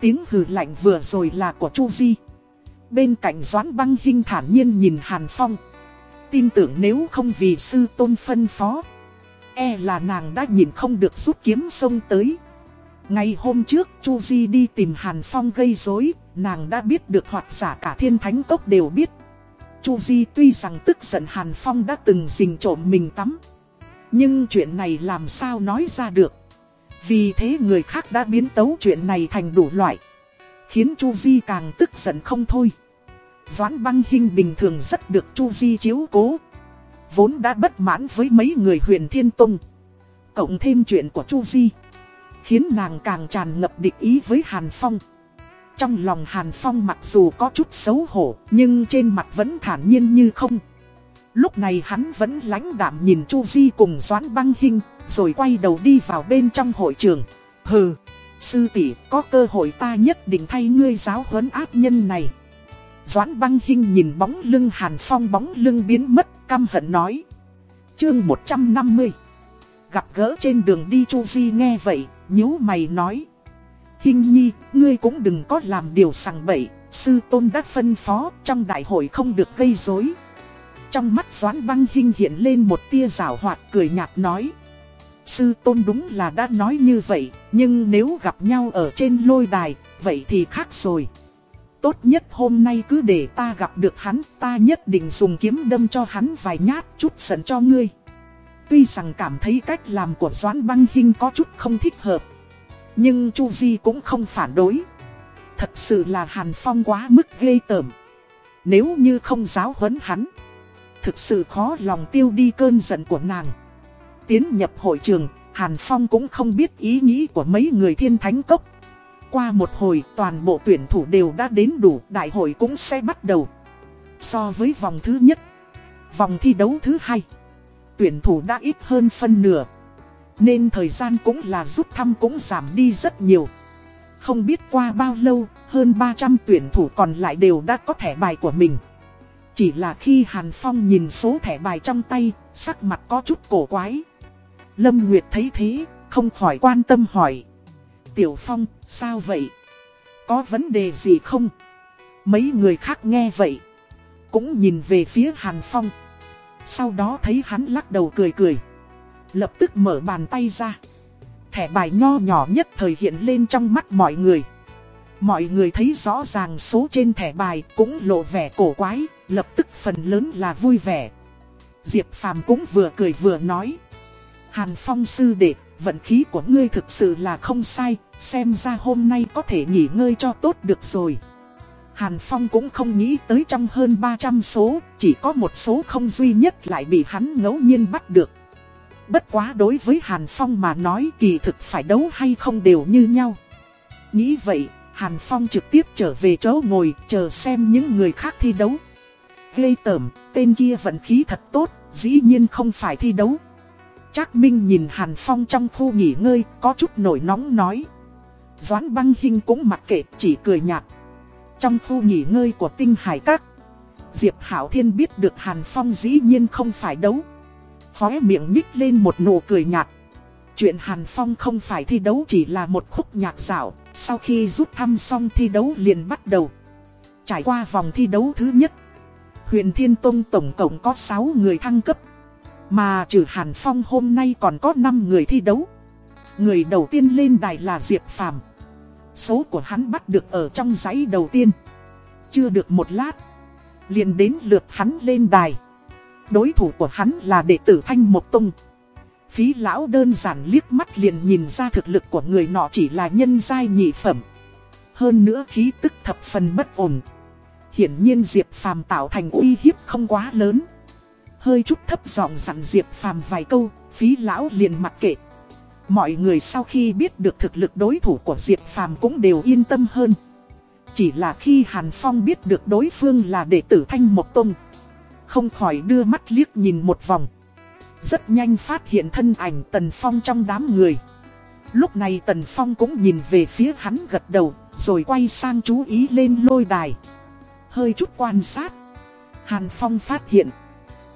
Tiếng hừ lạnh vừa rồi là của Chu Di Bên cạnh Doãn băng hinh thản nhiên nhìn Hàn Phong Tin tưởng nếu không vì sư tôn phân phó E là nàng đã nhìn không được rút kiếm xông tới Ngày hôm trước Chu Di đi tìm Hàn Phong gây rối, nàng đã biết được hoặc giả cả thiên thánh cốc đều biết. Chu Di tuy rằng tức giận Hàn Phong đã từng dình trộm mình tắm. Nhưng chuyện này làm sao nói ra được. Vì thế người khác đã biến tấu chuyện này thành đủ loại. Khiến Chu Di càng tức giận không thôi. Doãn băng hình bình thường rất được Chu Di chiếu cố. Vốn đã bất mãn với mấy người huyền thiên tông. Cộng thêm chuyện của Chu Di. Khiến nàng càng tràn ngập địch ý với Hàn Phong Trong lòng Hàn Phong mặc dù có chút xấu hổ, Nhưng trên mặt vẫn thản nhiên như không Lúc này hắn vẫn lãnh đạm nhìn Chu Di cùng Doãn băng Hinh, Rồi quay đầu đi vào bên trong hội trường Hừ, sư tỷ có cơ hội ta nhất định thay ngươi giáo huấn ác nhân này Doãn băng Hinh nhìn bóng lưng Hàn Phong bóng lưng biến mất căm hận nói Chương 150 Gặp gỡ trên đường đi Chu Di nghe vậy nhíu mày nói. Hinh nhi, ngươi cũng đừng có làm điều sằng bậy, sư tôn đã phân phó trong đại hội không được gây rối. Trong mắt Doãn băng hình hiện lên một tia rào hoạt cười nhạt nói. Sư tôn đúng là đã nói như vậy, nhưng nếu gặp nhau ở trên lôi đài, vậy thì khác rồi. Tốt nhất hôm nay cứ để ta gặp được hắn, ta nhất định dùng kiếm đâm cho hắn vài nhát chút giận cho ngươi. Tuy rằng cảm thấy cách làm của Doãn Băng Hinh có chút không thích hợp Nhưng Chu Di cũng không phản đối Thật sự là Hàn Phong quá mức ghê tởm Nếu như không giáo huấn hắn Thực sự khó lòng tiêu đi cơn giận của nàng Tiến nhập hội trường Hàn Phong cũng không biết ý nghĩ của mấy người thiên thánh cốc Qua một hồi toàn bộ tuyển thủ đều đã đến đủ Đại hội cũng sẽ bắt đầu So với vòng thứ nhất Vòng thi đấu thứ hai tuyển thủ đã ít hơn phân nửa. Nên thời gian cũng là rút thăm cũng giảm đi rất nhiều. Không biết qua bao lâu, hơn 300 tuyển thủ còn lại đều đã có thẻ bài của mình. Chỉ là khi Hàn Phong nhìn số thẻ bài trong tay, sắc mặt có chút cổ quái. Lâm Nguyệt thấy thế, không khỏi quan tâm hỏi. Tiểu Phong, sao vậy? Có vấn đề gì không? Mấy người khác nghe vậy, cũng nhìn về phía Hàn Phong. Sau đó thấy hắn lắc đầu cười cười Lập tức mở bàn tay ra Thẻ bài nho nhỏ nhất thời hiện lên trong mắt mọi người Mọi người thấy rõ ràng số trên thẻ bài cũng lộ vẻ cổ quái Lập tức phần lớn là vui vẻ Diệp Phàm cũng vừa cười vừa nói Hàn Phong sư đệ, vận khí của ngươi thực sự là không sai Xem ra hôm nay có thể nghỉ ngơi cho tốt được rồi Hàn Phong cũng không nghĩ tới trong hơn 300 số, chỉ có một số không duy nhất lại bị hắn ngẫu nhiên bắt được. Bất quá đối với Hàn Phong mà nói kỳ thực phải đấu hay không đều như nhau. Nghĩ vậy, Hàn Phong trực tiếp trở về chỗ ngồi chờ xem những người khác thi đấu. Ghê tởm, tên kia vận khí thật tốt, dĩ nhiên không phải thi đấu. Trác Minh nhìn Hàn Phong trong khu nghỉ ngơi, có chút nổi nóng nói. Doãn băng hình cũng mặc kệ, chỉ cười nhạt. Trong khu nghỉ ngơi của tinh hải các Diệp Hảo Thiên biết được Hàn Phong dĩ nhiên không phải đấu Khóe miệng nhích lên một nụ cười nhạt Chuyện Hàn Phong không phải thi đấu chỉ là một khúc nhạc dạo Sau khi rút thăm xong thi đấu liền bắt đầu Trải qua vòng thi đấu thứ nhất Huyền Thiên Tông tổng cộng có 6 người thăng cấp Mà trừ Hàn Phong hôm nay còn có 5 người thi đấu Người đầu tiên lên đài là Diệp Phàm Số của hắn bắt được ở trong giấy đầu tiên. Chưa được một lát. liền đến lượt hắn lên đài. Đối thủ của hắn là đệ tử Thanh Một Tông. Phí lão đơn giản liếc mắt liền nhìn ra thực lực của người nọ chỉ là nhân giai nhị phẩm. Hơn nữa khí tức thập phần bất ổn. Hiển nhiên Diệp Phàm tạo thành uy hiếp không quá lớn. Hơi chút thấp giọng dặn Diệp Phàm vài câu, phí lão liền mặc kệ. Mọi người sau khi biết được thực lực đối thủ của Diệp Phàm cũng đều yên tâm hơn. Chỉ là khi Hàn Phong biết được đối phương là đệ tử Thanh Một Tông. Không khỏi đưa mắt liếc nhìn một vòng. Rất nhanh phát hiện thân ảnh Tần Phong trong đám người. Lúc này Tần Phong cũng nhìn về phía hắn gật đầu, rồi quay sang chú ý lên lôi đài. Hơi chút quan sát. Hàn Phong phát hiện.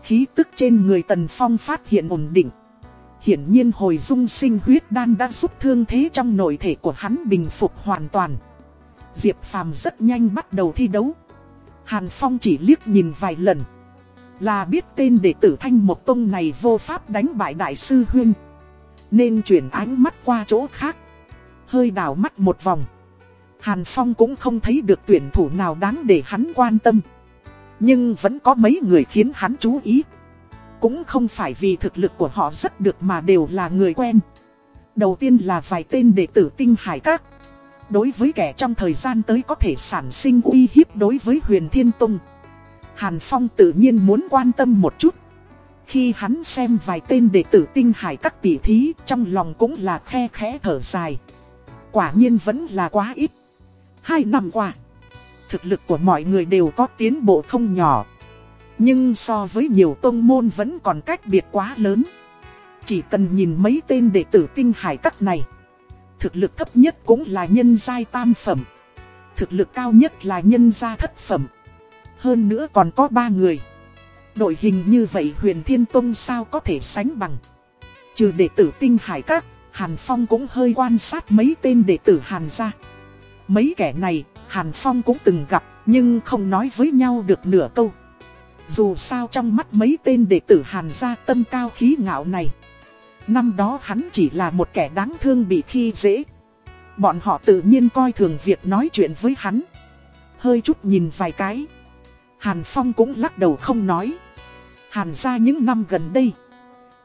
Khí tức trên người Tần Phong phát hiện ổn định. Hiển nhiên hồi dung sinh huyết đan đã giúp thương thế trong nội thể của hắn bình phục hoàn toàn. Diệp Phàm rất nhanh bắt đầu thi đấu. Hàn Phong chỉ liếc nhìn vài lần. Là biết tên đệ tử Thanh một tông này vô pháp đánh bại Đại sư Huyên. Nên chuyển ánh mắt qua chỗ khác. Hơi đảo mắt một vòng. Hàn Phong cũng không thấy được tuyển thủ nào đáng để hắn quan tâm. Nhưng vẫn có mấy người khiến hắn chú ý. Cũng không phải vì thực lực của họ rất được mà đều là người quen. Đầu tiên là vài tên đệ tử tinh hải các. Đối với kẻ trong thời gian tới có thể sản sinh uy hiếp đối với huyền thiên tông. Hàn Phong tự nhiên muốn quan tâm một chút. Khi hắn xem vài tên đệ tử tinh hải các tỷ thí, trong lòng cũng là khe khẽ thở dài. Quả nhiên vẫn là quá ít. Hai năm qua, thực lực của mọi người đều có tiến bộ không nhỏ. Nhưng so với nhiều tông môn vẫn còn cách biệt quá lớn. Chỉ cần nhìn mấy tên đệ tử tinh hải các này. Thực lực thấp nhất cũng là nhân giai tam phẩm. Thực lực cao nhất là nhân gia thất phẩm. Hơn nữa còn có ba người. Đội hình như vậy huyền thiên tông sao có thể sánh bằng. Trừ đệ tử tinh hải các, Hàn Phong cũng hơi quan sát mấy tên đệ tử Hàn gia. Mấy kẻ này, Hàn Phong cũng từng gặp, nhưng không nói với nhau được nửa câu. Dù sao trong mắt mấy tên đệ tử Hàn gia tâm cao khí ngạo này. Năm đó hắn chỉ là một kẻ đáng thương bị khi dễ. Bọn họ tự nhiên coi thường việc nói chuyện với hắn. Hơi chút nhìn vài cái. Hàn Phong cũng lắc đầu không nói. Hàn Gia những năm gần đây.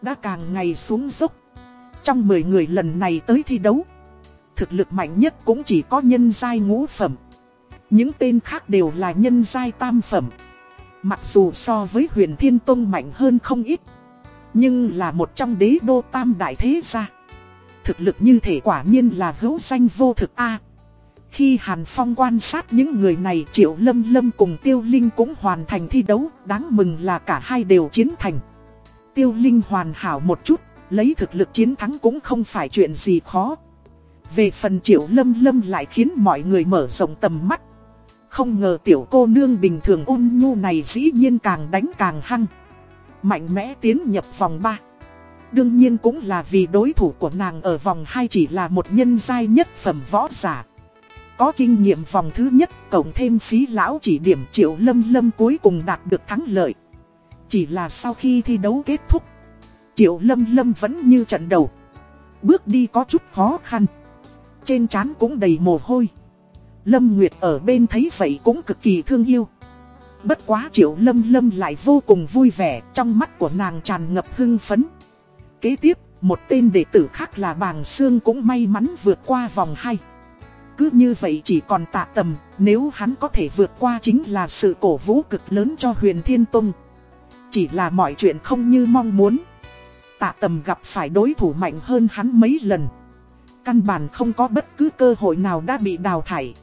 Đã càng ngày xuống dốc. Trong 10 người lần này tới thi đấu. Thực lực mạnh nhất cũng chỉ có nhân giai ngũ phẩm. Những tên khác đều là nhân giai tam phẩm. Mặc dù so với huyền thiên tông mạnh hơn không ít. Nhưng là một trong đế đô tam đại thế gia. Thực lực như thể quả nhiên là hữu danh vô thực A. Khi Hàn Phong quan sát những người này Triệu Lâm Lâm cùng Tiêu Linh cũng hoàn thành thi đấu, đáng mừng là cả hai đều chiến thành. Tiêu Linh hoàn hảo một chút, lấy thực lực chiến thắng cũng không phải chuyện gì khó. Về phần Triệu Lâm Lâm lại khiến mọi người mở rộng tầm mắt. Không ngờ tiểu cô nương bình thường ôn nhu này dĩ nhiên càng đánh càng hăng. Mạnh mẽ tiến nhập vòng 3. Đương nhiên cũng là vì đối thủ của nàng ở vòng 2 chỉ là một nhân giai nhất phẩm võ giả. Có kinh nghiệm vòng thứ nhất cộng thêm phí lão chỉ điểm triệu lâm lâm cuối cùng đạt được thắng lợi. Chỉ là sau khi thi đấu kết thúc, triệu lâm lâm vẫn như trận đầu. Bước đi có chút khó khăn. Trên trán cũng đầy mồ hôi. Lâm Nguyệt ở bên thấy vậy cũng cực kỳ thương yêu. Bất quá triệu lâm lâm lại vô cùng vui vẻ, trong mắt của nàng tràn ngập hưng phấn. Kế tiếp, một tên đệ tử khác là Bàng Sương cũng may mắn vượt qua vòng 2. Cứ như vậy chỉ còn tạ tầm, nếu hắn có thể vượt qua chính là sự cổ vũ cực lớn cho huyền thiên tông. Chỉ là mọi chuyện không như mong muốn. Tạ tầm gặp phải đối thủ mạnh hơn hắn mấy lần. Căn bản không có bất cứ cơ hội nào đã bị đào thải.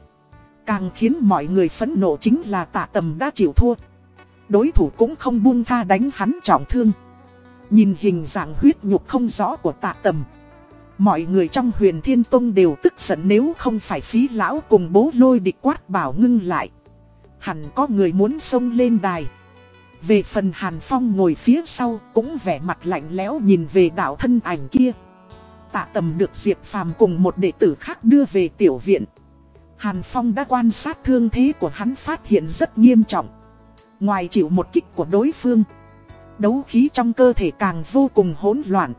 Càng khiến mọi người phẫn nộ chính là tạ tầm đã chịu thua. Đối thủ cũng không buông tha đánh hắn trọng thương. Nhìn hình dạng huyết nhục không rõ của tạ tầm. Mọi người trong huyền thiên tông đều tức giận nếu không phải phí lão cùng bố lôi địch quát bảo ngưng lại. Hẳn có người muốn xông lên đài. Về phần Hàn Phong ngồi phía sau cũng vẻ mặt lạnh lẽo nhìn về đạo thân ảnh kia. Tạ tầm được Diệp Phàm cùng một đệ tử khác đưa về tiểu viện. Hàn Phong đã quan sát thương thế của hắn phát hiện rất nghiêm trọng. Ngoài chịu một kích của đối phương, đấu khí trong cơ thể càng vô cùng hỗn loạn.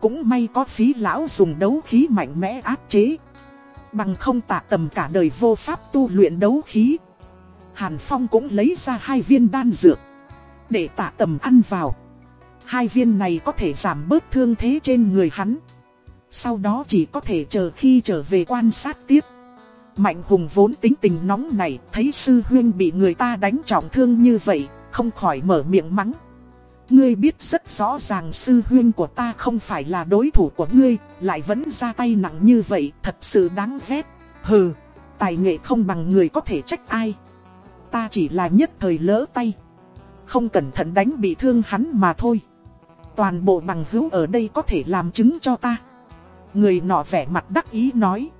Cũng may có phí lão dùng đấu khí mạnh mẽ áp chế. Bằng không tạ tầm cả đời vô pháp tu luyện đấu khí. Hàn Phong cũng lấy ra hai viên đan dược. Để tạ tầm ăn vào. Hai viên này có thể giảm bớt thương thế trên người hắn. Sau đó chỉ có thể chờ khi trở về quan sát tiếp. Mạnh hùng vốn tính tình nóng này, thấy sư huyên bị người ta đánh trọng thương như vậy, không khỏi mở miệng mắng. Ngươi biết rất rõ ràng sư huyên của ta không phải là đối thủ của ngươi, lại vẫn ra tay nặng như vậy, thật sự đáng ghét. Hừ, tài nghệ không bằng người có thể trách ai. Ta chỉ là nhất thời lỡ tay. Không cẩn thận đánh bị thương hắn mà thôi. Toàn bộ bằng hữu ở đây có thể làm chứng cho ta. Người nọ vẻ mặt đắc ý nói.